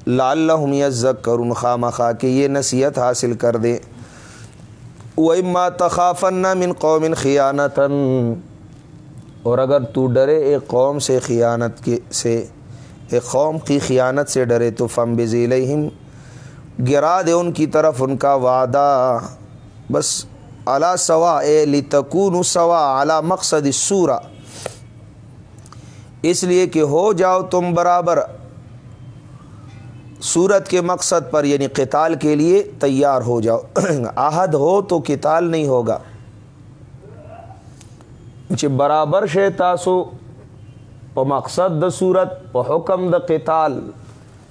لال یزک کرن خواہ مخواہ کہ یہ نصیحت حاصل کر دے اما تخافن من قوم خیانتاً اور اگر تو ڈرے ایک قوم سے خیانت کے سے ایک قوم کی خیانت سے ڈرے تو فم بزیلہم گرا دے ان کی طرف ان کا وعدہ۔ بس اعلیٰ سوا اے لتکون سوا اعلیٰ مقصد سورہ اس لیے کہ ہو جاؤ تم برابر۔ صورت کے مقصد پر یعنی قتال کے لیے تیار ہو جاؤ۔ آہد ہو تو قتال نہیں ہوگا۔ برابر شے تاسو، پا مقصد د صورت، پا حکم د قتال۔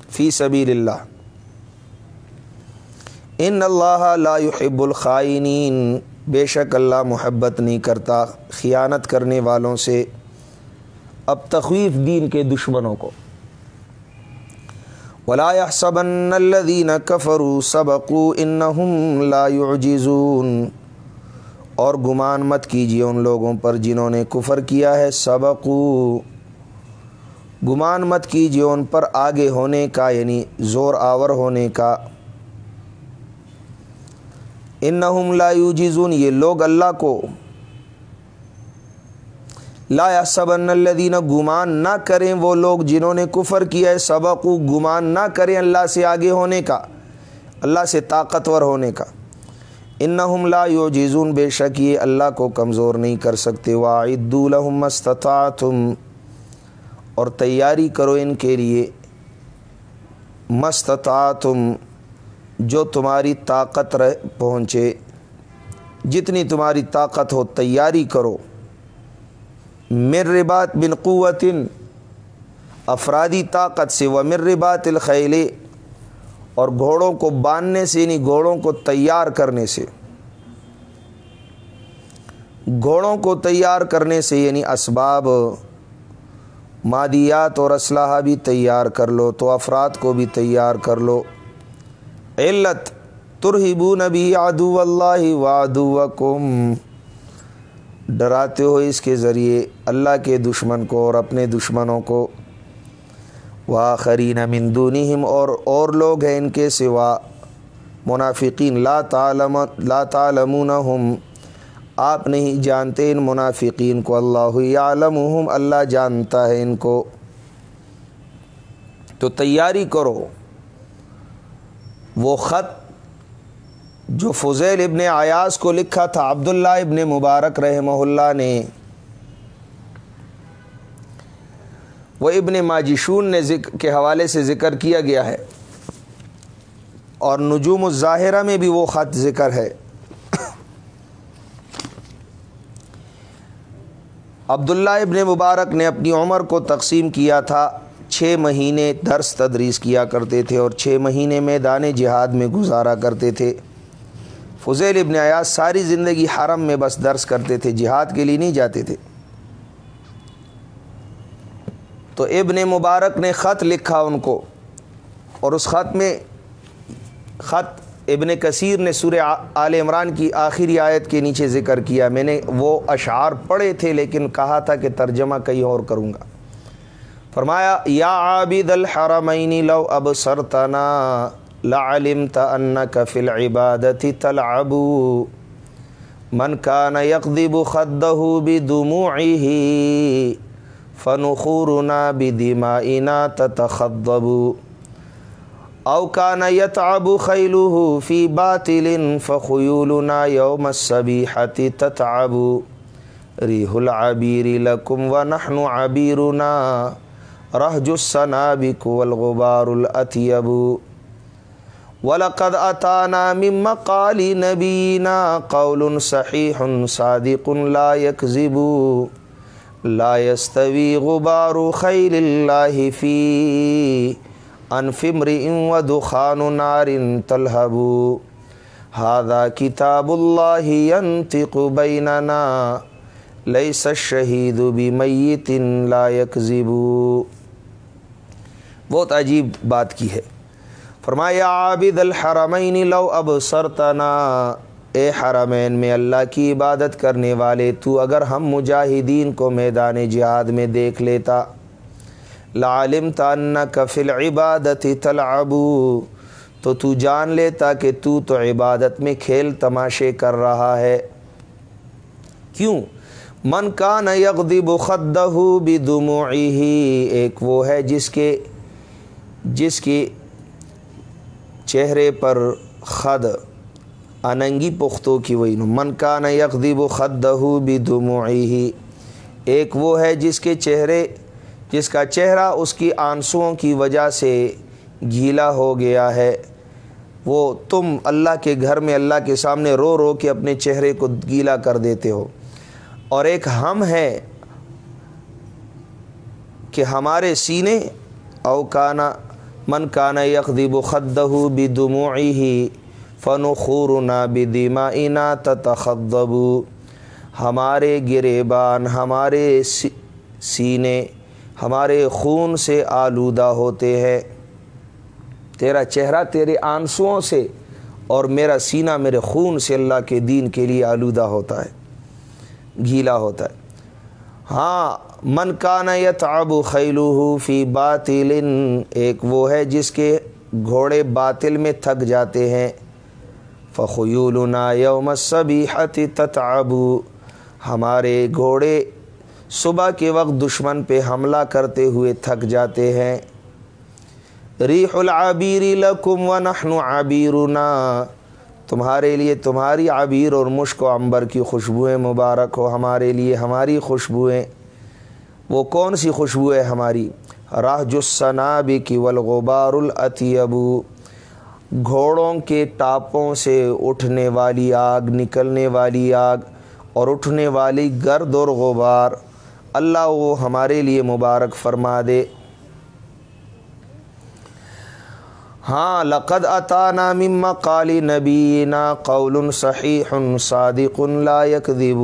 فی سبیل اللہ ان اللہ لا يحب الخائنین۔ بے شک اللہ محبت نہیں کرتا، خیانت کرنے والوں سے۔ اب تخویف دین کے دشمنوں کو۔ ولا يحسبن الذين كفروا سبقوا انهم لا يعجزون۔ اور گمان مت کیجیے ان لوگوں پر جنہوں نے کفر کیا ہے سبقو گمان مت کیجیے ان پر آگے ہونے کا یعنی زور آور ہونے کا۔ انہم لا یوجزون یہ لوگ اللہ کو لا صبن الدین گمان نہ کریں وہ لوگ جنہوں نے کفر کیا ہے سبق و گمان نہ کریں اللہ سے آگے ہونے کا، اللہ سے طاقتور ہونے کا۔ ان لا یوجزون بے شک یہ اللہ کو کمزور نہیں کر سکتے۔ واعد الحم استطاعتم اور تیاری کرو ان کے لیے۔ مستطاعتم جو تمہاری طاقت رہ پہنچے۔ جتنی تمہاری طاقت ہو، تیاری کرو۔ مر ربات بن قوت افرادی طاقت سے وہ مر ربات الخیل اور گھوڑوں کو باندھنے سے یعنی گھوڑوں کو تیار کرنے سے۔ گھوڑوں کو تیار کرنے سے یعنی اسباب، مادیات اور اسلحہ بھی تیار کر لو، تو افراد کو بھی تیار کر لو۔ علت ترہبو نبی آدو اللہ وادو ڈراتے ہو اس کے ذریعے اللہ کے دشمن کو اور اپنے دشمنوں کو۔ واخرین من دونہم، اور اور لوگ ہیں ان کے سوا۔ منافقین، لا تعلم، لا تعلمونہم۔ آپ نہیں جانتے ان منافقین کو۔ اللہ عالم اللہ جانتا ہے ان کو۔ تو تیاری کرو۔ وہ خط جو فضیل ابن ایاز کو لکھا تھا، عبداللہ ابن مبارک رحمہ اللہ نے۔ وہ ابن ماجشون نے ذکر کے حوالے سے ذکر کیا گیا ہے۔ اور نجوم الظاہرہ میں بھی وہ خط ذکر ہے۔ عبداللہ ابن مبارک نے اپنی عمر کو تقسیم کیا تھا۔ چھ مہینے درس تدریس کیا کرتے تھے اور چھ مہینے میدان جہاد میں گزارا کرتے تھے۔ فضیل ابن ایاز ساری زندگی حرم میں بس درس کرتے تھے، جہاد کے لیے نہیں جاتے تھے۔ تو ابن مبارک نے خط لکھا ان کو اور اس خط میں خط ابن کثیر نے سورہ آل عمران کی آخری آیت کے نیچے ذکر کیا۔ میں نے وہ اشعار پڑھے تھے لیکن کہا تھا کہ ترجمہ کہیں اور کروں گا۔ فرمایا، یا عابد الحرمین لو اب سرتنا لعلمت انک فی العبادت تلعب. من کان یقذب خدہ بدموعه، فنخورنا بدمائنا تتخضب. او کان یتعب خیلہ فی باطل فخیولنا یوم السبیحت تتعب. ریح العبیر لکم ونحن عبیرنا رحج السنابک والغبار الاتیب ولقد اتانا من مقال نبینا قول صحیح صادق لا يكذب، لا يستوي غبار خیل اللہ فی انفمر و دخان نار تلہب هذا کتاب اللہ ينطق بیننا لیس الشہید بمیت لا يكذب. بہت عجیب بات کی ہے۔ فرمایا عابد الحرمین، لو اب سرتنا اے حرمین، میں اللہ کی عبادت کرنے والے تو اگر ہم مجاہدین کو میدان جہاد میں دیکھ لیتا۔ لعلم تن کفل عبادت تلعبو تو تو جان لیتا کہ تو تو عبادت میں کھیل تماشے کر رہا ہے۔ کیوں؟ من کا نہ یغدب خدہ بدمعی ایک وہ ہے جس کے، جس کی چہرے پر خد، اننگی پختوں کی وہی من کا نہ یکدیب و خدہ بھی ہی ایک وہ ہے جس کے چہرے، جس کا چہرہ اس کی آنسوؤں کی وجہ سے گیلا ہو گیا ہے۔ وہ تم اللہ کے گھر میں، اللہ کے سامنے رو رو کے اپنے چہرے کو گیلا کر دیتے ہو۔ اور ایک ہم ہے کہ ہمارے سینے اوکانہ من کانا یکدیب خدہ بدمعی ہی فن خورنا بدمائنا تتخضب. ہمارے گریبان، ہمارے سینے، ہمارے خون سے آلودہ ہوتے ہیں۔ تیرا چہرہ تیرے آنسوؤں سے اور میرا سینہ میرے خون سے اللہ کے دین کے لیے آلودہ ہوتا ہے، گیلا ہوتا ہے۔ ہاں من کان یتعب خیلوہ فی باطل، ایک وہ ہے جس کے گھوڑے باطل میں تھک جاتے ہیں۔ فخیولنا یوم الصبیحت تتعب، ہمارے گھوڑے صبح کے وقت دشمن پہ حملہ کرتے ہوئے تھک جاتے ہیں۔ ریح العبیر لکم ونحن عبیرنا تمہارے لیے تمہاری عبیر اور مشک و عمبر کی خوشبوئیں مبارک ہو، ہمارے لیے ہماری خوشبوئیں۔ وہ کون سی خوشبو ہے ہماری؟ راہ جسناب کی ولغبار العطیبو گھوڑوں کے ٹاپوں سے اٹھنے والی آگ، نکلنے والی آگ اور اٹھنے والی گرد اور غبار۔ اللہ وہ ہمارے لیے مبارک فرما دے۔ ہاں لقد عطا مما قالی نبینا قول صحیح صادق لا يكذب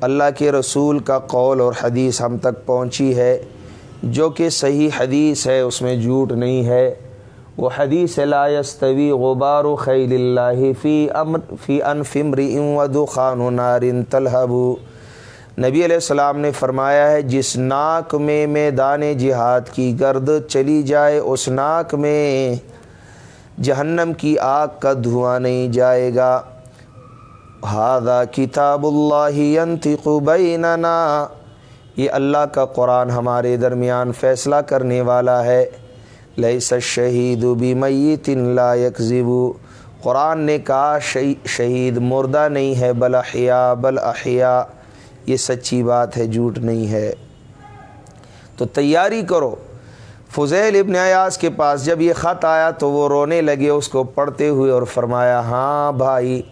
اللہ کے رسول کا قول اور حدیث ہم تک پہنچی ہے۔ جو کہ صحیح حدیث ہے، اس میں جھوٹ نہیں ہے۔ وہ حدیث لا يستوي غبار و خیل اللہ فی امر فی انفمر و دخان نار تلہب۔ نبی علیہ السلام نے فرمایا ہے، جس ناک میں میدان جہاد کی گرد چلی جائے، اس ناک میں جہنم کی آگ کا دھواں نہیں جائے گا۔ ہادہ کتاب اللہ ينطق بیننا یہ اللہ کا قرآن ہمارے درمیان فیصلہ کرنے والا ہے۔ لیس الشہید بمیت لا یکذب قرآن نے کہا شہید مردہ نہیں ہے، بل احیاء بل احیاء یہ سچی بات ہے، جھوٹ نہیں ہے۔ تو تیاری کرو۔ فضیل ابن ایاز کے پاس جب یہ خط آیا تو وہ رونے لگے، اس کو پڑھتے ہوئے اور فرمایا ہاں بھائی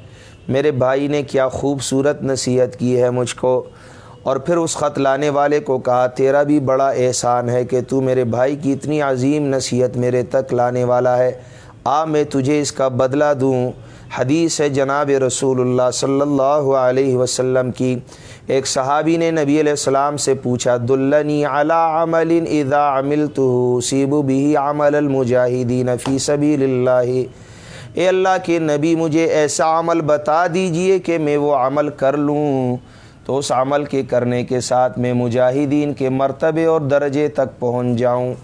میرے بھائی نے کیا خوبصورت نصیحت کی ہے مجھ کو؟ اور پھر اس خط لانے والے کو کہا، تیرا بھی بڑا احسان ہے کہ تو میرے بھائی کی اتنی عظیم نصیحت میرے تک لانے والا ہے۔ آ، میں تجھے اس کا بدلہ دوں۔ حدیث ہے جناب رسول اللہ صلی اللہ علیہ وسلم کی۔ ایک صحابی نے نبی علیہ السلام سے پوچھا، دلنی علی عمل اذا عملته سیب بھی عمل المجاہدین فی سبیل اللہ۔ اے اللہ کے نبی مجھے ایسا عمل بتا دیجیے کہ میں وہ عمل کر لوں۔ تو اس عمل کے کرنے کے ساتھ میں مجاہدین کے مرتبے اور درجے تک پہنچ جاؤں۔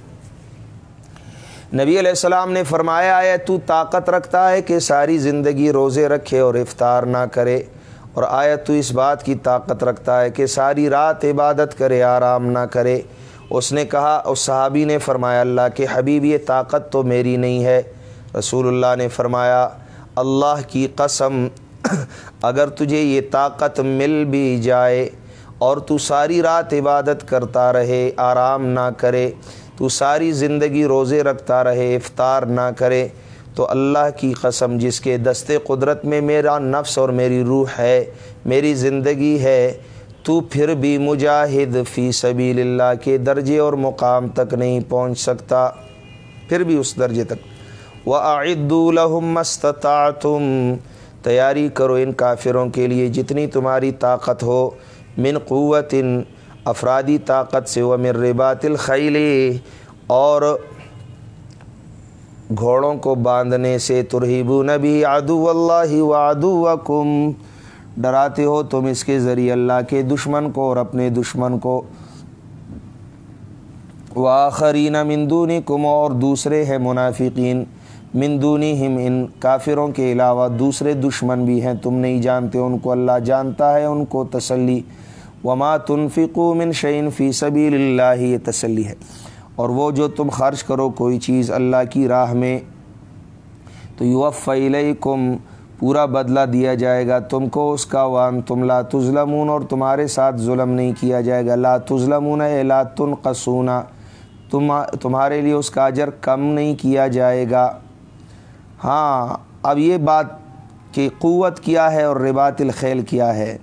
نبی علیہ السلام نے فرمایا ہے تو طاقت رکھتا ہے کہ ساری زندگی روزے رکھے اور افطار نہ کرے۔ اور آیا تو اس بات کی طاقت رکھتا ہے کہ ساری رات عبادت کرے، آرام نہ کرے۔ اس نے کہا، اس صحابی نے فرمایا، اللہ کہ حبیب، یہ طاقت تو میری نہیں ہے۔ رسول اللہ نے فرمایا، اللہ کی قسم، اگر تجھے یہ طاقت مل بھی جائے اور تو ساری رات عبادت کرتا رہے، آرام نہ کرے، تو ساری زندگی روزے رکھتا رہے، افطار نہ کرے، تو اللہ کی قسم، جس کے دست قدرت میں میرا نفس اور میری روح ہے، میری زندگی ہے، تو پھر بھی مجاہد فی سبیل اللہ کے درجے اور مقام تک نہیں پہنچ سکتا، پھر بھی اس درجے تک۔ وہ عید الحم تیاری کرو ان کافروں کے لیے جتنی تمہاری طاقت ہو۔ من قوت ان افرادی طاقت سے۔ وہ من ربات الخیل اور گھوڑوں کو باندھنے سے۔ ترہیبو نبی عدو اللہ و ادو ڈراتے ہو تم اس کے ذریعے اللہ کے دشمن کو اور اپنے دشمن کو۔ واخرین مندونی کم اور دوسرے ہیں منافقین۔ مندونی ہم ان کافروں کے علاوہ دوسرے دشمن بھی ہیں، تم نہیں جانتے، ان کو اللہ جانتا ہے، ان کو تسلی۔ وما تنفقو من شعین فی سبیل اللہ یہ تسلی ہے۔ اور وہ جو تم خرچ کرو کوئی چیز اللہ کی راہ میں، تو یوف کم پورا بدلہ دیا جائے گا تم کو اس کا وان تم لا تظلمون، اور تمہارے ساتھ ظلم نہیں کیا جائے گا۔ لا تظلمون، اے لا تنقصونا، تم تمہارے لیے اس کا اجر کم نہیں کیا جائے گا۔ ہاں اب یہ بات کہ قوت کیا ہے اور ربات الخیل کیا ہے۔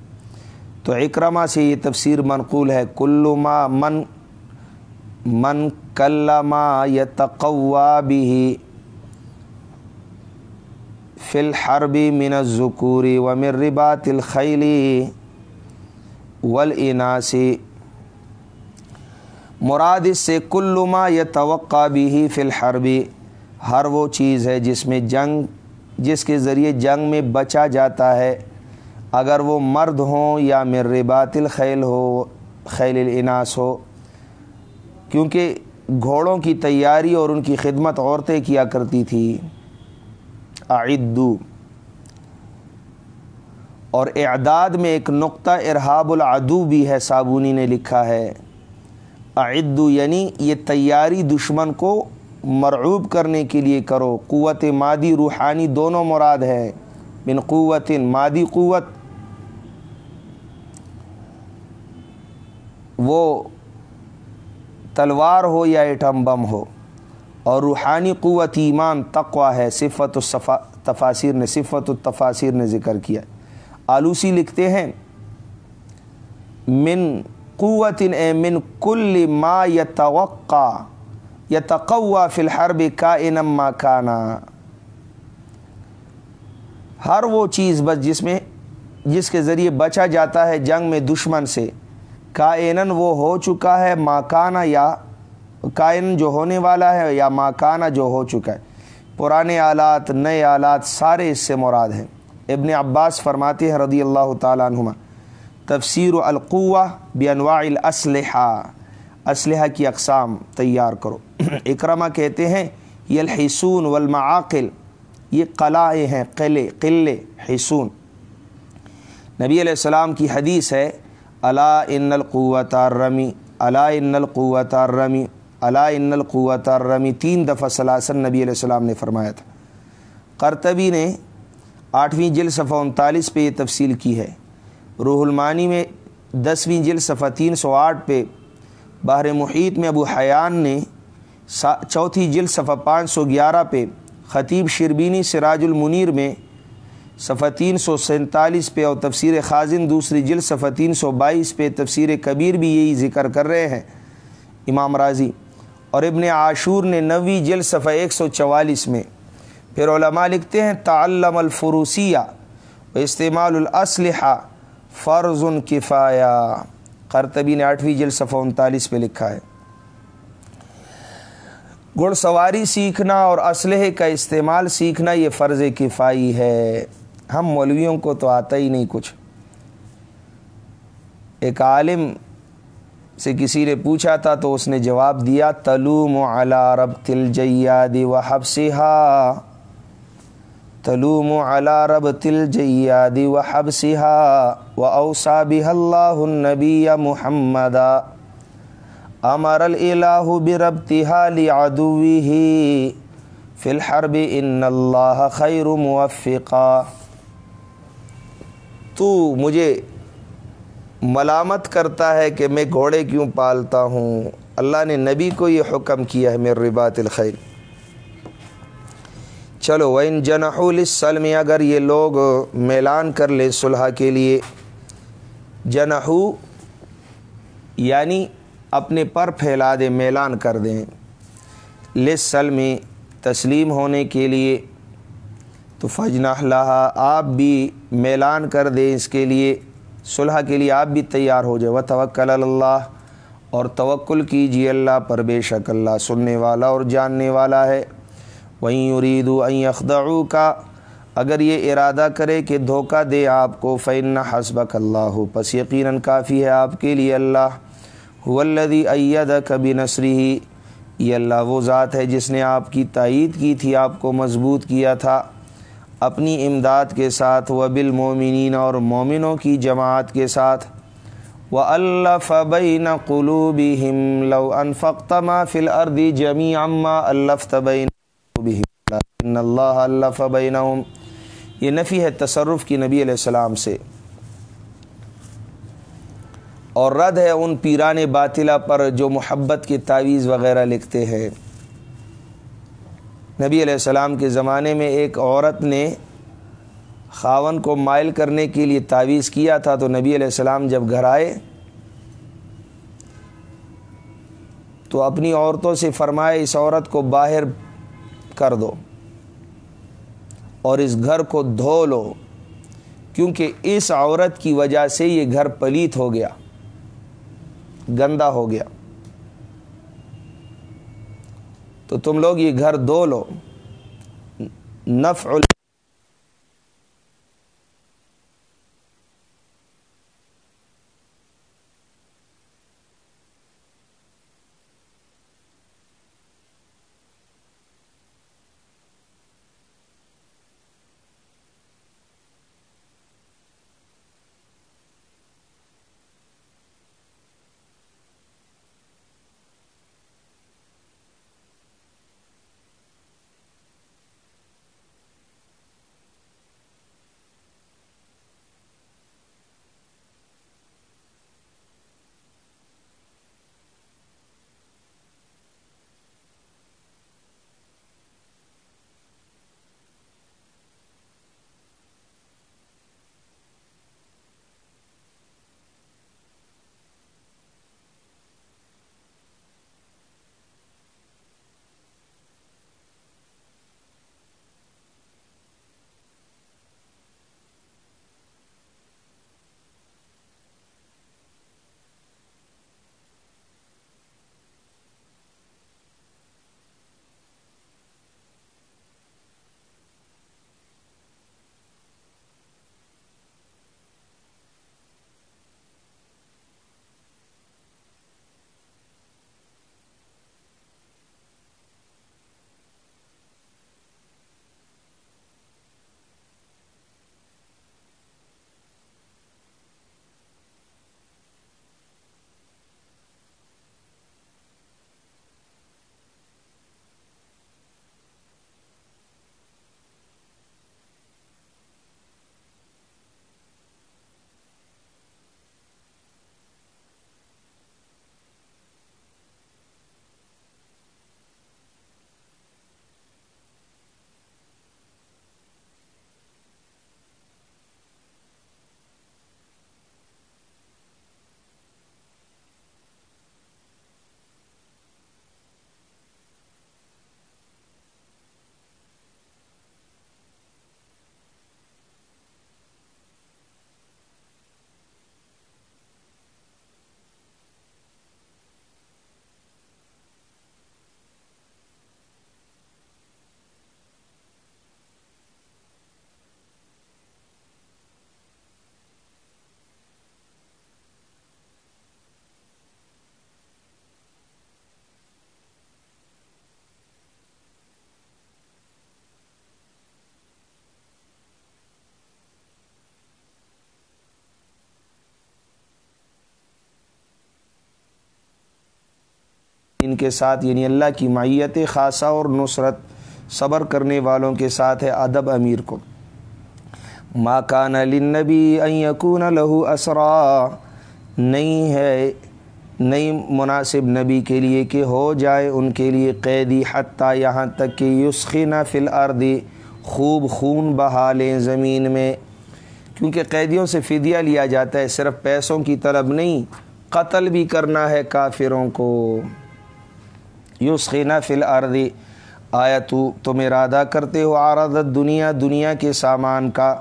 تو اکرما سے یہ تفسیر منقول ہے کلو ما من من کلما یا تقوا بھی فی الحربی من الذکوری و من ربات الخیلی والاناسی مراد اس سے کلما یا توقع بھی فی الحربی ہر وہ چیز ہے جس میں جنگ، جس کے ذریعے جنگ میں بچا جاتا ہے۔ اگر وہ مرد ہوں یا مربات الخیل ہو، خیل الاناس ہو۔ کیونکہ گھوڑوں کی تیاری اور ان کی خدمت عورتیں کیا کرتی تھی۔ اعدو۔ اور اعداد میں ایک نقطہ ارحاب العدو بھی ہے، صابونی نے لکھا ہے۔ اعدو یعنی یہ تیاری دشمن کو مرعوب کرنے کے لیے کرو۔ قوت مادی روحانی دونوں مراد ہے بن قوت مادی قوت، وہ تلوار ہو یا ایٹم بم ہو۔ اور روحانی قوت ایمان تقوا ہے۔ صفت الصفا تفاصیر نے، صفت التفاصیر نے ذکر کیا۔ آلوسی لکھتے ہیں، من قوت، اے من کل ما یتوقع۔ یا تقوا فی الحرب کا انما کانا۔ ہر وہ چیز بس جس میں جس کے ذریعے بچا جاتا ہے جنگ میں دشمن سے۔ کائن وہ ہو چکا ہے ماکانہ یا کائن جو ہونے والا ہے یا ماکانہ جو ہو چکا ہے۔ پرانے آلات، نئے آلات سارے اس سے مراد ہیں۔ ابن عباس فرماتے ہیں رضی اللہ تعالیٰ عنہما، تفسیر القوہ بنواع الاسلحہ۔ اسلحہ کی اقسام تیار کرو۔ اکرما کہتے ہیں یہ الحسون والمعاقل، یہ قلعے ہیں، قلعے قلعے، حسون۔ نبی علیہ السلام کی حدیث ہے اللہ ان القوت رمی اللہ ان القوت رمی اللہ ان القوت رمی تین دفعہ سلاسن نبی علیہ السلام نے فرمایا تھا۔ کرتبی نے آٹھویں جل صفحہ انتالیس پہ یہ تفصیل کی ہے۔ روح المانی میں دسویں جل صفحہ تین سو آٹھ پہ باہر محیط میں ابو حیان نے چوتھی جل صفحہ پانچ سو گیارہ پہ خطیب شربینی سراج المنیر میں صفحہ تین سو سینتالیس پہ اور تفسیر خازن دوسری جل صفحہ تین سو بائیس پہ تفسیر کبیر بھی یہی ذکر کر رہے ہیں۔ امام راضی۔ اور ابن عاشور نے نوی جل صفحہ ایک سو چوالیس میں پھر علماء لکھتے ہیں، تعلم الفروسیہ و استعمال الاسلحہ فرض کفایا قرطبی نے آٹھویں جل صفحہ انتالیس پہ لکھا ہے۔ گھڑ سواری سیکھنا اور اسلحے کا استعمال سیکھنا یہ فرض کفائی ہے۔ ہم مولویوں کو تو آتا ہی نہیں کچھ۔ ایک عالم سے کسی نے پوچھا تھا تو اس نے جواب دیا، تلوم علی رب تل جیادی و حبسہا تلوم علی رب تل جیادی و حبسہا و اوسا بہ اللہ النبی محمد امر الہ بربتہا لعدویہ فی الحرب ان اللہ خیر موفقا. تو مجھے ملامت کرتا ہے کہ میں گھوڑے کیوں پالتا ہوں؟ اللہ نے نبی کو یہ حکم کیا ہے، میرے ربات الخیر. چلو وین جنح السلم اگر یہ لوگ میلان کر لے صلح کے لیے، جنحو یعنی اپنے پر پھیلا دیں میلان کر دیں۔ لسلم تسلیم ہونے کے لیے۔ تو فجنا لہا آپ بھی میلان کر دیں اس کے لیے۔ صلح کے لیے آپ بھی تیار ہو جائے و توکل اللہ اور توکل کیجیے اللہ پر، بے شک اللہ سننے والا اور جاننے والا ہے۔ وہیں ارید وہیں اخدعو کا اگر یہ ارادہ کرے کہ دھوکہ دے آپ کو فین حسبک اللہ پس یقیناً کافی ہے آپ کے لیے اللہ۔ ولدی اید کبھی نثری ہی یہ اللہ وہ ذات ہے جس نے آپ کی تائید کی تھی، آپ کو مضبوط کیا تھا۔ اپنی امداد کے ساتھ و بالمومنین اور مومنوں کی جماعت کے ساتھ۔ و اللہ فبین قلوبہم لو انفقت ما فی الارض جمیعا ما الفت بین ان اللہ الف بینہم۔ یہ نفی ہے تصرف کی نبی علیہ السلام سے۔ اور رد ہے ان پیران باطلہ پر جو محبت کی تعویذ وغیرہ لکھتے ہیں۔ نبی علیہ السلام کے زمانے میں ایک عورت نے خاون کو مائل کرنے کے لیے تعویذ کیا تھا تو نبی علیہ السلام جب گھر آئے تو اپنی عورتوں سے فرمائے اس عورت کو باہر کر دو۔ اور اس گھر کو دھو لو، کیونکہ اس عورت کی وجہ سے یہ گھر پلیت ہو گیا، گندا ہو گیا۔ تو تم لوگ یہ گھر دھو لو۔ نفع کے ساتھ یعنی اللہ کی معیت خاصہ اور نصرت صبر کرنے والوں کے ساتھ ہے ادب امیر کو۔ ماں کان نبی یکون لہو اسرا، نہیں ہے، نہیں مناسب نبی کے لیے کہ ہو جائے ان کے لیے قیدی، حتیٰ یہاں تک کہ یسخینہ فی الارض، خوب خون بہا لیں زمین میں۔ کیونکہ قیدیوں سے فدیہ لیا جاتا ہے، صرف پیسوں کی طلب نہیں، قتل بھی کرنا ہے کافروں کو۔ یسخینہ فی الارض۔ آیا تو تم ارادہ کرتے ہو عارضت دنیا دنیا کے سامان کا؟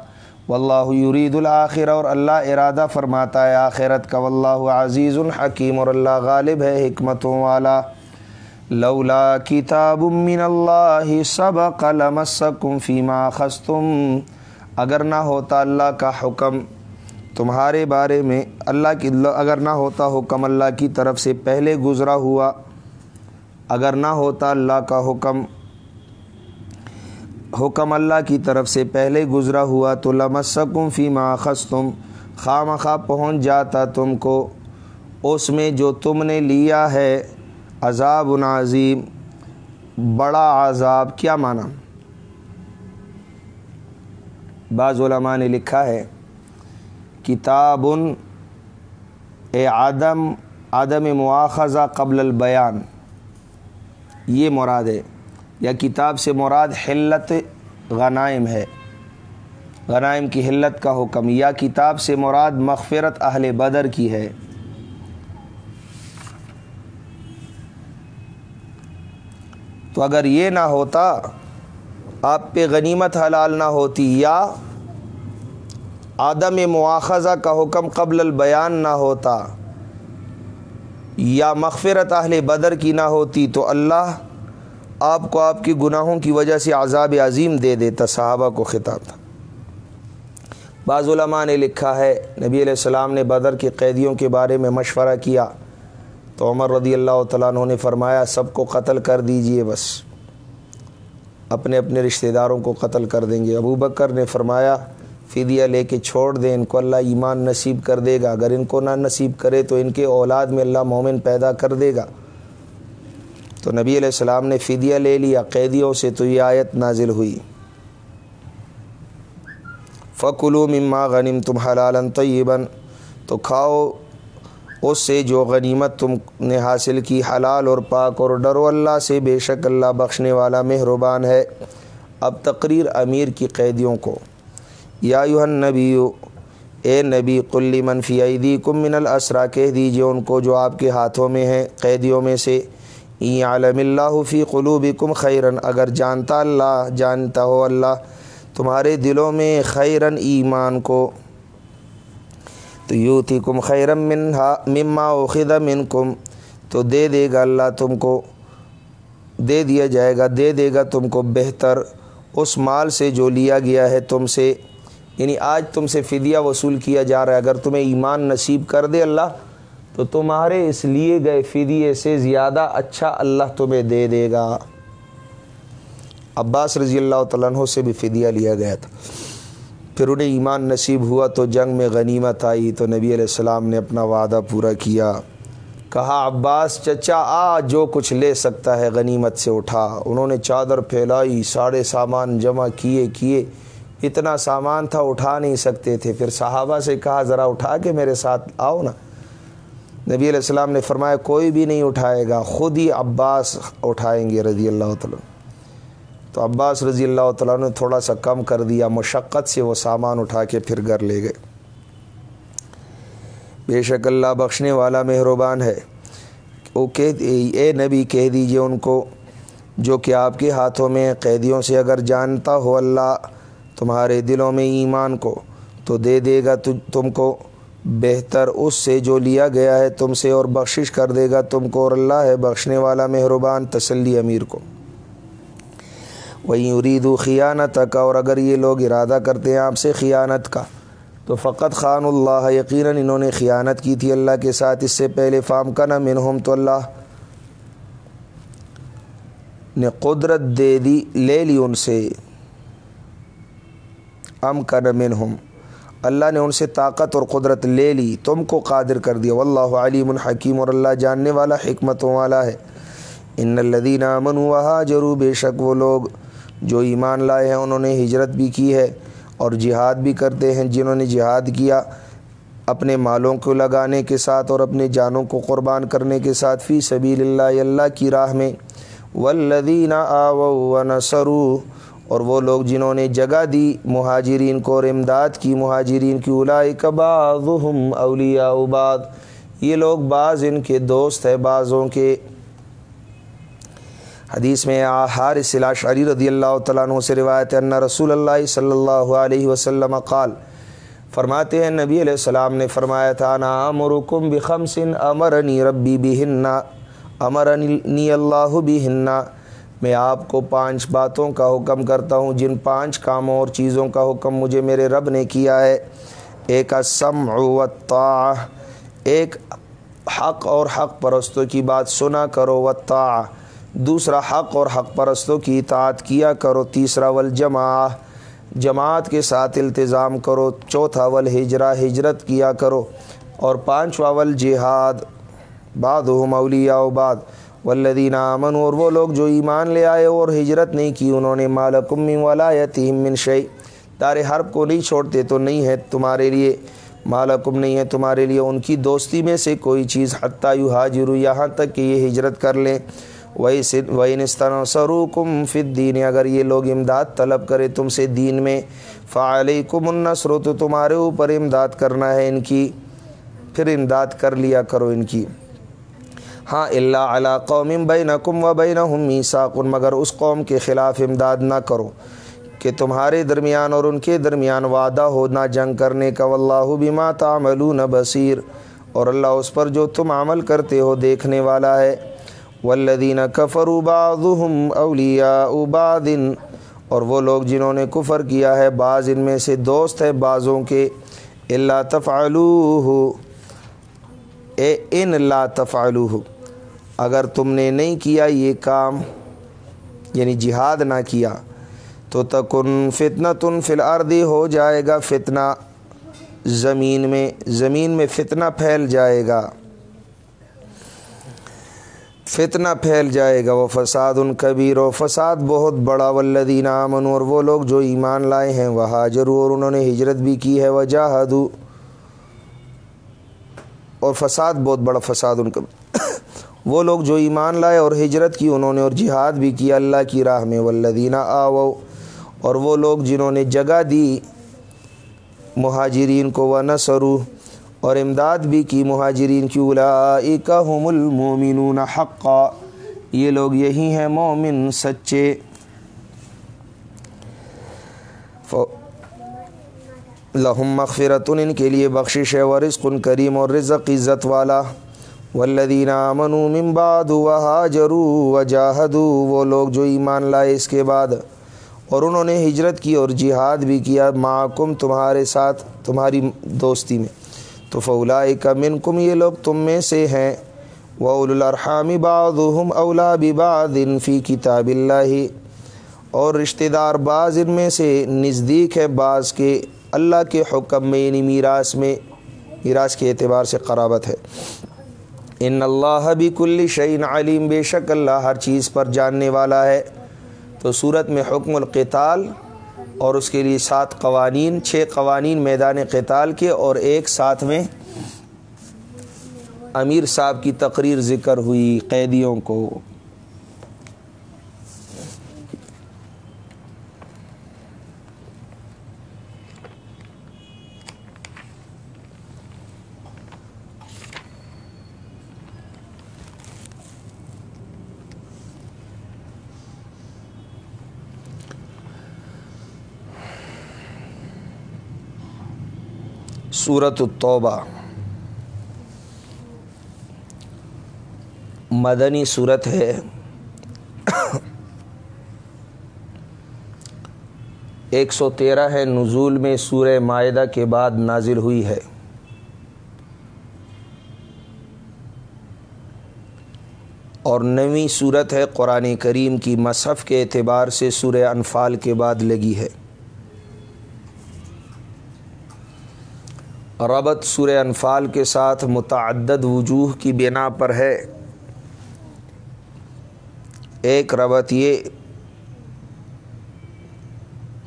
واللہ یرید الآخر اور اللہ ارادہ فرماتا ہے آخرت کا۔ واللہ عزیز الحکیم اور اللہ غالب ہے حکمتوں والا۔ لولا کتاب من اللہ سبق لمسکم فیما خستم۔ اگر نہ ہوتا اللہ کا حکم تمہارے بارے میں، اللہ کی، اگر نہ ہوتا حکم اللہ کی طرف سے پہلے گزرا ہوا اگر نہ ہوتا اللہ کا حکم حکم اللہ کی طرف سے پہلے گزرا ہوا تو لمسکم فی ماخذ تم خواہ مخواہ پہنچ جاتا تم کو، اس میں جو تم نے لیا ہے، عذاب عظیم، بڑا عذاب، کیا مانا؟ بعض علماء نے لکھا ہے، کتاب، اے آدم آدم مواخذہ قبل البیان۔ یہ مراد ہے یا کتاب سے مراد حلت غنائم ہے۔ غنائم کی حلت کا حکم یا کتاب سے مراد مغفرت اہل بدر کی ہے۔ تو اگر یہ نہ ہوتا، آپ پہ غنیمت حلال نہ ہوتی یا آدم مواخذہ کا حکم قبل البیان نہ ہوتا یا مغفرت اہل بدر کی نہ ہوتی تو اللہ آپ کو آپ کی گناہوں کی وجہ سے عذاب عظیم دے دیتا، صحابہ کو خطاب تھا۔ بعض علماء نے لکھا ہے، نبی علیہ السلام نے بدر کے قیدیوں کے بارے میں مشورہ کیا۔ تو عمر رضی اللہ تعالیٰ عنہ نے فرمایا، سب کو قتل کر دیجیے بس۔ اپنے اپنے رشتہ داروں کو قتل کر دیں گے۔ ابو بکر نے فرمایا فدیہ لے کے چھوڑ دیں، ان کو اللہ ایمان نصیب کر دے گا۔ اگر ان کو نہ نصیب کرے تو ان کے اولاد میں اللہ مومن پیدا کر دے گا۔ تو نبی علیہ السلام نے فدیہ لے لیا، قیدیوں سے تو یہ آیت نازل ہوئی۔ فکلو مما غنیم تم حلال طیباً۔ تو کھاؤ اس سے جو غنیمت تم نے حاصل کی، حلال اور پاک اور ڈرو۔ اللہ سے بے شک اللہ بخشنے والا مہربان ہے۔ اب تقریر امیر کی قیدیوں کو۔ یا یوہن نبی اے نبی قلی منفی عیدی کم من الاسرا، کہہ دیجیے ان کو جو آپ کے ہاتھوں میں ہیں، قیدیوں میں سے۔ عالم اللہ فی قلوبکم خیرن، اگر جانتا اللہ، جانتا ہو اللہ تمہارے دلوں میں خیرن ایمان کو۔ تو یوتی کم خیرم منہا، مما خدا من کم تو دے دے گا اللہ تم کو۔ دے دیا جائے گا، دے دے گا تم کو بہتر۔ اس مال سے جو لیا گیا ہے تم سے۔ یعنی آج تم سے فدیہ وصول کیا جا رہا ہے۔ اگر تمہیں ایمان نصیب کر دے اللہ، تو تمہارے اس لیے گئے فدیے سے زیادہ اچھا اللہ تمہیں دے دے گا۔ عباس رضی اللہ تعالیٰ عنہ سے بھی فدیہ لیا گیا تھا۔ پھر انہیں ایمان نصیب ہوا تو جنگ میں غنیمت آئی، تو نبی علیہ السلام نے اپنا وعدہ پورا کیا۔ کہا، عباس چچا، آ، جو کچھ لے سکتا ہے، غنیمت سے اٹھا۔ انہوں نے چادر پھیلائی، ساڑھے سامان جمع کیے کیے۔ اتنا سامان تھا، اٹھا نہیں سکتے تھے۔ پھر صحابہ سے کہا، ذرا اٹھا کے میرے ساتھ آؤ نا۔ نبی علیہ السلام نے فرمایا، کوئی بھی نہیں اٹھائے گا، خود ہی عباس اٹھائیں گے رضی اللہ تعالیٰ تو عباس رضی اللہ تعالیٰ نے تھوڑا سا کم کر دیا، مشقت سے وہ سامان اٹھا کے پھر گھر لے گئے۔ بے شک اللہ بخشنے والا مہربان ہے۔ وہ کہہ اے نبی، کہہ دیجیے ان کو، جو کہ آپ کے ہاتھوں میں قیدیوں سے اگر جانتا ہو اللہ تمہارے دلوں میں ایمان کو تو دے دے گا تم کو۔ بہتر اس سے جو لیا گیا ہے تم سے اور بخشش کر دے گا تم کو اور اللہ ہے بخشنے والا مہربان تسلی امیر کو۔ وہیں ارید و خیانت کا اور اگر یہ لوگ ارادہ کرتے ہیں آپ سے خیانت کا تو فقط خان اللہ، یقیناً انہوں نے خیانت کی تھی اللہ کے ساتھ، اس سے پہلے فام کا نہ منہم، تو اللہ نے قدرت دے دی، لے لی ان سے۔ ام کا نہ منہم۔ اللہ نے ان سے طاقت اور قدرت لے لی۔ تم کو قادر کر دیا۔ واللہ علیم الحکیم اور اللہ جاننے والا حکمتوں والا ہے۔ ان الدین امن وہا جرو بے شک وہ لوگ جو ایمان لائے ہیں، انہوں نے ہجرت بھی کی ہے اور جہاد بھی کرتے ہیں۔ جنہوں نے جہاد کیا اپنے مالوں کو لگانے کے ساتھ اور اپنے جانوں کو قربان کرنے کے ساتھ۔ فی سبیل اللہ اللہ کی راہ میں۔ ولدین آو نسرو اور وہ لوگ جنہوں نے جگہ دی، مہاجرین کو اور امداد کی، مہاجرین کی بعضهم اولیاء بعض۔ یہ لوگ بعض ان کے دوست ہیں، بعضوں کے۔ حدیث میں آہار صلاح شعری رضی اللہ تعالیٰ عنہ سے روایت ان رسول اللہ صلی اللہ علیہ وسلم قال، فرماتے ہیں، نبی علیہ السلام نے فرمایا تھا نا امرکم بخمسن امرنی ربی بہن امرنی اللہ بہن میں آپ کو پانچ باتوں کا حکم کرتا ہوں۔ جن پانچ کاموں اور چیزوں کا حکم مجھے میرے رب نے کیا ہے۔ ایک السمع والطاع ایک حق اور حق پرستوں کی بات سنا کرو والطاع دوسرا، حق اور حق پرستوں کی اطاعت کیا کرو۔ تیسرا والجماع جماعت کے ساتھ التظام کرو۔ چوتھا ول ہجرا ہجرت کیا کرو۔ اور پانچواں ول جہاد بعد اولیاء و بعد ولدین امن اور وہ لوگ جو ایمان لے آئے اور ہجرت نہیں کی، انہوں نے مالکم من ولایتہم من شیء۔ دار حرب کو نہیں چھوڑتے تو نہیں ہے تمہارے لیے مالکم نہیں ہے تمہارے لیے۔ ان کی دوستی میں سے کوئی چیز حتیٰ یو حاجر یہاں تک کہ یہ ہجرت کر لیں۔ وہی وہی نستان سروکم فت دین اگر یہ لوگ امداد طلب کرے تم سے دین میں فعلیکم النصر، تو تمہارے اوپر امداد کرنا ہے ان کی۔ پھر امداد کر لیا کرو ان کی۔ ہاں اللہ علا قوم بینکم و بینہم میساقن مگر اس قوم کے خلاف امداد نہ کرو کہ تمہارے درمیان اور ان کے درمیان وعدہ ہو، نہ جنگ کرنے کا۔ واللہ بما تعملون بصیر اور اللہ اس پر جو تم عمل کرتے ہو، دیکھنے والا ہے۔ والذین کفروا بعضهم اولیاء بعض۔ اور وہ لوگ جنہوں نے کفر کیا ہے، بعض ان میں سے دوست ہے بعضوں کے۔ اللہ تفعلوہ اے، ان لا تفعلوہ اگر تم نے نہیں کیا یہ کام یعنی جہاد نہ کیا، تو تکن فتنہ تن فی ہو جائے گا، فتنہ زمین میں زمین میں فتنہ پھیل جائے گا۔ فتنہ پھیل جائے گا وہ فساد ان کبیر و فساد بہت بڑا۔ ولدین امن اور وہ لوگ جو ایمان لائے ہیں وہ حاجر اور انہوں نے ہجرت بھی کی ہے۔ وہ جاہدو اور فساد بہت بڑا، فساد ان کا۔ وہ لوگ جو ایمان لائے اور ہجرت کی انہوں نے اور جہاد بھی کیا اللہ کی راہ میں ولدینہ آو اور وہ لوگ جنہوں نے جگہ دی مہاجرین کو و نسرو اور امداد بھی کی مہاجرین کی اولائکہم المومنون حقا، یہ لوگ یہی ہیں مومن سچے۔ لہم مغفرت ان کے لیے بخشش ہے ورزق کریم اور رزق عزت والا۔ والذین آمنوا من بعد وہاجروا وجاہدوا، وہ لوگ جو ایمان لائے اس کے بعد، اور انہوں نے ہجرت کی اور جہاد بھی کیا معکم تمہارے ساتھ، تمہاری دوستی میں۔ تو فولا کا کم یہ لوگ تم میں سے ہیں۔ وہ الرحامی بعضهم اولا ببعض فی کتاب اللہ۔ اور رشتہ دار بعض ان میں سے نزدیک ہے بعض کے اللہ کے حکم میں یعنی میراث میں، میراث کے اعتبار سے قرابت ہے۔ ان اللہ بھی کل شعین علیم، بے شک اللہ ہر چیز پر جاننے والا ہے۔ تو صورت میں حکم القتال اور اس کے لیے سات قوانین، چھ قوانین میدان قتال کے اور ایک ساتھ میں امیر صاحب کی تقریر ذکر ہوئی قیدیوں کو۔ صورت التوبہ۔ مدنی صورت ہے۔ ایک سو تیرہ ہے، نزول میں سورہ معاہدہ کے بعد نازل ہوئی ہے۔ اور نویں صورت ہے قرآن کریم کی مصحف کے اعتبار سے سورہ انفال کے بعد لگی ہے۔ ربط سور انفال کے ساتھ متعدد وجوہ کی بنا پر ہے۔ ایک ربط یہ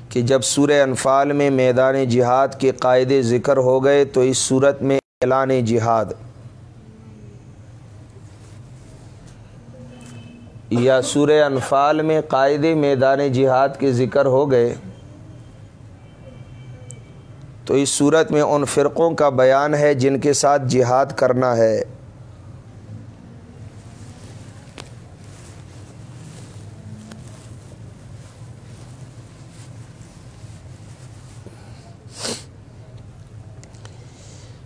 کہ جب سورہ انفال میں میدان جہاد کے قاعدے ذکر ہو گئے تو اس صورت میں اعلان جہاد یا سورہ انفال میں قاعدے میدان جہاد کے ذکر ہو گئے۔ تو اس صورت میں ان فرقوں کا بیان ہے جن کے ساتھ جہاد کرنا ہے۔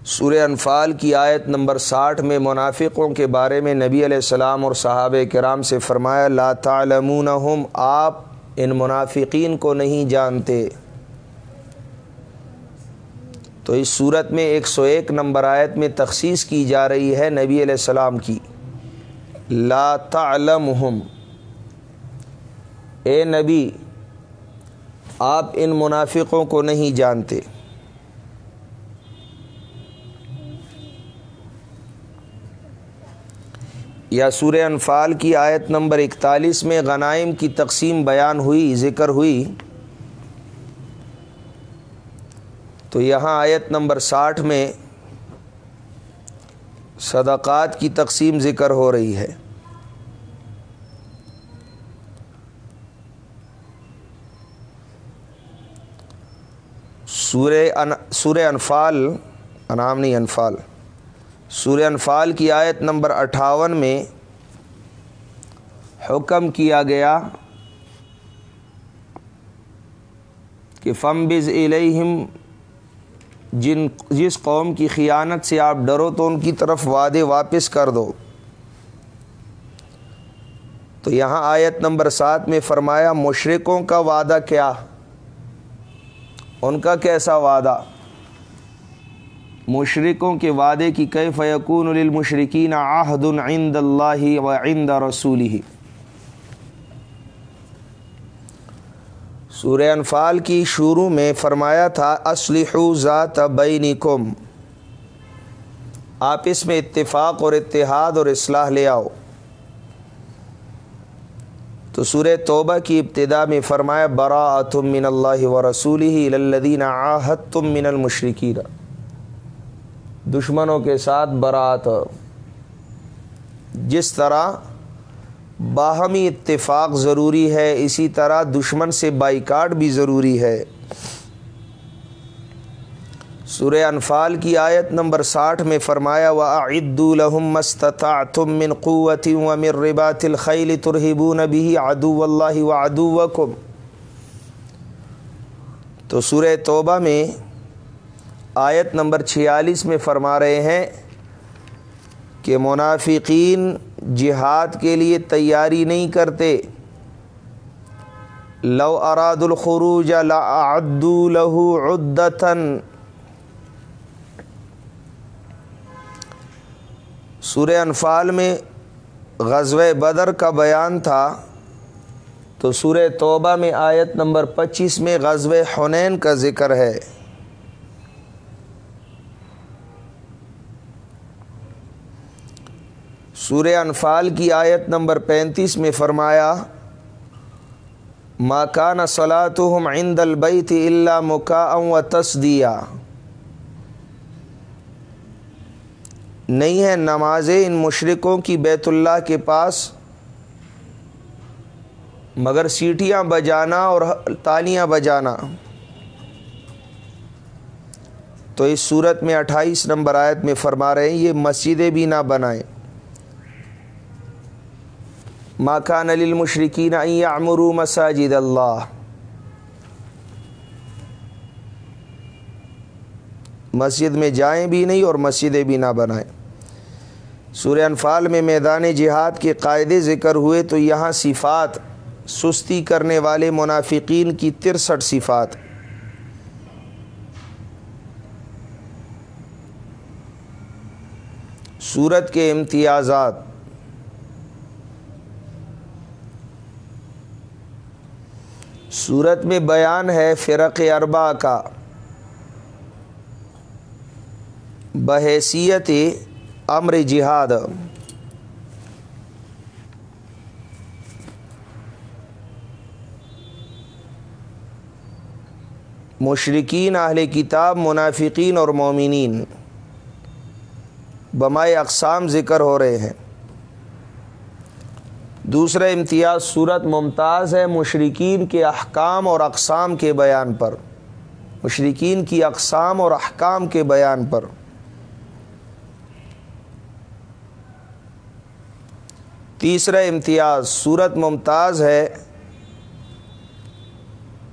سورہ انفال کی آیت نمبر ساٹھ میں منافقوں کے بارے میں نبی علیہ السلام اور صحابہ کرام سے فرمایا، لا تعلمونہم، آپ ان منافقین کو نہیں جانتے۔ تو اس صورت میں ایک سو ایک نمبر آیت میں تخصیص کی جا رہی ہے نبی علیہ السلام کی۔ لا تعلمہم۔ اے نبی، آپ ان منافقوں کو نہیں جانتے۔ یا سور انفال کی آیت نمبر اکتالیس میں غنائم کی تقسیم بیان ہوئی، ذکر ہوئی۔ تو یہاں آیت نمبر ساٹھ میں صدقات کی تقسیم ذکر ہو رہی ہے۔ سورہ انفال، انعام نہیں، انفال۔ سورہ انفال کی آیت نمبر اٹھاون میں حکم کیا گیا کہ فم بز علیہم جن جس قوم کی خیانت سے آپ ڈرو تو ان کی طرف وعدے واپس کر دو۔ تو یہاں آیت نمبر سات میں فرمایا مشرقوں کا وعدہ کیا؟ ان کا کیسا وعدہ؟ مشرقوں کے وعدے کی کئی فیقون للمشرقین عہد عند اللہ و عند رسول ہی سورہ انفال کی شروع میں فرمایا تھا اسلح ذات بینکم۔ آپ اس میں اتفاق اور اتحاد اور اصلاح لے آؤ۔ تو سورہ توبہ کی ابتدا میں فرمایا برا تم من اللہ و رسول الدین آحت تم من المشرقین دشمنوں کے ساتھ برات جس طرح باہمی اتفاق ضروری ہے، اسی طرح دشمن سے بائیکاٹ بھی ضروری ہے۔ سورہ انفال کی آیت نمبر ساٹھ میں فرمایا و عد الحم مستطا تم من قوت و امر ربات الخیل ترہبو نبی ادو اللہ و ادو تو سورہ توبہ میں آیت نمبر چھیالیس میں فرما رہے ہیں کہ منافقین جہاد کے لیے تیاری نہیں کرتے۔ لو اراد الخروج لعدو له عدتن سورہ انفال میں غزوہ بدر کا بیان تھا۔ تو سورہ توبہ میں آیت نمبر پچیس میں غزوہ حنین کا ذکر ہے۔ سورہ انفال کی آیت نمبر پینتیس میں فرمایا ماکان صلاحم عند البیت اللہ مکا و تصدیہ نہیں ہے نمازیں ان مشرقوں کی بیت اللہ کے پاس، مگر سیٹیاں بجانا اور تالیاں بجانا۔ تو اس صورت میں اٹھائیس نمبر آیت میں فرما رہے ہیں، یہ مسجدیں بھی نہ بنائیں۔ ماکان للمشرکین ان یعمروا مساجد اللہ مسجد میں جائیں بھی نہیں اور مسجدیں بھی نہ بنائیں۔ سورہ انفال میں میدان جہاد کے قاعدے ذکر ہوئے تو یہاں صفات سستی کرنے والے منافقین کی ترسٹھ صفات۔ صورت کے امتیازات۔ صورت میں بیان ہے فرق اربا کا۔ بحیثیت امر جہاد۔ مشرقین اہل کتاب، منافقین اور مومنین۔ بمائے اقسام ذکر ہو رہے ہیں۔ دوسرا امتیاز صورت ممتاز ہے مشرقین کے احکام اور اقسام کے بیان پر۔ مشرقین کی اقسام اور احکام کے بیان پر۔ تیسرا امتیاز صورت ممتاز ہے۔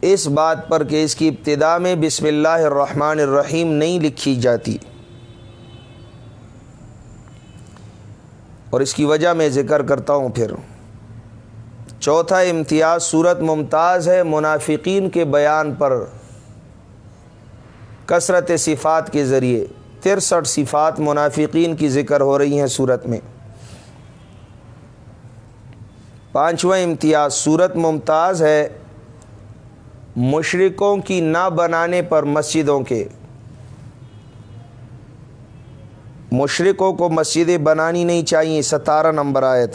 اس بات پر کہ اس کی ابتدا میں بسم اللہ الرحمن الرحیم نہیں لکھی جاتی۔ اور اس کی وجہ میں ذکر کرتا ہوں پھر۔ چوتھا امتیاز صورت ممتاز ہے، منافقین کے بیان پر کثرت صفات کے ذریعے۔ ترسٹھ صفات منافقین کی ذکر ہو رہی ہیں صورت میں۔ پانچواں امتیاز صورت ممتاز ہے مشرقوں کی نہ بنانے پر مسجدوں کے۔ مشرقوں کو مسجدیں بنانی نہیں چاہیے، ستارہ نمبر آئے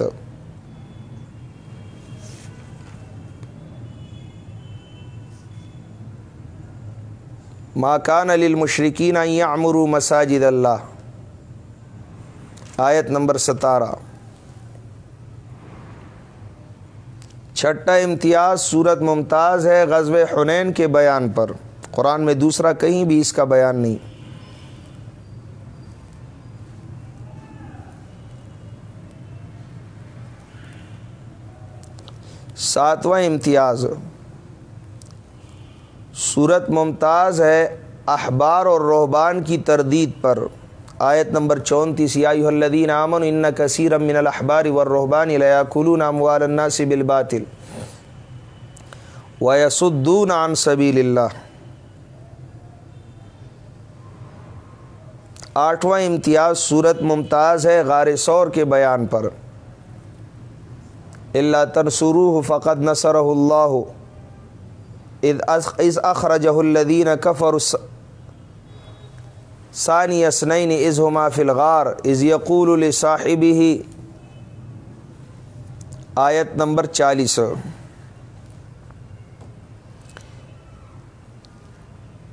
ماکان علی المشرقین امرو مساجد اللہ آیت نمبر ستارہ. چھٹا امتیاز صورت ممتاز ہے غزب حنین کے بیان پر. قرآن میں دوسرا کہیں بھی اس کا بیان نہیں. ساتواں امتیاز. صورت ممتاز ہے احبار اور روحبان کی تردید پر۔ آیت نمبر چونتیس الدین امن ان کثیر من الحبار و رحبان کلون اموال الناس بالباطل ویسدون عن سبیل اللہ۔ آٹھواں امتیاز صورت ممتاز ہے غار سور کے بیان پر۔ اللہ تنسرو فقط نصر اللہ۔ از اخرجہ الدین کفر ثانی اسنین از ہما فلغار از یقول الصاحب ہی آیت نمبر چالیس۔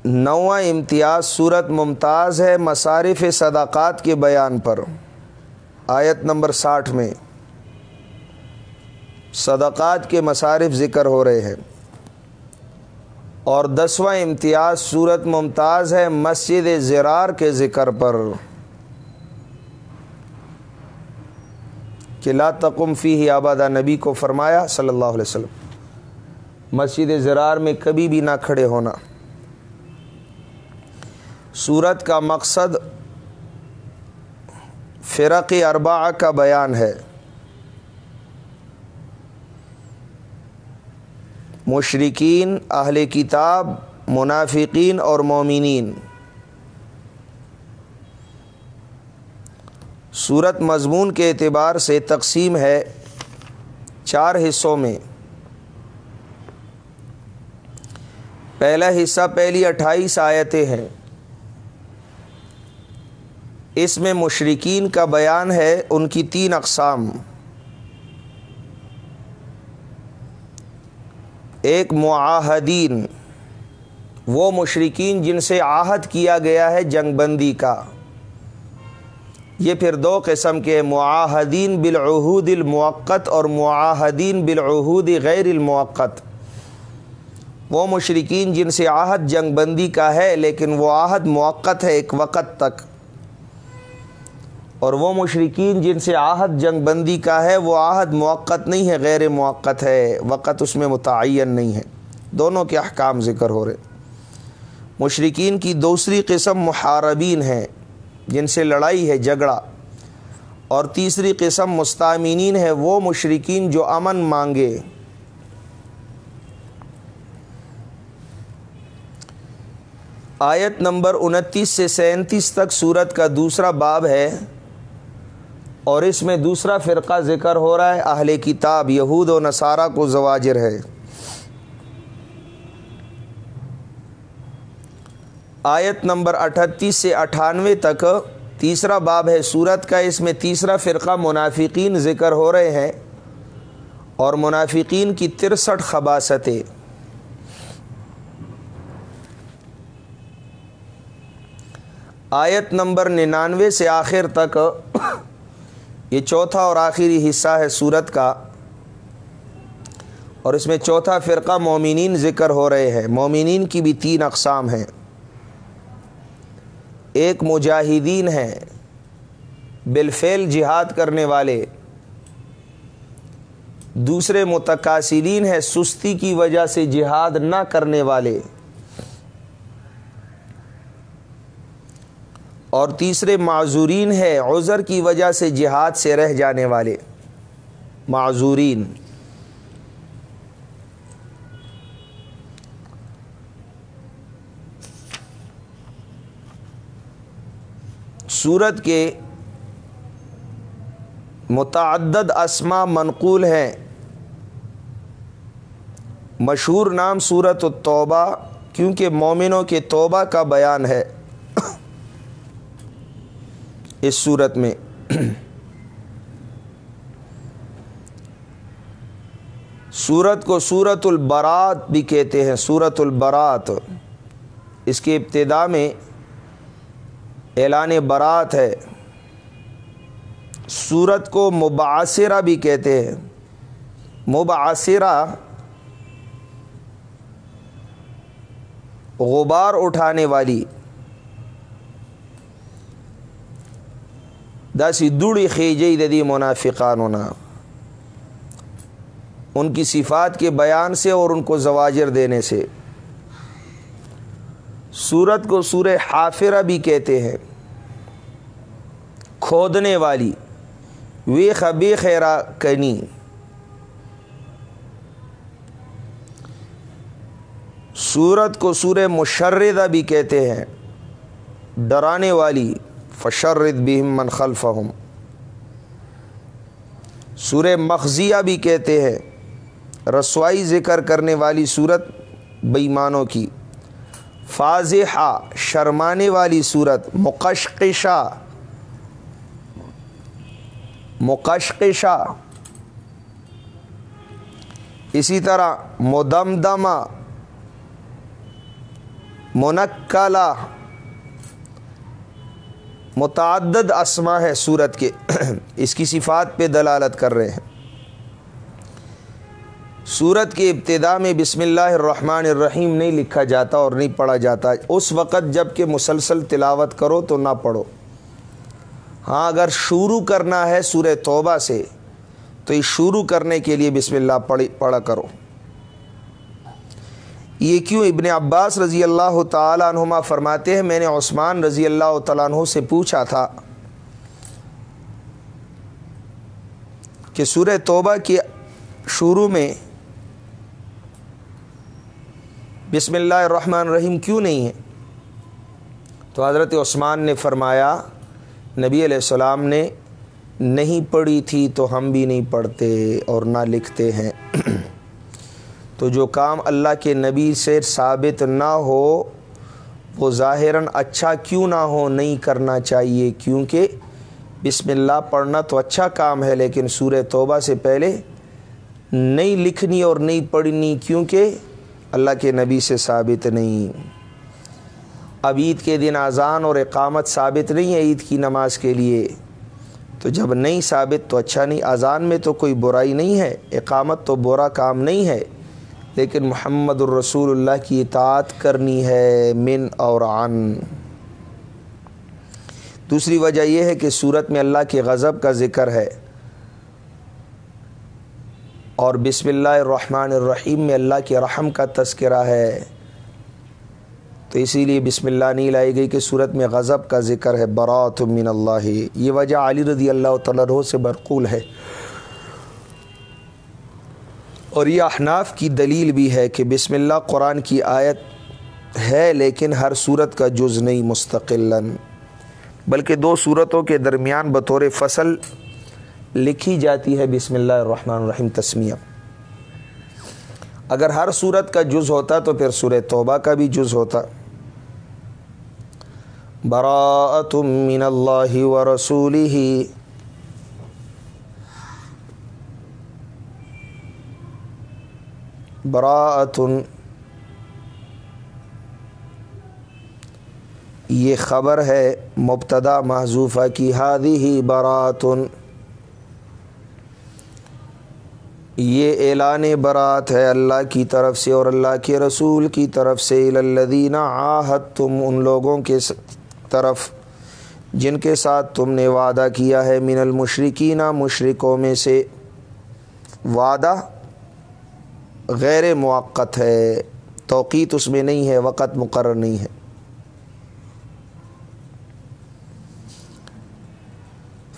نواں امتیاز صورت ممتاز ہے مصارف صداقات کے بیان پر۔ آیت نمبر ساٹھ میں۔ صدقات کے مصارف ذکر ہو رہے ہیں۔ اور دسواں امتیاز صورت ممتاز ہے مسجد زرار کے ذکر پر۔ کہ لا تقم فی ہی آبادہ نبی کو فرمایا صلی اللہ علیہ وسلم، مسجد زرار میں کبھی بھی نہ کھڑے ہونا۔ صورت کا مقصد فرق اربع کا بیان ہے۔ مشرقین اہل کتاب، منافقین اور مومنین۔ صورت مضمون کے اعتبار سے تقسیم ہے چار حصوں میں۔ پہلا حصہ پہلی اٹھائیس آیتیں ہیں۔ اس میں مشرقین کا بیان ہے، ان کی تین اقسام۔ ایک معاہدین، وہ مشرقین جن سے آہد کیا گیا ہے جنگ بندی کا۔ یہ پھر دو قسم کے معاہدین بالعہود الموقت اور معاہدین بالعہود غیر الموقت وہ مشرقین جن سے آہد جنگ بندی کا ہے، لیکن وہ آہد موقت ہے ایک وقت تک۔ اور وہ مشرقین جن سے آہد جنگ بندی کا ہے، وہ آہد موقع نہیں ہے، غیر موقع ہے، وقت اس میں متعین نہیں ہے۔ دونوں کے احکام ذکر ہو رہے۔ مشرقین کی دوسری قسم محاربین ہیں، جن سے لڑائی ہے، جھگڑا۔ اور تیسری قسم مستعمین ہے وہ مشرقین جو امن مانگے۔ آیت نمبر انتیس سے سینتیس تک صورت کا دوسرا باب ہے۔ اور اس میں دوسرا فرقہ ذکر ہو رہا ہے، اہل کتاب، یہود و نصارہ کو زواجر ہے۔ آیت نمبر اٹھتیس سے اٹھانوے تک تیسرا باب ہے، سورت کا اس میں تیسرا فرقہ منافقین ذکر ہو رہے ہیں اور منافقین کی ترسٹھ خباستیں۔ آیت نمبر ننانوے سے آخر تک یہ چوتھا اور آخری حصہ ہے سورت کا اور اس میں چوتھا فرقہ مومنین ذکر ہو رہے ہیں۔ مومنین کی بھی تین اقسام ہیں۔ ایک مجاہدین ہیں، بالفعل جہاد کرنے والے۔ دوسرے متقاصرین ہیں، سستی کی وجہ سے جہاد نہ کرنے والے۔ اور تیسرے معذورین ہے عذر کی وجہ سے جہاد سے رہ جانے والے۔ معذورین۔ سورت کے متعدد اسما منقول ہیں۔ مشہور نام سورت التوبہ، کیونکہ مومنوں کے توبہ کا بیان ہے۔ اس صورت میں سورت کو سورت البرات بھی کہتے ہیں، سورت البرات۔ اس کی ابتدا میں اعلان برات ہے۔ سورت کو مباثرہ بھی کہتے ہیں۔ مباثرہ غبار اٹھانے والی داسی دڑی خیجی ددی منافقان ہونا ان کی صفات کے بیان سے اور ان کو زواجر دینے سے۔ سورت کو سور حافرہ بھی کہتے ہیں۔ کھودنے والی وی خبی خیرا کنی۔ سورت کو سور مشردہ بھی کہتے ہیں۔ ڈرانے والی فشرد بہم من خلفہم۔ سور مخزیہ بھی کہتے ہیں، رسوائی ذکر کرنے والی صورت بےمانوں کی۔ فاضحہ، شرمانے والی صورت، مقشقشہ۔ مقشقشہ۔ اسی طرح مدمدمہ منکلا متعدد اسما ہے سورت کے۔ اس کی صفات پہ دلالت کر رہے ہیں۔ سورت کے ابتدا میں بسم اللہ الرحمن الرحیم نہیں لکھا جاتا اور نہیں پڑھا جاتا۔ اس وقت جبکہ مسلسل تلاوت کرو تو نہ پڑھو۔ ہاں اگر شروع کرنا ہے سورہ توبہ سے، تو یہ شروع کرنے کے لیے بسم اللہ پڑھی، پڑھا کرو۔ یہ کیوں ابن عباس رضی اللہ تعالیٰ عنہما فرماتے ہیں؟ میں نے عثمان رضی اللہ تعالیٰ عنہ سے پوچھا تھا کہ سورہ توبہ کی شروع میں بسم اللہ الرحمن الرحیم کیوں نہیں ہے؟ تو حضرت عثمان نے فرمایا، نبی علیہ السلام نے نہیں پڑھی تھی تو ہم بھی نہیں پڑھتے اور نہ لکھتے ہیں۔ تو جو کام اللہ کے نبی سے ثابت نہ ہو، وہ ظاہراً اچھا کیوں نہ ہو، نہیں کرنا چاہیے، کیونکہ بسم اللہ پڑھنا تو اچھا کام ہے، لیکن سورہ توبہ سے پہلے نہیں لکھنی اور نہیں پڑھنی، کیونکہ اللہ کے نبی سے ثابت نہیں۔ اب عید کے دن اذان اور اقامت ثابت نہیں ہے عید کی نماز کے لیے۔ تو جب نہیں ثابت تو اچھا نہیں، اذان میں تو کوئی برائی نہیں ہے، اقامت تو برا کام نہیں ہے۔ لیکن محمد الرسول اللہ کی اطاعت کرنی ہے من اور عن۔ دوسری وجہ یہ ہے کہ صورت میں اللہ کے غضب کا ذکر ہے۔ اور بسم اللہ الرحمن الرحیم میں اللہ کے رحم کا تذکرہ ہے۔ تو اسی لیے بسم اللہ نہیں لائی گئی کہ صورت میں غضب کا ذکر ہے برات من اللہ۔ یہ وجہ علی رضی اللہ تعالیٰ سے برقول ہے۔ اور یہ احناف کی دلیل بھی ہے کہ بسم اللہ قرآن کی آیت ہے لیکن ہر صورت کا جز نہیں مستقل بلکہ دو صورتوں کے درمیان بطور فصل لکھی جاتی ہے بسم اللہ الرحمن الرحیم تسمیہ۔ اگر ہر صورت کا جز ہوتا تو پھر سورہ توبہ کا بھی جز ہوتا۔ براءت من اللہ و رسولی براءت یہ خبر ہے، مبتدا محضوفہ کی ہادی ہی براتن یہ اعلان برات ہے اللہ کی طرف سے اور اللہ کے رسول کی طرف سے الدین آحت تم ان لوگوں کے طرف، جن کے ساتھ تم نے وعدہ کیا ہے، من المشرقینہ مشرقوں میں سے۔ وعدہ غیر موقع ہے، توقیت اس میں نہیں ہے، وقت مقرر نہیں ہے۔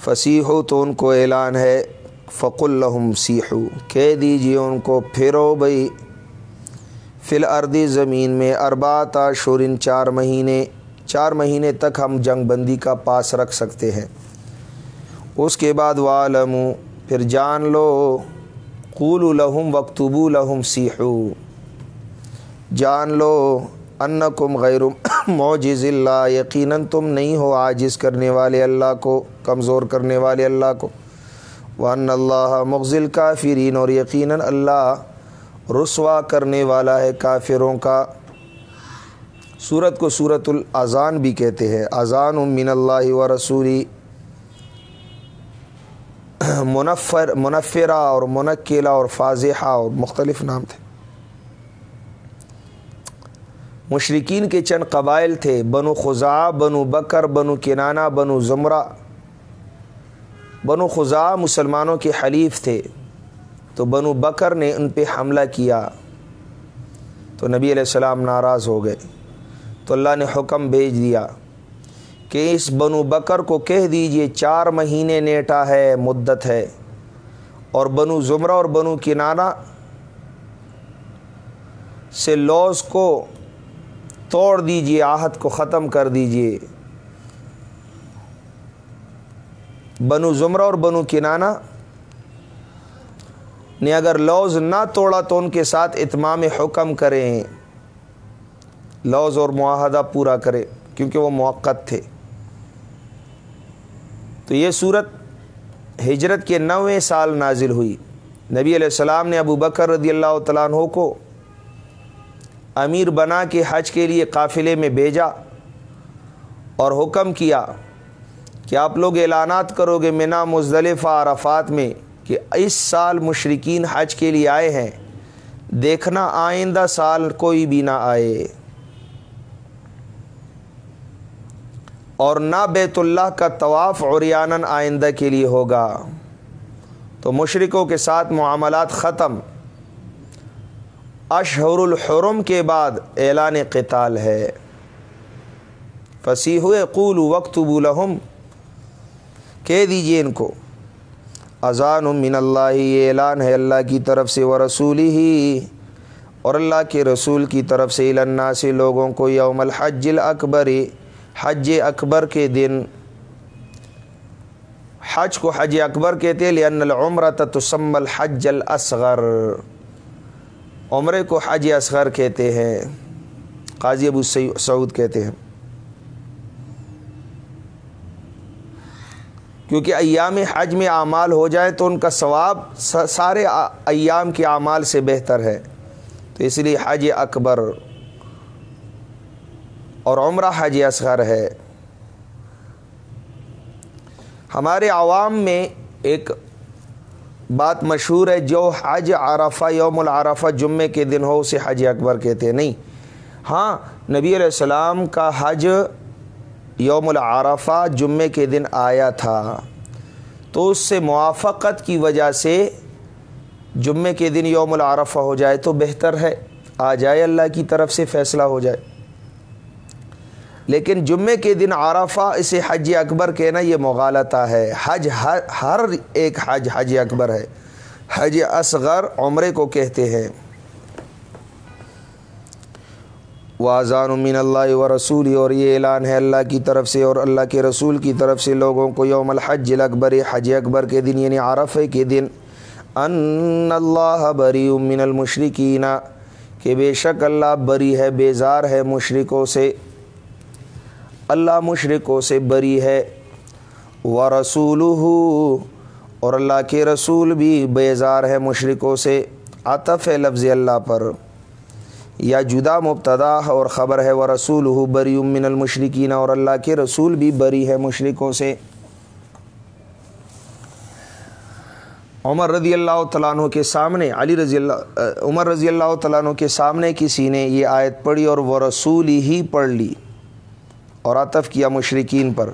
فصیح ہو تو ان کو اعلان ہے فق الحم سیحو، کہہ دیجیے ان کو، پھرو بھائی فل اردی زمین میں اربات شورن چار مہینے چار مہینے تک ہم جنگ بندی کا پاس رکھ سکتے ہیں۔ اس کے بعد والم پھر جان لو۔ قول الحم وقتبو الحم سیحو۔ جان لو ان کم غیر معجز اللہ یقیناً تم نہیں ہو عاجز کرنے والے اللہ کو، کمزور کرنے والے اللہ کو۔ ون اللہ مغزل کافرین اور یقیناً اللہ رسوا کرنے والا ہے کافروں کا۔ صورت کو صورت الاذان بھی کہتے ہیں۔ اذان من اللہ و رسولی۔ منفر منفرہ اور منقلہ اور فاضحہ اور مختلف نام تھے۔ مشرقین کے چند قبائل تھے، بنو خزا بنو بکر، بنو کنانا بنو زمرہ۔ بنو خزا مسلمانوں کے حلیف تھے، تو بنو بکر نے ان پہ حملہ کیا، تو نبی علیہ السلام ناراض ہو گئے۔ تو اللہ نے حکم بھیج دیا۔ کہ اس بنو بکر کو کہہ دیجیے، چار مہینے نیٹا ہے، مدت ہے۔ اور بنو زمرہ اور بنو کنانا سے لوز کو توڑ دیجیے آہت کو ختم کر دیجیے۔ بنو زمرہ اور بنو کنانا نے اگر لوز نہ توڑا تو ان کے ساتھ اتمام حکم کریں۔ لوز اور معاہدہ پورا کرے کیونکہ وہ موقع تھے۔ تو یہ صورت ہجرت کے نویں سال نازل ہوئی۔ نبی علیہ السلام نے ابو بکر رضی اللہ تعالیٰ عنہ کو امیر بنا کے حج کے لیے قافلے میں بھیجا اور حکم کیا کہ آپ لوگ اعلانات کرو گے منا مزدلفہ، عرفات میں کہ اس سال مشرقین حج کے لیے آئے ہیں۔ دیکھنا آئندہ سال کوئی بھی نہ آئے۔ اور نہ بیت اللہ کا طواف اور آئندہ کے لیے ہوگا۔ تو مشرقوں کے ساتھ معاملات ختم۔ اشہر الحرم کے بعد اعلان قتال ہے۔ فصیح قول وقت بولہم کہہ دیجیے ان کو۔ اذان من اللہ، یہ اعلان ہے اللہ کی طرف سے وہ رسولی ہی اور اللہ کے رسول کی طرف سے النا سے لوگوں کو یوم الحج الاکبر۔ حج اکبر کے دن۔ حج کو حج اکبر کہتے لأن العمر تسم الحج الاصغر عمرے کو حج اصغر کہتے ہیں۔ قاضی ابو سعود کہتے ہیں۔ کیونکہ ایام حج میں اعمال ہو جائے تو ان کا ثواب سارے ایام کے اعمال سے بہتر ہے۔ تو اس لیے حج اکبر۔ اور عمرہ حج اصغر ہے۔ ہمارے عوام میں ایک بات مشہور ہے، جو حج عرفہ، یوم العرفہ جمعے کے دن ہو اسے حج اکبر کہتے ہیں۔ نہیں ہاں نبی علیہ السلام کا حج یوم العرفہ جمعے کے دن آیا تھا۔ تو اس سے موافقت کی وجہ سے جمعے کے دن یوم العرفہ ہو جائے تو بہتر ہے۔ آ جائے اللہ کی طرف سے، فیصلہ ہو جائے۔ لیکن جمعے کے دن عرفہ، اسے حج اکبر کہنا یہ مغالطہ ہے۔ حج ہر ایک حج حج اکبر ہے۔ حج اصغر عمرے کو کہتے ہیں۔ واضان امین اللہ و رسول اور یہ اعلان ہے اللہ کی طرف سے اور اللہ کے رسول کی طرف سے لوگوں کو یوم الحج الاکبر، حج اکبر کے دن یعنی عرفہ کے دن۔ ان اللہ بری امین المشرقین کہ بے شک اللہ بری ہے، بیزار ہے مشرقوں سے۔ اللہ مشرقوں سے بری ہے۔ و رسول اور اللہ کے رسول بھی بیزار ہے مشرقوں سے۔ عطف ہے لفظ اللہ پر۔ یا جدا مبتدا اور خبر ہے۔ وہ رسول ہو بری امن المشرقین اور اللہ کے رسول بھی بری ہے مشرقوں سے۔ عمر رضی اللہ تعالیٰ عنہ کے سامنے، علی رضی اللہ، عمر رضی اللہ تعالیٰ عنہ کے سامنے کسی نے یہ آیت پڑھی اور وہ رسول ہی پڑھ لی۔ اور عطف کیا مشرقین پر۔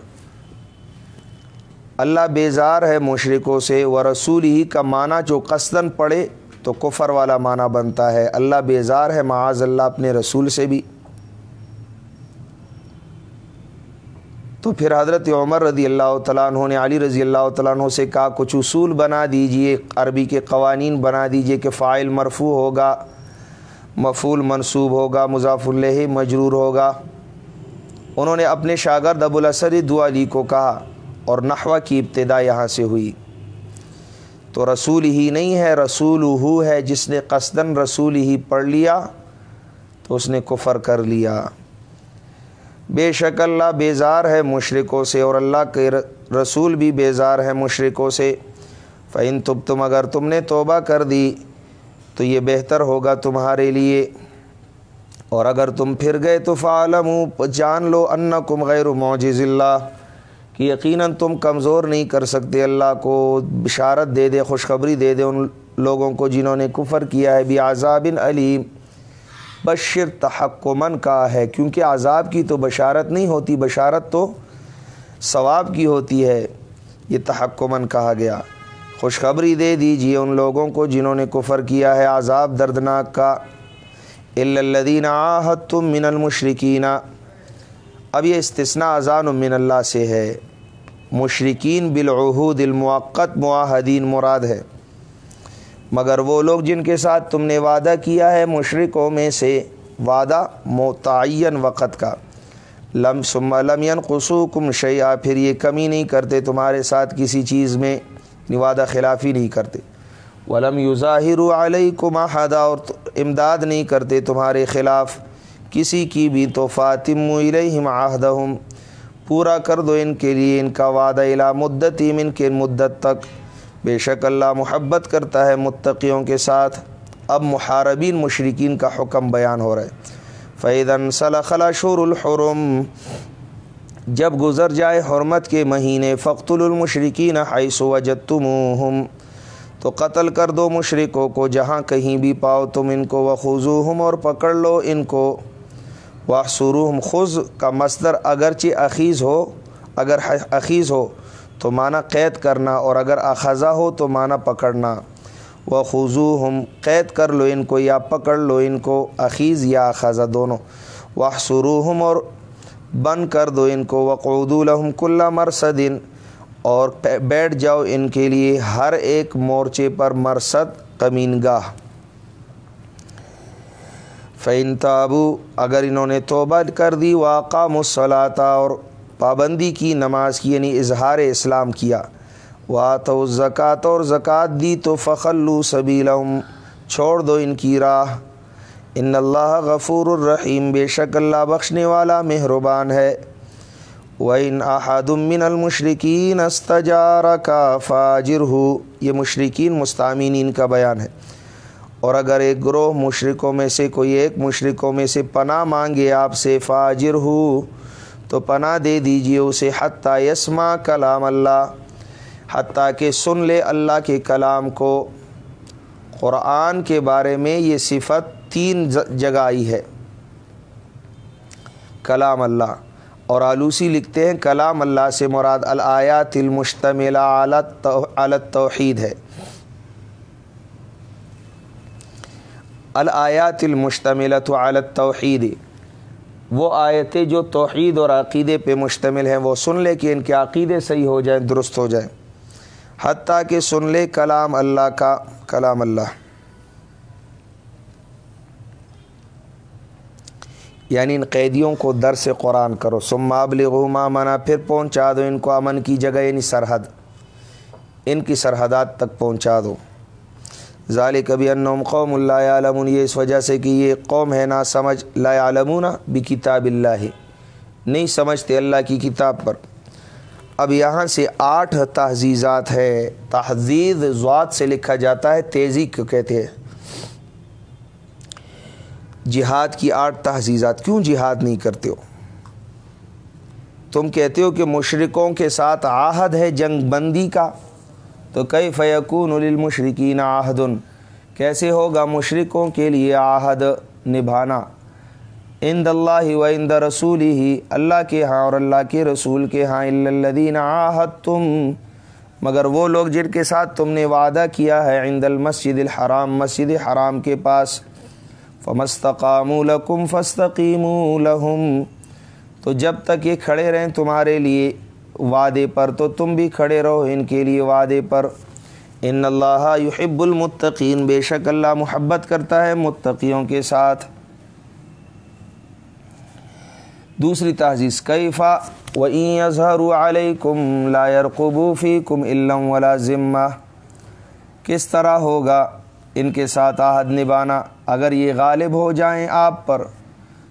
اللہ بیزار ہے مشرقوں سے وہ رسول ہی کا معنی جو قصدن پڑھے تو کفر والا معنی بنتا ہے۔ اللہ بیزار ہے، معاذ اللہ اپنے رسول سے بھی۔ تو پھر حضرت عمر رضی اللہ تعالیٰ عنہ نے، علی رضی اللہ تعالیٰ عنہ سے کہا، کچھ اصول بنا دیجیے، عربی کے قوانین بنا دیجیے کہ فائل مرفوع ہوگا مفول منصوب ہوگا، مضاف اللہ مجرور ہوگا۔ انہوں نے اپنے شاگرد ابو الاسد دعلی کو کہا اور نحوہ کی ابتدا یہاں سے ہوئی۔ تو رسول ہی نہیں ہے، رسول ہو ہے، جس نے قصدن رسول ہی پڑھ لیا تو اس نے کفر کر لیا۔ بے شک اللہ بیزار ہے مشرقوں سے اور اللہ کے رسول بھی بیزار ہے مشرقوں سے۔ فعن تب تم اگر تم نے توبہ کر دی تو یہ بہتر ہوگا تمہارے لیے۔ اور اگر تم پھر گئے تو فعالم جان لو ان کم غیر معجز اللہ، کہ یقیناً تم کمزور نہیں کر سکتے، اللہ کو بشارت دے دے، خوشخبری دے دے ان لوگوں کو جنہوں نے کفر کیا ہے۔ بھی عذاب علیم، بشر تحکمن کا ہے، کیونکہ عذاب کی تو بشارت نہیں ہوتی، بشارت تو ثواب کی ہوتی ہے۔ یہ تحکمن کہا گیا۔ خوشخبری دے دیجیے ان لوگوں کو جنہوں نے کفر کیا ہے۔ عذاب دردناک کا الدین آحت تم من المشرقین اب یہ استثناء اذان من اللہ سے ہے۔ مشرقین بالعہود الموقت معاہدین مراد ہے۔ مگر وہ لوگ جن کے ساتھ تم نے وعدہ کیا ہے مشرقوں میں سے، وعدہ متعین وقت کا۔ لم سم لمین قسو کم شیا پھر یہ کمی نہیں کرتے، تمہارے ساتھ کسی چیز میں وعدہ خلافی نہیں کرتے۔ ولم یظاہر علیہ کم اور امداد نہیں کرتے تمہارے خلاف کسی کی بھی تو فاطم الیہم عہدہم پورا کر دو ان کے لیے ان کا وعدہ الا مدت ان کے مدت تک۔ بے شک اللہ محبت کرتا ہے متقیوں کے ساتھ۔ اب محاربین مشرقین کا حکم بیان ہو رہا ہے۔ فیدن صلاح شور الحرم، جب گزر جائے حرمت کے مہینے فخت المشرقین حیث وجتموہم تو قتل کر دو مشرقوں کو، جہاں کہیں بھی پاؤ تم ان کو، وخوضوہم اور پکڑ لو ان کو۔ واحصروہم، خز کا مصدر اگرچہ اخیز ہو، اگر اخیز ہو تو معنی قید کرنا، اور اگر اخذہ ہو تو معنی پکڑنا۔ و ہم قید کر لو ان کو یا پکڑ لو ان کو، اخیز یا اخذہ دونوں۔ وہ سروحم اور بند کر دو ان کو۔ وقعود الحم کلّہ مرصدن اور بیٹھ جاؤ ان کے لیے ہر ایک مورچے پر مرصد کمین گاہ فعن تابو اگر انہوں نے توبہ کر دی واقع مسلاطہ اور پابندی کی نماز کی یعنی اظہار اسلام کیا۔ وا تو زکوٰۃ اور زکوٰۃ دی تو فخلو سبیلم چھوڑ دو ان کی راہ۔ ان اللہ غفور الرحیم بے شک اللہ بخشنے والا مہربان ہے۔ و ان احادمن المشرقین استجار کا فاجر ہو یہ مشرقین مستامین کا بیان ہے۔ اور اگر ایک گروہ مشرقوں میں سے کوئی ایک مشرقوں میں سے پناہ مانگے آپ سے فاجر ہو تو پناہ دے دیجیے اسے حتیٰ یسما کلام اللہ، حتیٰ کہ سن لے اللہ کے کلام کو۔ قرآن کے بارے میں یہ صفت تین جگہ آئی ہے۔ کلام اللہ۔ اور آلوسی لکھتے ہیں، کلام اللہ سے مراد الآیات المشتمل علت توحید ہے۔ الآیات المشتملت علت توحید وہ آیتیں جو توحید اور عقیدے پہ مشتمل ہیں، وہ سن لے کہ ان کے عقیدے صحیح ہو جائیں، درست ہو جائیں۔ حتیٰ کہ سن لے کلام اللہ کا، کلام اللہ۔ یعنی ان قیدیوں کو در سے قرآن کرو۔ سماب لغما منا، پھر پہنچا دو ان کو امن کی جگہ یعنی سرحد۔ ان کی سرحدات تک پہنچا دو۔ ظال کبھی انم قوم اللہ عالم یہ اس وجہ سے کہ یہ قوم ہے نا سمجھ، لا عالمون بھی کتاب اللہ۔ نہیں سمجھتے اللہ کی کتاب پر۔ اب یہاں سے آٹھ تہذیزات ہے۔ تہذیب ذات سے لکھا جاتا ہے، تیزی کو کہتے ہیں۔ جہاد کی آٹھ تحزیزات کیوں جہاد نہیں کرتے ہو؟ تم کہتے ہو کہ مشرقوں کے ساتھ آہد ہے جنگ بندی کا، تو کئی فیقون المشرقین آہدن کیسے ہوگا مشرقوں کے لیے آہد نبھانا؟ اند اللہ و اند رسول ہی اللہ کے ہاں اور اللہ کے رسول کے ہاں الدین آحد تم مگر وہ لوگ جن کے ساتھ تم نے وعدہ کیا ہے، عند المسجد الحرام، مسجد حرام کے پاس۔ فمستقام لکم فستقیم لہم تو جب تک یہ کھڑے رہیں تمہارے لیے وعدے پر، تو تم بھی کھڑے رہو ان کے لیے وعدے پر۔ ان اللہ یحب المتقین بے شک اللہ محبت کرتا ہے متقیوں کے ساتھ۔ دوسری تحزیز کیفا و اظہر علیکم لا يرقبو فیکم علم ولا ذمہ۔ کس طرح ہوگا ان کے ساتھ عہد نبانا اگر یہ غالب ہو جائیں آپ پر،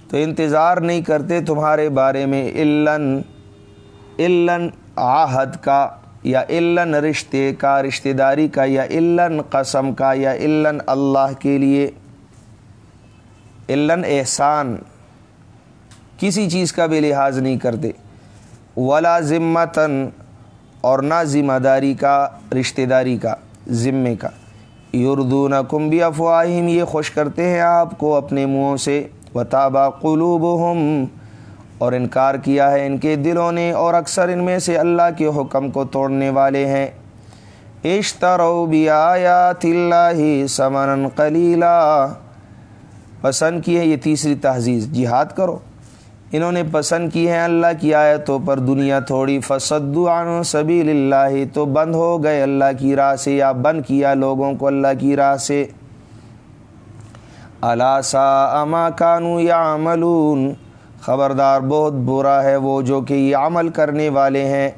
تو انتظار نہیں کرتے تمہارے بارے میں علن علن آہد کا یا علن رشتے کا، رشتہ داری کا یا علن قسم کا یا علن اللہ کے لیے۔ علن احسان، کسی چیز کا بھی لحاظ نہیں کرتے۔ ولا ذمتاً اور نہ ذمہ داری کا، رشتہ داری کا، ذمے کا۔ یردون کمبی افواہم یہ خوش کرتے ہیں آپ کو اپنے منہوں سے۔ وطابہ قلوبہم، اور انکار کیا ہے ان کے دلوں نے، اور اکثر ان میں سے اللہ کے حکم کو توڑنے والے ہیں۔ اشترو بیایات اللہ سمن قلیلا۔ پسند کی ہے یہ تیسری تہذیب، جہاد کرو۔ انہوں نے پسند کی ہے اللہ کی آیتوں پر دنیا تھوڑی فسد عن سبیل اللہ تو بند ہو گئے اللہ کی راہ سے یا بند کیا لوگوں کو اللہ کی راہ سے۔ سا اما کانو یا خبردار بہت برا ہے وہ جو کہ یہ عمل کرنے والے ہیں۔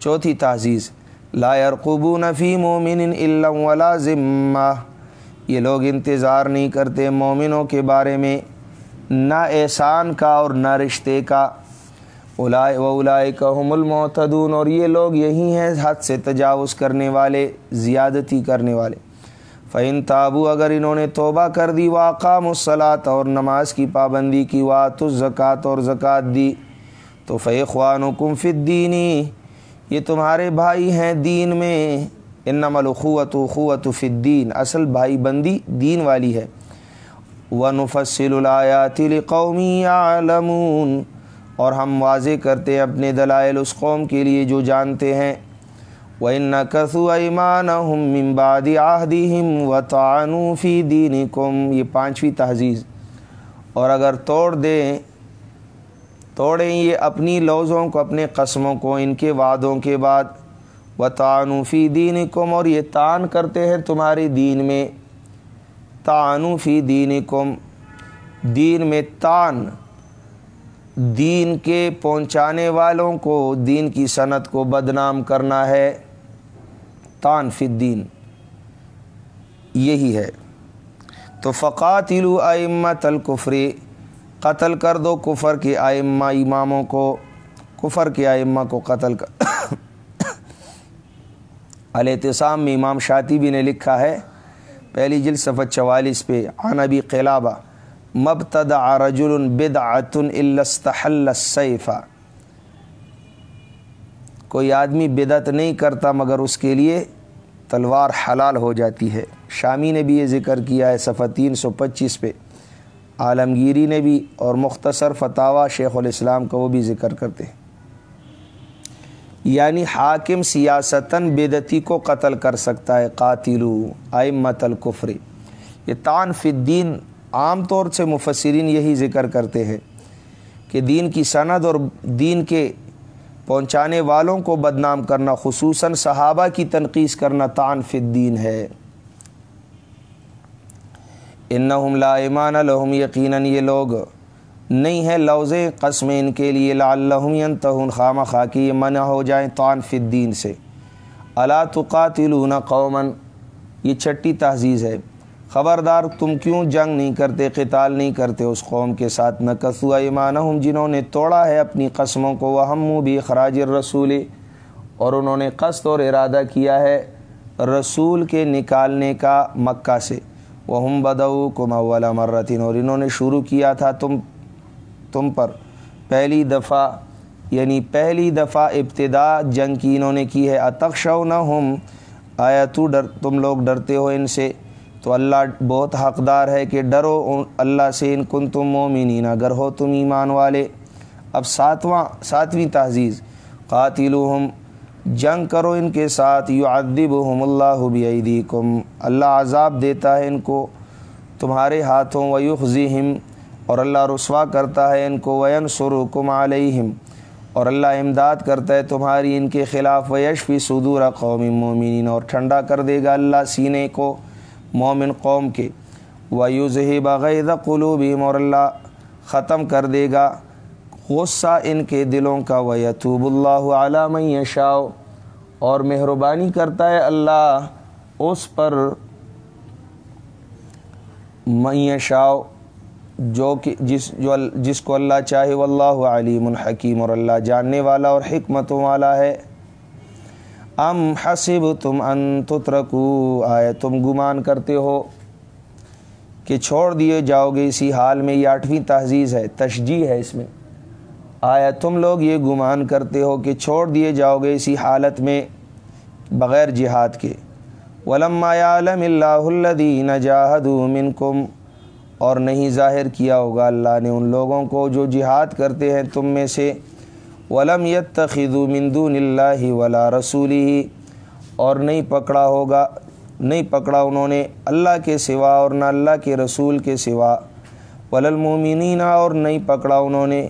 چوتھی تعزیز، لا يرقبون فی مومن الا ولا ذمہ۔ یہ لوگ انتظار نہیں کرتے مومنوں کے بارے میں۔ نہ احسان کا اور نہ رشتے کا۔ اولائے و اولائے کا حم المعتدون، اور یہ لوگ یہی ہیں حد سے تجاوز کرنے والے، زیادتی کرنے والے۔ فعن تابو اگر انہوں نے توبہ کر دی واقع مسلاط اور نماز کی پابندی کی وات زکوٰۃ اور زکوٰۃ دی، تو فی خوان و کمفدینی یہ تمہارے بھائی ہیں دین میں۔ انم الخوت و خوت فدین اصل بھائی بندی دین والی ہے۔ و نفصل الایات لقومی عالمون اور ہم واضح کرتے ہیں اپنے دلائل اس قوم کے لیے جو جانتے ہیں۔ و ان کسو ایمان ممباد آہدیم و تعانوفی دین کم یہ پانچویں تہذیب۔ اور اگر توڑ دیں، توڑیں یہ اپنی لوزوں کو، اپنے قسموں کو، ان کے وعدوں کے بعد۔ و تعانوفی دین کم اور یہ تان کرتے ہیں تمہارے دین میں۔ تعنو فی دین کم دین میں تان، دین کے پہنچانے والوں کو دین کی صنعت کو بدنام کرنا ہے۔ تان فی دین یہی ہے۔ تو فقاتلو آئمت الکفری قتل کر دو کفر کے آئمہ اماموں کو۔ کفر کے آئمہ کو قتل کر الاحتسام میں امام شاطبی نے لکھا ہے۔ پہلی جلد صفحہ چوالیس پہ عنبی قلابہ مبتد رجل بدعت الستحل السیفہ کوئی آدمی بدعت نہیں کرتا مگر اس کے لیے تلوار حلال ہو جاتی ہے۔ شامی نے بھی یہ ذکر کیا ہے صفحہ تین سو پچیس پہ۔ عالمگیری نے بھی اور مختصر فتح شیخ الاسلام کا وہ بھی ذکر کرتے ہیں۔ یعنی حاکم سیاستاً بدتی کو قتل کر سکتا ہے، قاتلو آئمت القفری یہ تان فی الدین عام طور سے مفسرین یہی ذکر کرتے ہیں کہ دین کی سند اور دین کے پہنچانے والوں کو بدنام کرنا، خصوصاً صحابہ کی تنقید کرنا تان فی الدین ہے۔ انہم لا ایمان یقیناً یہ لوگ نہیں ہے لوز قسم ان کے لیے لعلہم تہن خامہ خاکی یہ منع ہو جائیں توان الدین سے۔ اللہ تقاتلون قومن یہ چھٹی تہذیز ہے۔ خبردار، تم کیوں جنگ نہیں کرتے، قتال نہیں کرتے؟ اس قوم کے ساتھ نہ کسو ایمانہم، جنہوں نے توڑا ہے اپنی قسموں کو۔ وہ ہم بھی خراج الرسول، اور انہوں نے قصد اور ارادہ کیا ہے رسول کے نکالنے کا مکہ سے۔ وہ ہم بدو کم اول مرتن اور انہوں نے شروع کیا تھا تم تم پر پہلی دفعہ یعنی پہلی دفعہ ابتدا جنگ کی انہوں نے کی ہے۔ اتخشو نہ ہم آیا تو ڈر، تم لوگ ڈرتے ہو ان سے؟ تو اللہ بہت حقدار ہے کہ ڈرو اللہ سے ان کن تم مومنین، اگر ہو تم ایمان والے۔ اب ساتواں، ساتویں تہذیز قاتل جنگ کرو ان کے ساتھ۔ یو ادب اللہ بیدیکم اللہ عذاب دیتا ہے ان کو، تمہارے ہاتھوں۔ ویخذہم اور اللہ رسوا کرتا ہے ان کو وین سرکم علیہم اور اللہ امداد کرتا ہے تمہاری ان کے خلاف ویشفی صدور قوم مومنین اور ٹھنڈا کر دے گا اللہ سینے کو مومن قوم کے۔ ویوزہ بغیر قلوبہم اور اللہ ختم کر دے گا غصہ ان کے دلوں کا۔ ویتوب اللہ علام یشاء اور مہربانی کرتا ہے اللہ اس پر۔ معیشاء جو کہ جس جو جس کو اللہ چاہے، واللہ علیم الحکیم اور اللہ جاننے والا اور حکمتوں والا ہے۔ ام حسب تم ان تترکو آئے تم گمان کرتے ہو کہ چھوڑ دیے جاؤ گے۔ اسی حال میں یہ آٹھویں تہذیز ہے تشجیح ہے اس میں۔ آیا تم لوگ یہ گمان کرتے ہو کہ چھوڑ دیے جاؤ گے اسی حالت میں بغیر جہاد کے؟ ولما عالم اللہ الدین جاہد منکم اور نہیں ظاہر کیا ہوگا۔ اللہ نے ان لوگوں کو جو جہاد کرتے ہیں تم میں سے، ولم یتخذو من دون اللہ ولا رسولی اور نہیں پکڑا ہوگا، نہیں پکڑا انہوں نے اللہ کے سوا اور نہ اللہ کے رسول کے سوا۔ وللمومنین اور نہیں پکڑا انہوں نے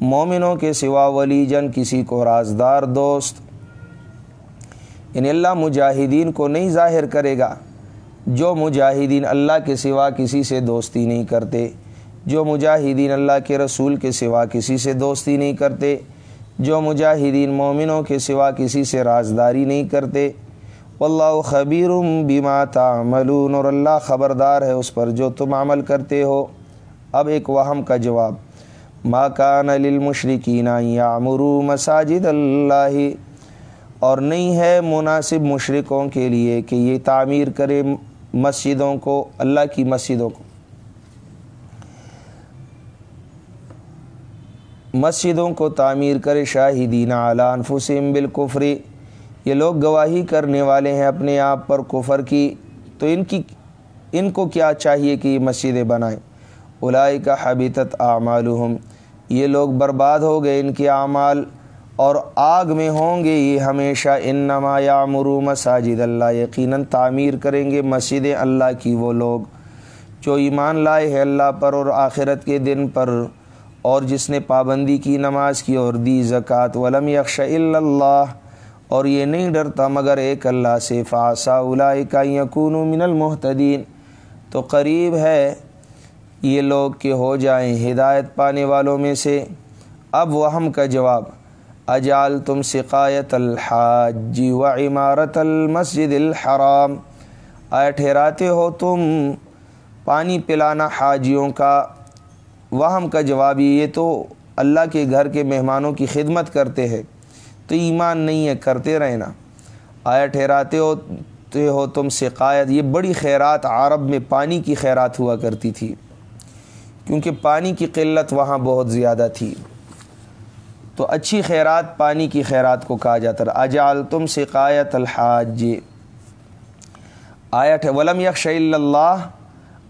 مومنوں کے سوا۔ ولی جن کسی کو رازدار دوست۔ یعنی اللہ مجاہدین کو نہیں ظاہر کرے گا۔ جو مجاہدین اللہ کے سوا کسی سے دوستی نہیں کرتے، جو مجاہدین اللہ کے رسول کے سوا کسی سے دوستی نہیں کرتے، جو مجاہدین مومنوں کے سوا کسی سے رازداری نہیں کرتے۔ واللہ خبیر بما تعملون، اور اللہ خبردار ہے اس پر جو تم عمل کرتے ہو۔ اب ایک وہم کا جواب، ما کان للمشرکین یعمروا مساجد اللہ، اور نہیں ہے مناسب مشرقوں کے لیے کہ یہ تعمیر کرے مسجدوں کو، اللہ کی مسجدوں کو۔ مسجدوں کو تعمیر کرے شاہدین اعلیٰ انفسم بالکفری یہ لوگ گواہی کرنے والے ہیں اپنے آپ پر کفر کی۔ تو ان کی، ان کو کیا چاہیے کہ یہ مسجدیں بنائیں؟ الائی کا حبیطت اعمالہم۔ یہ لوگ برباد ہو گئے ان کے اعمال۔ اور آگ میں ہوں گے یہ ہمیشہ ان یا مرو مساجد اللہ، یقیناً تعمیر کریں گے مسجد اللہ کی وہ لوگ جو ایمان لائے ہیں اللہ پر اور آخرت کے دن پر اور جس نے پابندی کی نماز کی اور دی زکوٰۃ۔ ولم یکش اللہ، اور یہ نہیں ڈرتا مگر ایک اللہ سے فاسا کا یقون من المحتدین تو قریب ہے یہ لوگ کہ ہو جائیں ہدایت پانے والوں میں سے۔ اب وہ ہم کا جواب۔ اجال تم سقایت الحاج و عمارت المسجد الحرام۔ آیا ٹھہراتے ہو تم پانی پلانا حاجیوں کا؟ وہم کا جواب یہ تو اللہ کے گھر کے مہمانوں کی خدمت کرتے ہیں۔ تو ایمان نہیں ہے، کرتے رہنا۔ آیا ٹھہراتے ہو ہو تم سقایت یہ بڑی خیرات عرب میں پانی کی خیرات ہوا کرتی تھی۔ کیونکہ پانی کی قلت وہاں بہت زیادہ تھی۔ تو اچھی خیرات پانی کی خیرات کو کہا جاتا رہا اجال تم سقایت الحاج۔ آیت ہے، ولم یکش اللہ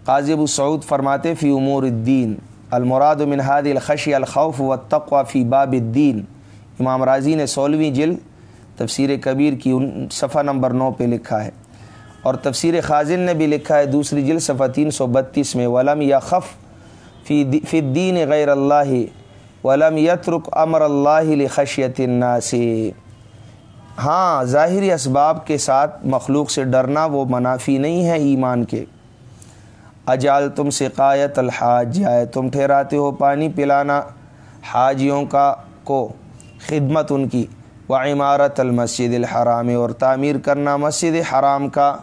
قاضب سعود فرماتے فی امور الدین المراد منہاد الخشی الخوف و فی باب الدین۔ امام راضی نے سولہویں جلد تفسیر کبیر کی ان صفحہ نمبر نو پہ لکھا ہے۔ اور تفسیر خازن نے بھی لکھا ہے، دوسری جلد صفحہ تین سو بتیس میں، ولم یا خف فی فی الدین غیر اللہ ولم یترک امر اللہ لخشیت الناس. ہاں ظاہری اسباب کے ساتھ مخلوق سے ڈرنا وہ منافی نہیں ہے ایمان کے۔ اجال تم سقایت الحاج جائے تم ٹھہراتے ہو پانی پلانا حاجیوں کا کو خدمت ان کی۔ و عمارت المسجد الحرام، اور تعمیر کرنا مسجد حرام کا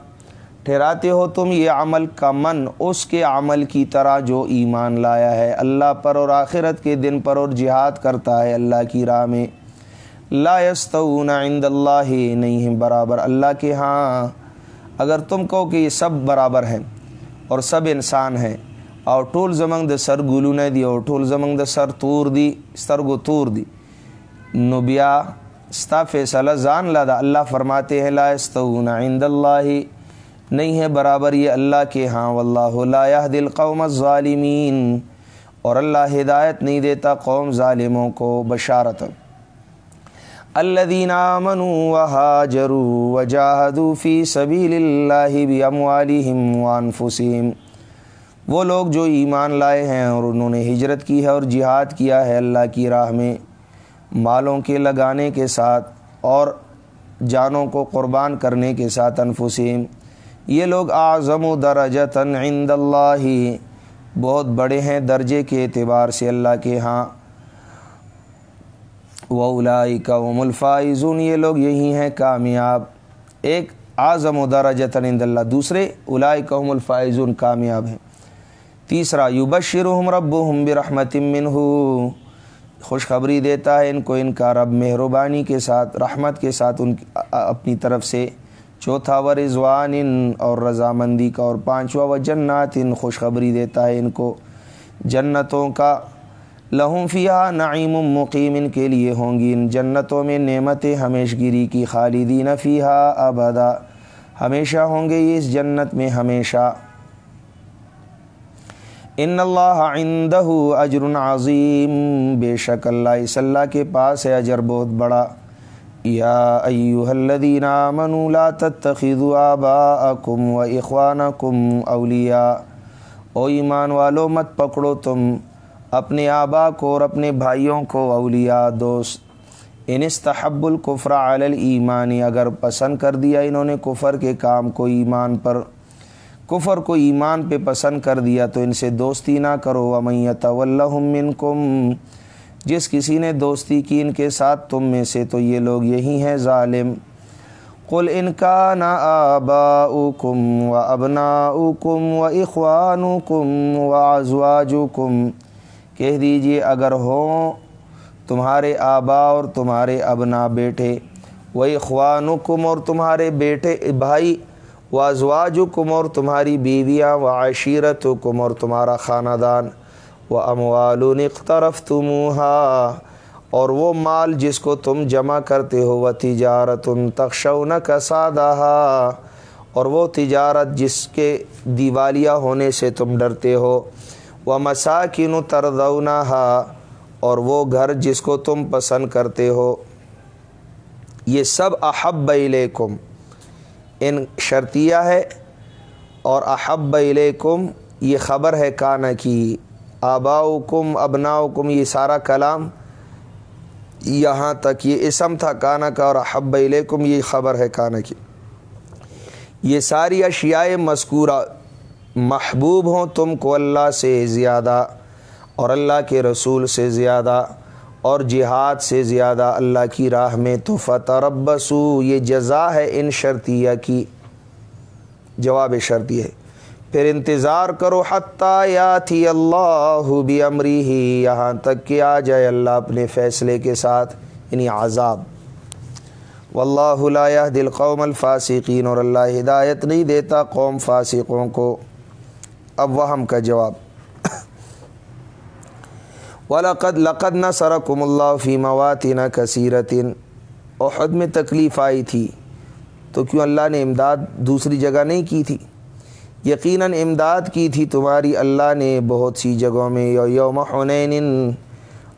ٹھہراتے ہو تم یہ عمل کا من اس کے عمل کی طرح جو ایمان لایا ہے۔ اللہ پر اور آخرت کے دن پر اور جہاد کرتا ہے اللہ کی راہ میں۔ لا یستون عند اللہ نہیں برابر۔ اللہ کے ہاں اگر تم کہو کہ یہ سب برابر ہیں اور سب انسان ہیں اور ټول زمنګ د سر ګلونه دي او ټول زمنګ د سر تور دي سترګو تور دي نو بیا ستا فیصلہ ځان لا دا اللہ فرماتے ہیں، لا استون عند اللہ نہیں ہے برابر یہ اللہ کے ہاں واللہ لا يهدي القوم الظالمین۔ اور اللہ ہدایت نہیں دیتا قوم ظالموں کو بشارت۔ الذين آمنوا وهاجروا وجاهدوا في سبيل الله بأموالهم وأنفسهم وہ لوگ جو ایمان لائے ہیں اور انہوں نے ہجرت کی ہے اور جہاد کیا ہے اللہ کی راہ میں، مالوں کے لگانے کے ساتھ اور جانوں کو قربان کرنے کے ساتھ انفسیم یہ لوگ اعظم و درجتاً عند اللہ بہت بڑے ہیں درجے کے اعتبار سے اللہ کے ہاں۔ ولائی کا الفائزون۔ یہ لوگ یہی ہیں، کامیاب۔ ایک اعظم و درجتاً عند اللہ دوسرے الائی قوم الفائزون، کامیاب ہیں۔ تیسرا یوبشرحم رب برحمت منہ۔ خوشخبری دیتا ہے ان کو، ان کا رب مہربانی کے ساتھ، رحمت کے ساتھ ان اپنی طرف سے۔ چوتھا و رضوان اور رضامندی کا اور پانچواں و جنات، ان خوشخبری دیتا ہے ان کو۔ جنتوں کا، لہم فیا نعیم مقیم، ان کے لیے ہوں گی۔ ان جنتوں میں نعمت ہمیش گیری کی، خالدین فیہا ابدا۔ ہمیشہ ہوں گے یہ اس جنت میں، ہمیشہ۔ ان اللہ عندہ اجر عظیم۔ بے شک اللہ اس اللہ کے پاس ہے اجر بہت بڑا۔ یا ایوہ الذین آمنوا لا تتخذوا آباءکم و اخوانکم اولیاء او ایمان والو، مت پکڑو تم اپنے آبا کو اور اپنے بھائیوں کو اولیاء دوست. ان استحب الکفر علی الایمانی اگر پسند کر دیا انہوں نے کفر کے کام کو ایمان پر. کفر کو ایمان پہ پسند کر دیا تو ان سے دوستی نہ کرو. ومیت منکم جس کسی نے دوستی کی ان کے ساتھ، تم میں سے تو یہ لوگ یہی ہیں ظالم۔ قل ان کا نا آبا کم و ابنا کم و اخوان کم و ازواج کم کہہ دیجیے اگر ہوں تمہارے آبا اور تمہارے ابنا بیٹے و اخوان کم اور تمہارے بیٹے بھائی و ازواج کم اور تمہاری بیویاں و عشیرت کم اور تمہارا خانہ دان و اموال اخترف تمہا اور وہ مال جس کو تم جمع کرتے ہو وہ تجارت تخشون کا سادہ اور وہ تجارت جس کے دیوالیہ ہونے سے تم ڈرتے ہو وہ مساکن تردونہ اور وہ گھر جس کو تم پسند کرتے ہو۔ یہ سب احب علیکم ان شرطیہ ہے، اور احب علیکم یہ خبر ہے کانا کی۔ آباؤکم، ابناؤکم، یہ سارا کلام یہاں تک، یہ اسم تھا کانا کا اور احب علیکم یہ خبر ہے کانا کی۔ یہ ساری اشیاء مذکورہ محبوب ہوں تم کو اللہ سے زیادہ اور اللہ کے رسول سے زیادہ اور جہاد سے زیادہ اللہ کی راہ میں تو فتح ربسو یہ جزا ہے ان شرطیہ کی۔ جواب شرطی ہے۔ پھر انتظار کرو حتیٰ یا تھی اللہ بھی امری ہی یہاں تک کہ آ جائے اللہ اپنے فیصلے کے ساتھ یعنی عذاب۔ واللہ لا يهدي القوم الفاسقین، اور اللہ ہدایت نہیں دیتا قوم فاسقوں کو۔ اب وہم کا جواب۔ ولاقد لقد نہ سرکم اللہ فی مواتین کثیرتن احد میں تکلیف آئی تھی، تو کیوں اللہ نے امداد دوسری جگہ نہیں کی تھی؟ یقیناً امداد کی تھی تمہاری، اللہ نے بہت سی جگہوں میں یوم حنین،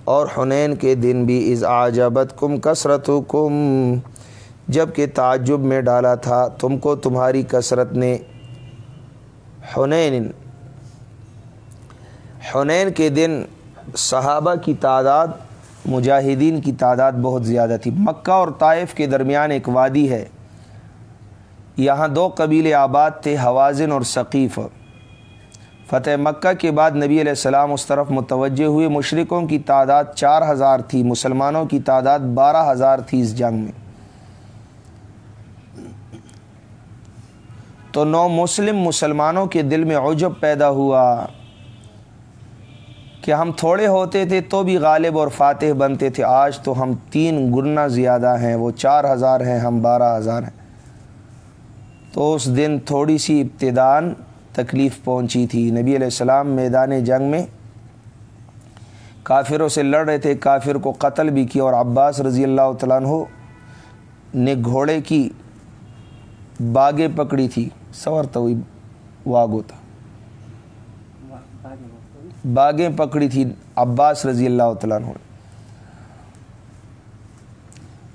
اور حنین کے دن بھی از آجبت کم کثرت کم جبکہ تعجب میں ڈالا تھا تم کو، تمہاری کثرت نے حنین۔ حنین کے دن صحابہ کی تعداد، مجاہدین کی تعداد بہت زیادہ تھی۔ مکہ اور طائف کے درمیان ایک وادی ہے۔ یہاں دو قبیل آباد تھے، حوازن اور ثقیف۔ فتح مکہ کے بعد نبی علیہ السلام اس طرف متوجہ ہوئے۔ مشرقوں کی تعداد چار ہزار تھی، مسلمانوں کی تعداد بارہ ہزار تھی اس جنگ میں۔ تو نو مسلم مسلمانوں کے دل میں عجب پیدا ہوا کہ ہم تھوڑے ہوتے تھے تو بھی غالب اور فاتح بنتے تھے۔ آج تو ہم تین گنا زیادہ ہیں، وہ چار ہزار ہیں، ہم بارہ ہزار ہیں۔ تو اس دن تھوڑی سی ابتدان تکلیف پہنچی تھی۔ نبی علیہ السلام میدان جنگ میں کافروں سے لڑ رہے تھے۔ کافر کو قتل بھی کیا اور عباس رضی اللہ تعالیٰ عنہ نے گھوڑے کی باغیں پکڑی تھی۔ سور تو وہی واگ ہوتا۔ باغیں پکڑی تھی عباس رضی اللہ تعالیٰ عنہ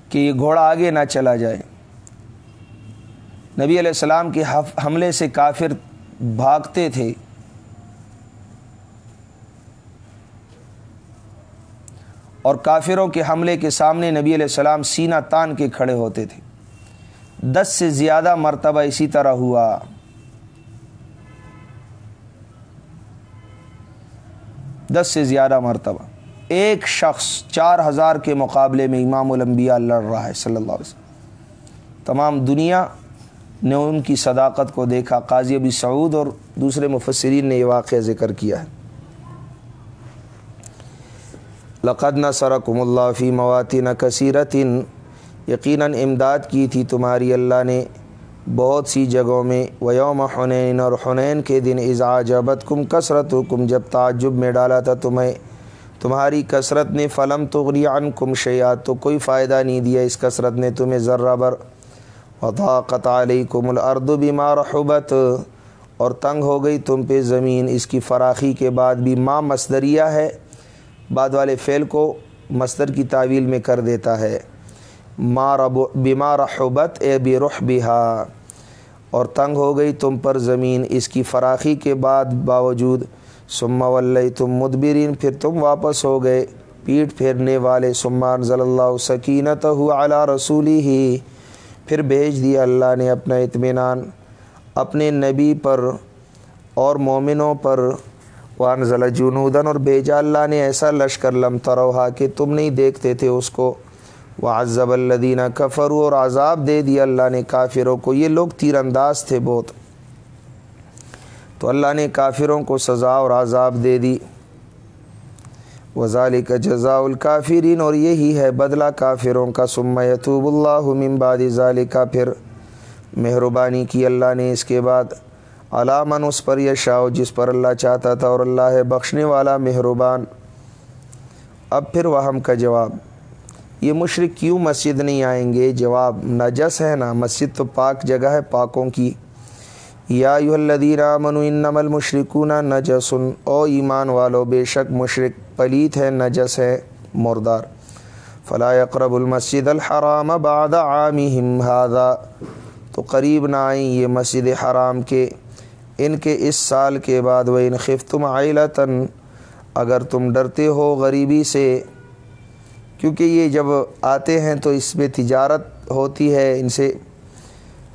کہ یہ گھوڑا آگے نہ چلا جائے۔ نبی علیہ السلام کے حملے سے کافر بھاگتے تھے۔ اور کافروں کے حملے کے سامنے نبی علیہ السلام سینہ تان کے کھڑے ہوتے تھے۔ دس سے زیادہ مرتبہ اسی طرح ہوا۔ دس سے زیادہ مرتبہ۔ ایک شخص چار ہزار کے مقابلے میں امام الانبیاء لڑ رہا ہے صلی اللہ علیہ وسلم۔ تمام دنیا نے ان کی صداقت کو دیکھا۔ قاضی ابی سعود اور دوسرے مفسرین نے یہ واقعہ ذکر کیا ہے۔ لقد نہ سرکم اللہ فی مواتی نہ کثیرتن۔ یقیناً امداد کی تھی تمہاری۔ اللہ نے بہت سی جگہوں میں ویوم حنین اور حنین کے دن ازا جبت کم کثرت کم جب تعجب میں ڈالا تھا تمہیں۔ تمہاری کثرت نے فلم تغری عن کم شیات تو کوئی فائدہ نہیں دیا۔ اس کثرت نے تمہیں ذرہ بر وطاقت علیکم الارض بیمار حبت اور تنگ ہو گئی تم پہ زمین، اس کی فراخی کے بعد بھی ماں مصدریہ ہے۔ بعد والے فعل کو مصدر کی تعویل میں کر دیتا ہے۔ ماں رب بیمار حبت اے بے رخ بہا۔ اور تنگ ہو گئی تم پر زمین، اس کی فراخی کے بعد باوجود۔ سما ول تم مدبرین، پھر تم واپس ہو گئے۔ پیٹ پھیرنے والے سمان ضل اللہ سکینت ہو اعلیٰ رسولی ہی پھر بھیج دیا اللہ نے اپنا اطمینان اپنے نبی پر اور مومنوں پر۔ وان ضلع جنودن اور بھیجا اللہ نے ایسا لشکر، لم تروہا، کہ تم نہیں دیکھتے تھے اس کو۔ وعذب الدینہ کفرو اور عذاب دے دیا اللہ نے کافروں کو۔ یہ لوگ تیر انداز تھے بہت۔ تو اللہ نے کافروں کو سزا اور عذاب دے دی۔ وزال کا جزا الکافرین اور یہی ہے بدلہ کافروں کا سم یتوب اللہ بعد ظال کا پھر مہربانی کی اللہ نے اس کے بعد علامن اس پر یشاؤ جس پر اللہ چاہتا تھا اور اللہ ہے بخشنے والا، مہربان۔ اب پھر وہم کا جواب۔ یہ مشرق کیوں مسجد نہیں آئیں گے؟ جواب، نجس ہے نا، مسجد تو پاک جگہ ہے پاکوں کی۔ یا الدین من انم المشرقون نجسن او ایمان والو، بے شک مشرق پلیت ہے، نجس ہے، مردار۔ فلا اقرب المسجد الحرام بعد عامہم هذا تو قریب نہ آئیں یہ مسجد حرام کے۔ ان کے اس سال کے بعد وہ ان خفتم عیلتاً اگر تم ڈرتے ہو غریبی سے۔ کیونکہ یہ جب آتے ہیں تو اس میں تجارت ہوتی ہے ان سے۔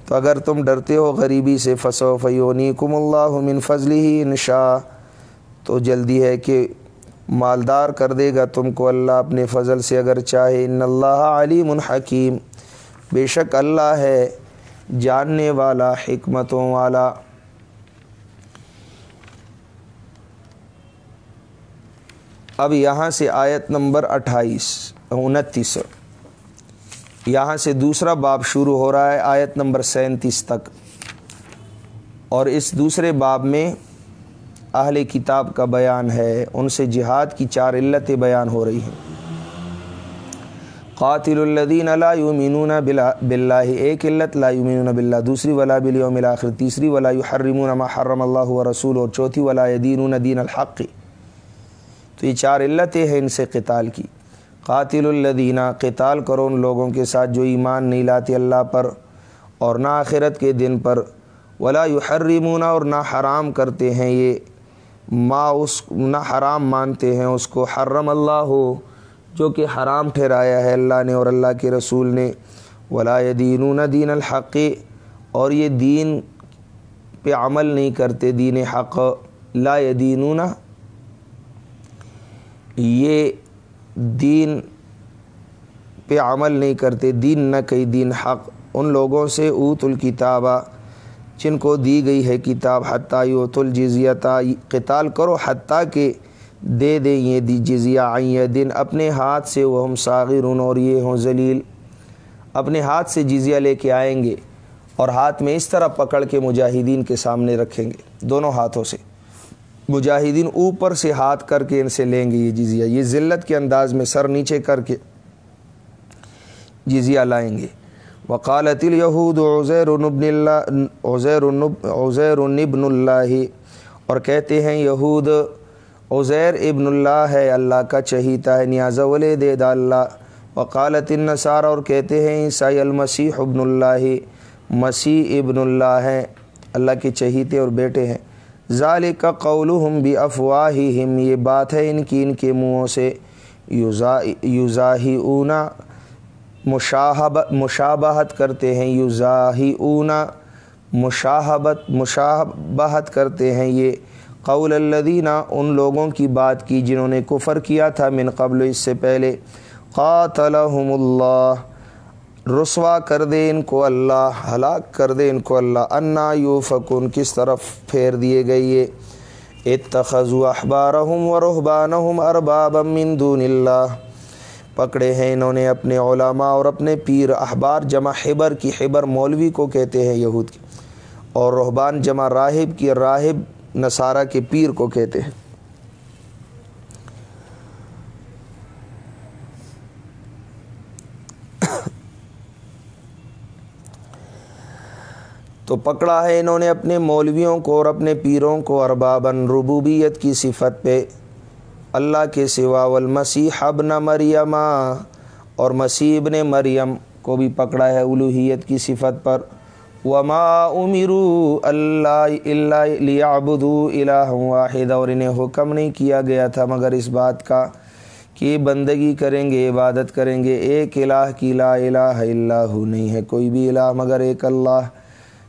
تو اگر تم ڈرتے ہو غریبی سے فصو فیونی کم اللہ من فضلی ہی انشا تو جلدی ہے کہ مالدار کر دے گا تم کو اللہ اپنے فضل سے، اگر چاہے ان اللہ علیم الحکیم بے شک اللہ ہے جاننے والا، حکمتوں والا۔ اب یہاں سے آیت نمبر اٹھائیس، انتیس۔ یہاں سے دوسرا باب شروع ہو رہا ہے، آیت نمبر سینتیس تک۔ اور اس دوسرے باب میں اہل کتاب کا بیان ہے، ان سے جہاد کی چار علتیں بیان ہو رہی ہیں۔ قاتل الدین اللہ یومین بلّہ ایک علت، لا یومین بلّہ دوسری ولا بالیوم الاخر، تیسری ولا یحرمون ما حرم اللہ و رسول، اور چوتھی ولا دین دین الحق۔ تو یہ چار علتیں ہیں ان سے قتال کی۔ قاتل الدینہ قتال کرو ان لوگوں کے ساتھ جو ایمان نہیں لاتے اللہ پر اور نہ آخرت کے دن پر۔ ولا یحرمون اور نہ حرام کرتے ہیں یہ۔ ما اس نہ حرام مانتے ہیں، اس کو حرم اللہ ہو، جو کہ حرام ٹھہرایا ہے اللہ نے اور اللہ کے رسول نے۔ ولا دینون دین الحق، اور یہ دین پہ عمل نہیں کرتے دین حق۔ لا دینون یہ دین پہ عمل نہیں کرتے، دین نہ کئی دین حق۔ ان لوگوں سے اوت الکتابہ۔ جن کو دی گئی ہے کتاب، حتیٰ یوت الجزیتا قتال کرو، حتیٰ کہ دے دیں یہ دی جزیہ آئیں دن۔ اپنے ہاتھ سے وہ ہم ساغر اور یہ ہوں ذلیل۔ اپنے ہاتھ سے جزیہ لے کے آئیں گے اور ہاتھ میں اس طرح پکڑ کے مجاہدین کے سامنے رکھیں گے، دونوں ہاتھوں سے۔ مجاہدین اوپر سے ہاتھ کر کے ان سے لیں گے یہ جزیہ۔ یہ ذلت کے انداز میں سر نیچے کر کے جزیہ لائیں گے۔ وقالت الیہود عزیر ابن اللہ عزیر عزیر ابن اللہ اور کہتے ہیں یہود، عزیر ابن اللہ ہے اللہ کا چہیتا ہے، نیاز ول دے دا اللہ. وقالت النصار اور کہتے ہیں عیسائی المسیح ابن اللہ. مسیح ابن اللہ ہیں، اللہ کے چہیتے اور بیٹے ہیں. ظال کا قول ہم بھی افواہ یہ بات ہے ان کی، ان کے منہوں سے. یوزا یوزاہی اونا مشاہب، مشابہت کرتے ہیں یوزاہی اونا مشاہبت، مشابہت کرتے ہیں۔ یہ قول الدینہ ان لوگوں کی بات کی جنہوں نے کفر کیا تھا من قبل، اس سے پہلے۔ قاتلہم اللہ، رسوا کر دے ان کو اللہ، ہلاک کر دے ان کو اللہ۔ انا یو فکن کس طرف پھیر دیے گئے یہ؟ اتخذوا احبارہم و رحبانہم اربابا من دون اللہ۔ پکڑے ہیں۔ انہوں نے اپنے علماء اور اپنے پیر احبار جمع حبر کی حبر مولوی کو کہتے ہیں یہود کی اور رحبان جمع راہب کی راہب نصارہ کے پیر کو کہتے ہیں۔ تو پکڑا ہے انہوں نے اپنے مولویوں کو اور اپنے پیروں کو اربابن ربوبیت کی صفت پہ۔ اللہ کے سوا والمسیح ابن مریم۔ اور مسیح ابن مریم کو بھی پکڑا ہے الوحیت کی صفت پر۔ وما امرو اللہ اللہ لیعبدو الہ واحد اور انہیں حکم نہیں کیا گیا تھا، مگر اس بات کا کہ بندگی کریں گے، عبادت کریں گے۔ ایک الہ کی لا الہ اللہ نہیں ہے کوئی بھی الہ مگر ایک اللہ۔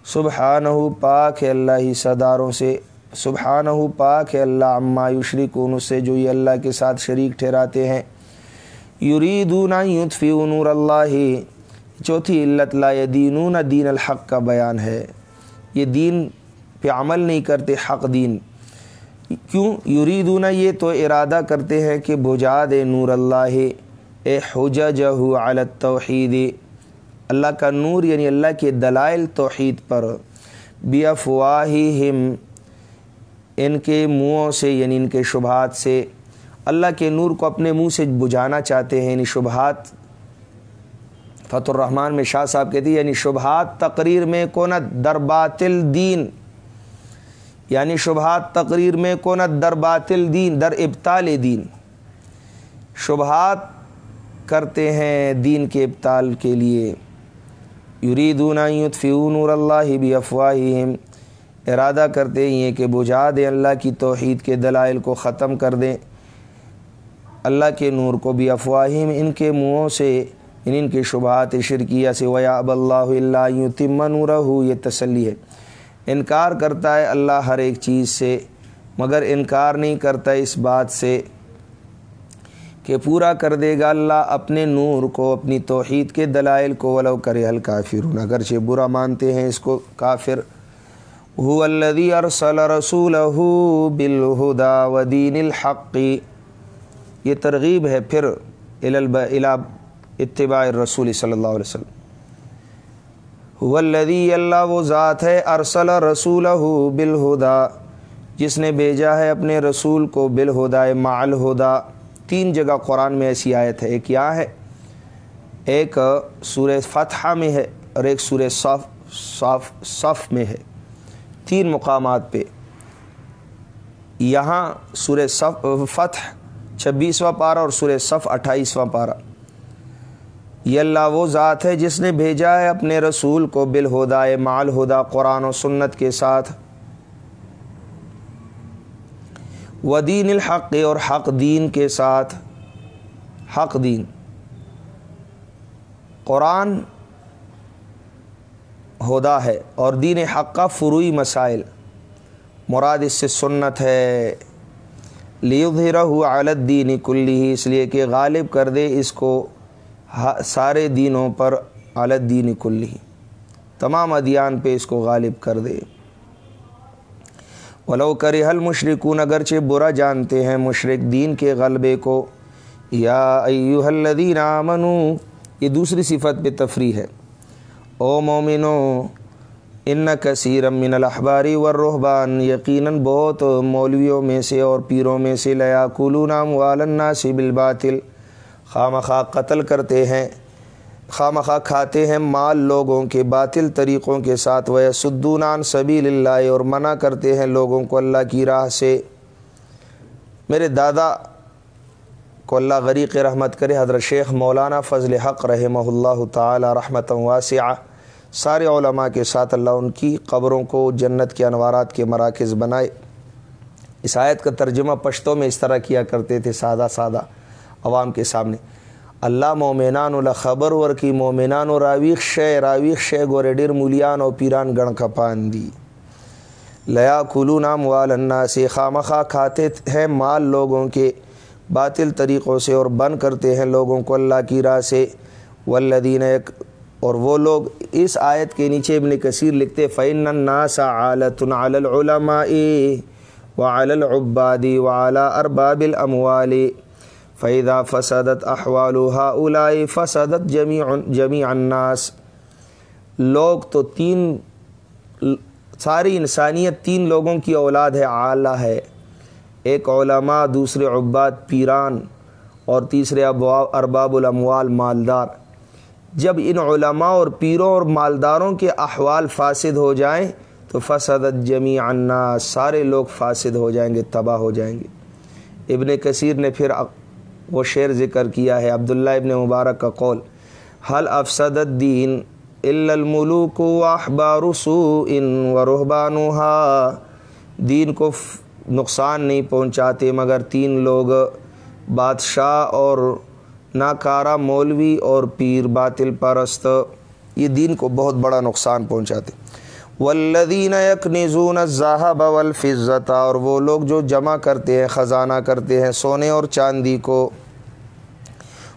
سبحانہ، پاک ہے اللہ ہی صداروں سے سبحانہ پاک ہے اللہ عما یشرکون، اس سے جو یہ اللہ کے ساتھ شریک ٹھہراتے ہیں۔ یریدون یطفئوا نور اللہ۔ چوتھی علت، لا دینون دین الحق کا بیان ہے۔ یہ دین پہ عمل نہیں کرتے، حق دین۔ کیوں؟ یریدون یہ تو ارادہ کرتے ہیں کہ بجا دے نور اللہ۔ اے حججہ علی التوحید۔ اللہ کا نور یعنی اللہ کے دلائل توحید پر۔ بی افواہہم۔ ان کے منہوں سے یعنی ان کے شبہات سے اللہ کے نور کو اپنے منہ سے بجھانا چاہتے ہیں یعنی شبہات۔ فتح الرحمن میں شاہ صاحب کہتی یعنی شبہات تقریر میں کونت درباتل دین۔ یعنی شبہات تقریر میں کونت درباتل دین، در ابتال دین۔ شبہات کرتے ہیں دین کے ابتال کے لیے۔ یریدون یطفئون نور اللہ بھی افواہہم ارادہ کرتے ہیں کہ بجھا دیں اللہ کی توحید کے دلائل کو ختم کر دیں۔ اللہ کے نور کو بھی افواہم ان کے منہوں سے ان ان کے شبہات شرکیہ سے ویا اب اللہ اللہ یوں تم نورہ، یہ تسلی ہے۔ انکار کرتا ہے اللہ ہر ایک چیز سے، مگر انکار نہیں کرتا اس بات سے کہ پورا کر دے گا اللہ اپنے نور کو، اپنی توحید کے دلائل کو، ولو کرے حل اگرچہ برا مانتے ہیں اس کو کافر هو الذي ارسل رسوله بالهدى ودين الحق. یہ ترغیب ہے پھر الى اتباع الرسول صلی اللہ علیہ وسلم. هو الذي، اللہ وہ ذات ہے، ارسل رسوله بالهدى. جس نے بھیجا ہے اپنے رسول کو بالهدى مع الهدى تین جگہ قرآن میں ایسی آیت ہے، ایک کیا ہے، ایک سورہ فتحہ میں ہے اور ایک سورہ صف صف صف میں ہے۔ تین مقامات پہ۔ یہاں سورہ صف، فتح، چھبیسواں پارہ اور سورہ صف، اٹھائیسواں پارہ۔ یہ اللہ وہ ذات ہے جس نے بھیجا ہے اپنے رسول کو بالہدا مال ہدا قرآن و سنت کے ساتھ۔ و دین الحق اور حق دین کے ساتھ۔ حق دین۔ قرآن ہدا ہے اور دین حق کا فروئی مسائل۔ مراد اس سے سنت ہے۔ لیظہرہ عالت دین کلی اس لیے کہ غالب کر دے اس کو سارے دینوں پر عالت دین کلی تمام ادیان پہ اس کو غالب کر دے۔ ولو کرے حل مشرقون اگرچہ برا جانتے ہیں مشرق دین کے غلبے کو۔ یا ایوہ الذین آمنو یہ دوسری صفت پہ تفریح ہے۔ او مومنو ان کثیر من الحباری و رحبان یقیناً بہت مولویوں میں سے اور پیروں میں سے لیا کلو نام والنا سے بالباطل خواہ قتل کرتے ہیں خواہ کھاتے ہیں مال لوگوں کے باطل طریقوں کے ساتھ وہ سدونان سبیل اللہ اور منع کرتے ہیں لوگوں کو اللہ کی راہ سے میرے دادا کو اللہ غریق رحمت کرے حضرت شیخ مولانا فضل حق رحمہ اللہ تعالی رحمت واسعہ سارے علماء کے ساتھ اللہ ان کی قبروں کو جنت کے انوارات کے مراکز بنائے۔ اس آیت کا ترجمہ پشتوں میں اس طرح کیا کرتے تھے، سادہ سادہ عوام کے سامنے۔ اللہ مومنان الخبر ور کی مومنان و راویخ شے راویخ شے گوریڈر مولیان و پیران گڑ کپان دی لیا کلو نام والنا سے خامخواہ کھاتے ہیں مال لوگوں کے باطل طریقوں سے اور بن کرتے ہیں لوگوں کو اللہ کی راہ سے۔ والذین ایک اور وہ لوگ اس آیت کے نیچے ابن کثیر لکھتے فعن الناس عالت علی العلماء وعلى العباد وعلى ارباب الاموال فاذا فسدت احوال هؤلاء فسدت جميع جميع الناس۔ لوگ تو تین، ساری انسانیت تین لوگوں کی اولاد ہے، اعلیٰ ہے۔ ایک علماء، دوسرے عباد، پیران، اور تیسرے ارباب الاموال، مالدار۔ جب ان علماء اور پیروں اور مالداروں کے احوال فاسد ہو جائیں تو فسدت جمی انا سارے لوگ فاسد ہو جائیں گے، تباہ ہو جائیں گے۔ ابن کثیر نے پھر وہ شعر ذکر کیا ہے، عبداللہ ابن مبارک کا قول حل افسد الدین الملوک و احبار ان و رحبانوہا دین کو نقصان نہیں پہنچاتے، مگر تین لوگ، بادشاہ اور ناکارہ، مولوی اور پیر باطل پرست، یہ دین کو بہت بڑا نقصان پہنچاتے۔ والذین یکنزون الذهب والفضة اور وہ لوگ جو جمع کرتے ہیں، خزانہ کرتے ہیں سونے اور چاندی کو۔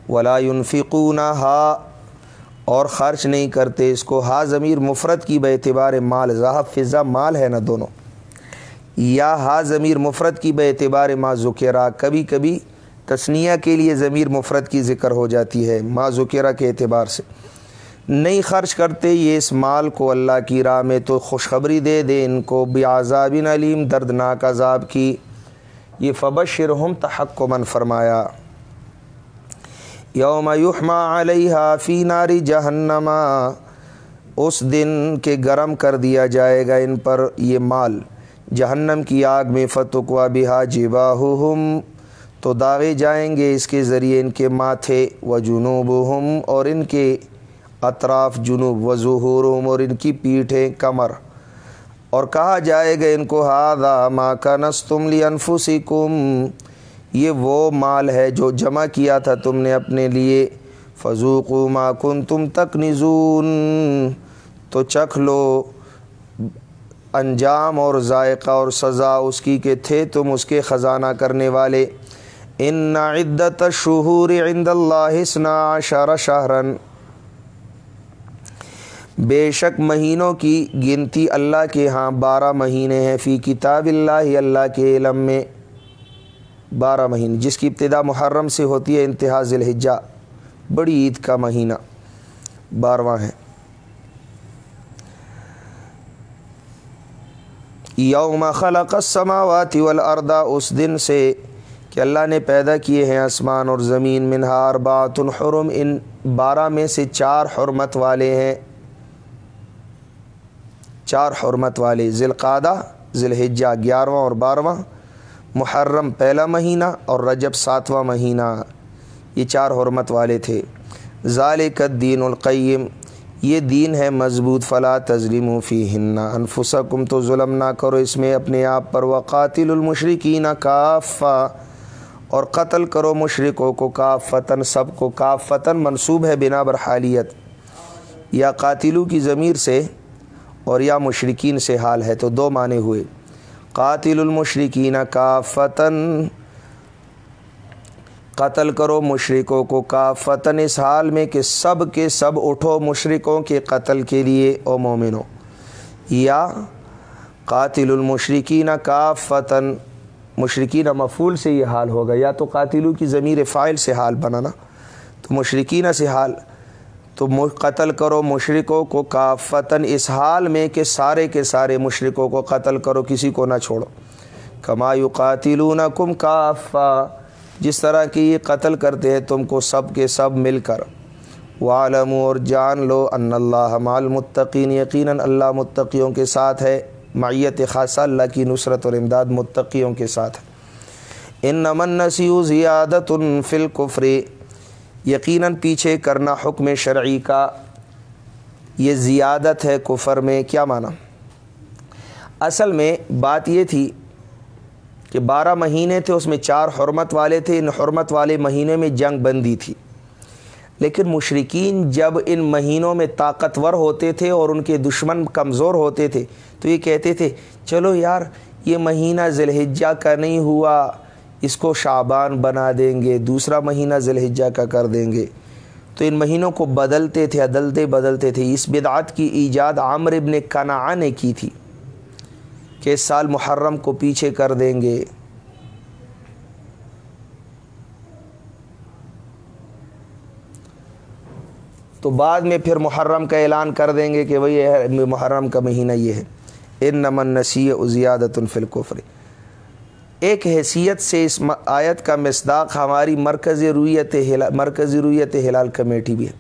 ولا ينفقونها، اور خرچ نہیں کرتے اس کو۔ ہا ضمیر مفرد کی بے اعتبار مال ذہب فضا مال ہے نا دونوں۔ یا ہا ضمیر مفرد کی بے اعتبار ما ذکرہ کبھی کبھی تسنیہ کے لیے ضمیر مفرد کی ذکر ہو جاتی ہے، ما ذکرہ کے اعتبار سے۔ نہیں خرچ کرتے یہ اس مال کو اللہ کی راہ میں تو خوشخبری دے دے، ان کو عذاب علیم، دردناک عذاب کی۔ یہ فبشر ہم تحق من فرمایا۔ یوم یحما علیہ فی ناری جہنما اس دن کے گرم کر دیا جائے گا ان پر یہ مال۔ جہنم کی آگ میں فتقوا بہا جباہم تو داغے جائیں گے اس کے ذریعے ان کے ماتھے و جنوب اور ان کے اطراف جنوب و ظہورم اور ان کی پیٹھیں کمر۔ اور کہا جائے گا ان کو ہادا ماں کا نس تم لی یہ وہ مال ہے جو جمع کیا تھا تم نے اپنے لیے۔ فضوق ما کن تم تک نزون تو چکھ لو۔ انجام اور ذائقہ اور سزا اس کی کہ تھے تم اس کے خزانہ کرنے والے۔ ان عدت شہور عند اللہ عشر شہرن بے شک مہینوں کی گنتی اللہ کے ہاں بارہ مہینے ہیں فی کتاب اللہ اللہ کے علم میں بارہ مہینے، جس کی ابتدا محرم سے ہوتی ہے انتہا ذی بڑی عید کا مہینہ بارہواں ہے۔ یوم خلق السماوات والارض، اس دن سے کہ اللہ نے پیدا کیے ہیں آسمان اور زمین، منہار، بات الحرم، ان بارہ میں سے چار حرمت والے ہیں۔ چار حرمت والے ذیلقادہ ذیلحجہ گیارہواں اور بارہواں، محرم پہلا مہینہ اور رجب ساتواں مہینہ۔ یہ چار حرمت والے تھے۔ ذالک الدین القیم، یہ دین ہے مضبوط، فلا تظلم و فی ہننا انفسکم، تو ظلم نہ کرو اس میں اپنے آپ پر۔ وقاتل المشرقین کافہ۔ اور قتل کرو مشرقوں کو کافتن سب کو کافتن منصوب ہے بنا بر حالیت۔ یا قاتلو کی ضمیر سے اور یا مشرقین سے حال ہے، تو دو معنی ہوئے۔ قاتل المشرقین کافتن قتل کرو مشرقوں کو کافتن اس حال میں کہ سب کے سب اٹھو مشرقوں کے قتل کے لیے، او مومنو۔ یا قاتل المشرقین کافتن مشرقین مفول سے یہ حال ہوگا، یا تو قاتلو کی ضمیر فائل سے حال بنانا۔ تو مشرقین سے حال، تو قتل کرو مشرقوں کو کافتن اس حال میں کہ سارے کے سارے مشرقوں کو قتل کرو، کسی کو نہ چھوڑو۔ کما یقاتلون کم کافا، جس طرح کی یہ قتل کرتے ہیں، تم کو سب کے سب مل کر۔ عالم اور جان لو ان اللہ مال متقین یقیناً اللہ متقیوں کے ساتھ ہے۔ معیت خاصہ اللہ کی نصرت اور امداد متقیوں کے ساتھ ہے۔ ان نمن نسیو زیادت فل کفری یقیناً پیچھے کرنا حکم شرعی کا یہ زیادت ہے کفر میں، کیا معنی؟ اصل میں بات یہ تھی کہ بارہ مہینے تھے، اس میں چار حرمت والے تھے، ان حرمت والے مہینے میں جنگ بندی تھی۔ لیکن مشرقین جب ان مہینوں میں طاقتور ہوتے تھے اور ان کے دشمن کمزور ہوتے تھے، تو یہ کہتے تھے، چلو یار، یہ مہینہ ذلحجہ کا نہیں ہوا، اس کو شعبان بنا دیں گے، دوسرا مہینہ ذلحجہ کا کر دیں گے۔ تو ان مہینوں کو بدلتے تھے، عدلتے بدلتے تھے۔ اس بدعات کی ایجاد عامر ابن کنعا نے کی تھی کہ اس سال محرم کو پیچھے کر دیں گے۔ تو بعد میں پھر محرم کا اعلان کر دیں گے کہ بھائی محرم کا مہینہ یہ ہے۔ ان نمن نسی ازیادت الفلقفر ایک حیثیت سے اس آیت کا مصداق ہماری مرکزی رویت مرکزی رویت ہلال کمیٹی بھی ہے۔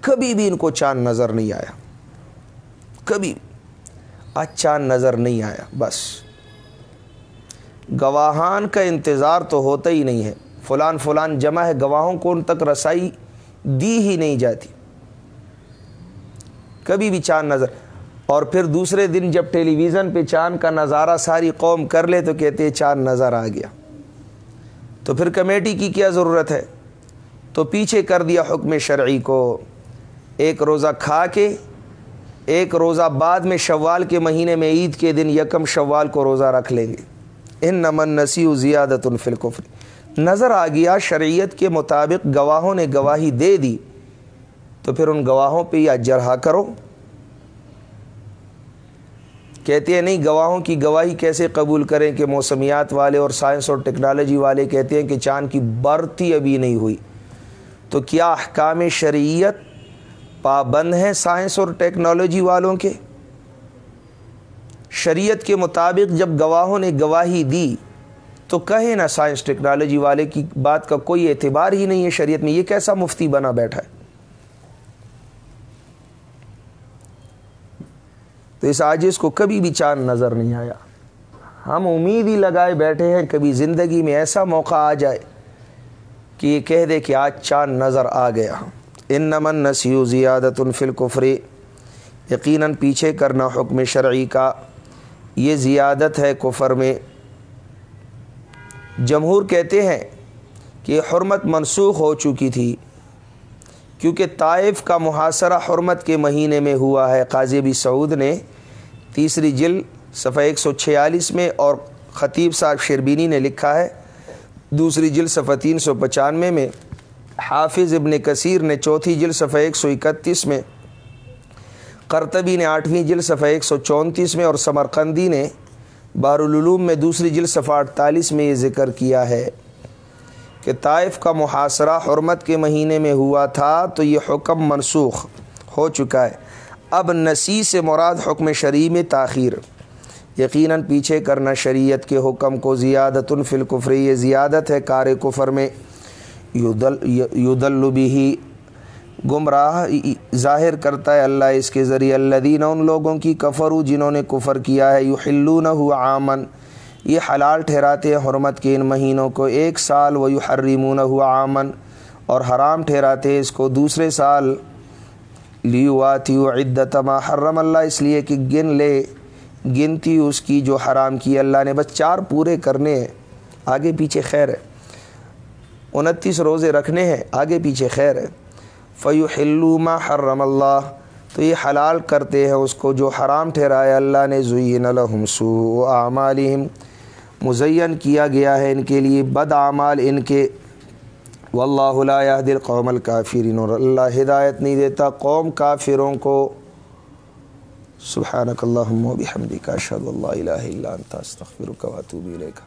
کبھی بھی ان کو چاند نظر نہیں آیا۔ کبھی آج چاند نظر نہیں آیا، بس۔ گواہان کا انتظار تو ہوتا ہی نہیں ہے۔ فلان فلان جمع ہے، گواہوں کو ان تک رسائی دی ہی نہیں جاتی۔ کبھی بھی چاند نظر۔ اور پھر دوسرے دن جب ٹیلی ویژن پہ چاند کا نظارہ ساری قوم کر لے تو کہتے چاند نظر آ گیا۔ تو پھر کمیٹی کی کیا ضرورت ہے؟ تو پیچھے کر دیا حکم شرعی کو۔ ایک روزہ کھا کے، ایک روزہ بعد میں شوال کے مہینے میں عید کے دن یکم شوال کو روزہ رکھ لیں گے۔ ان نمن نسی و زیادت الفلقفری نظر آ گیا، شریعت کے مطابق گواہوں نے گواہی دے دی۔ تو پھر ان گواہوں پہ یا جرحا کرو۔ کہتے ہیں نہیں، گواہوں کی گواہی کیسے قبول کریں کہ موسمیات والے اور سائنس اور ٹیکنالوجی والے کہتے ہیں کہ چاند کی برتی ابھی نہیں ہوئی۔ تو کیا احکام شریعت پابند ہیں سائنس اور ٹیکنالوجی والوں کے؟ شریعت کے مطابق جب گواہوں نے گواہی دی تو کہے نا سائنس، ٹیکنالوجی والے کی بات کا کوئی اعتبار ہی نہیں ہے شریعت میں، یہ کیسا مفتی بنا بیٹھا ہے؟ تو اس عاجز کو کبھی بھی چاند نظر نہیں آیا۔ ہم امید ہی لگائے بیٹھے ہیں، کبھی زندگی میں ایسا موقع آ جائے کہ یہ کہہ دے کہ آج چاند نظر آ گیا۔ ان نمن نسیو زیادت الفل کفری یقیناً پیچھے کرنا حکم شرعی کا۔ یہ زیادت ہے کفر میں۔ جمہور کہتے ہیں کہ حرمت منسوخ ہو چکی تھی، کیونکہ طائف کا محاصرہ حرمت کے مہینے میں ہوا ہے۔ قاضی بھی سعود نے تیسری جل صفحہ ایک سو چھیالیس میں اور خطیب صاحب شربینی نے لکھا ہے۔ دوسری جل صفحہ تین سو پچانوے میں حافظ ابن کثیر نے چوتھی جل صفحہ ایک سو اکتیس میں کرتبی نے آٹھویں جل صفحہ ایک سو چونتیس میں اور سمرقندی نے بارالعلوم میں دوسری جل صفحہ اڑتالیس میں یہ ذکر کیا ہے کہ طائف کا محاصرہ حرمت کے مہینے میں ہوا تھا تو یہ حکم منسوخ ہو چکا ہے۔ اب نسی سے مراد حکم شرعی میں تاخیر۔ یقیناً پیچھے کرنا شریعت کے حکم کو زیادت الفل یہ زیادت ہے کار کفر میں۔ یودلبی گمراہ، ظاہر کرتا ہے اللہ اس کے ذریعے۔ اللہ دین ان لوگوں کی کفر جنہوں نے کفر کیا ہے یو ہلو نہ آمن یہ حلال ٹھہراتے ہیں حرمت کے ان مہینوں کو۔ ایک سال وہ یو حریمون ہوا آمن اور حرام ٹھہراتے ہیں اس کو دوسرے سال۔ لیواتی عدت ما حرم اللہ اس لیے کہ گن لے، گنتی اس کی جو حرام کی اللہ نے بس چار پورے کرنے ہیں۔ آگے پیچھے خیر ہے۔ انتیس روزے رکھنے ہیں، آگے پیچھے خیر ہے۔ فیو ما حرم اللہ تو یہ حلال کرتے ہیں، اس کو جو حرام ٹھہرایا اللہ نے زین الحم سو اعمالہم مزین کیا گیا ہے ان کے لیے، بد اعمال ان کے۔ واللہ لا يهدي القوم الكافرین اور اللہ ہدایت نہیں دیتا قوم کافروں کو۔ سبحانک اللہم و بحمدک اشہد اللہ الہ الا انت، استغفرک و اتوب الیک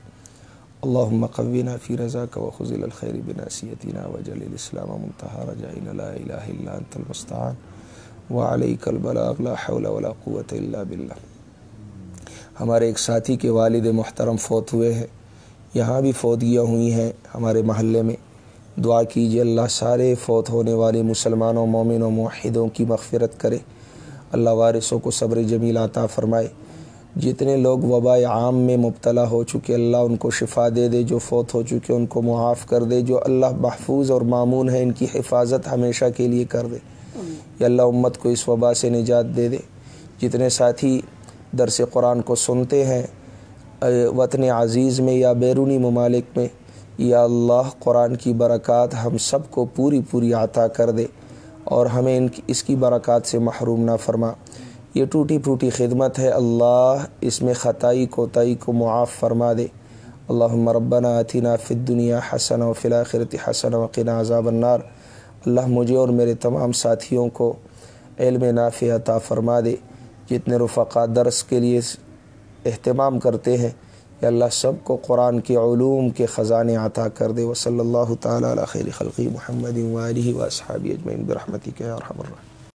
اللهم قونا في رضاك وخذل الخير بناسيتنا وجل الإسلام منتهى رجائنا لا إله إلا أنت المستعان۔ وعليك البلاغ، لا حول ولا قوة إلا بالله ہمارے ایک ساتھی کے والد محترم فوت ہوئے ہیں۔ یہاں بھی فوتگیاں ہوئی ہیں ہمارے محلے میں۔ دعا کیجیے اللہ سارے فوت ہونے والے مسلمانوں مومن و معاہدوں کی مغفرت کرے۔ اللہ وارثوں کو صبر جمیل عطا فرمائے۔ جتنے لوگ وبا عام میں مبتلا ہو چکے اللہ ان کو شفا دے دے۔ جو فوت ہو چکے ان کو معاف کر دے۔ جو اللہ محفوظ اور معمون ہے ان کی حفاظت ہمیشہ کے لیے کر دے۔ یا اللہ امت کو اس وبا سے نجات دے دے۔ جتنے ساتھی درس قرآن کو سنتے ہیں وطن عزیز میں یا بیرونی ممالک میں یا اللہ قرآن کی برکات ہم سب کو پوری پوری عطا کر دے اور ہمیں ان کی اس کی برکات سے محروم نہ فرما۔ یہ ٹوٹی پھوٹی خدمت ہے۔ اللہ اس میں خطائی کوتائی کو معاف فرما دے۔ اللہ ربنا آتنا فی الدنیا حسن و فلاخرت حسن وقنا عذاب النار۔ اللہ مجھے اور میرے تمام ساتھیوں کو علم نافع عطا فرما دے۔ جتنے رفقا درس کے لیے اہتمام کرتے ہیں کہ اللہ سب کو قرآن کے علوم کے خزانے عطا کر دے۔ وصلی صلی اللہ تعالیٰ علیہ خیر خلقی محمد و صحابی اجمعین برحمتی کے اور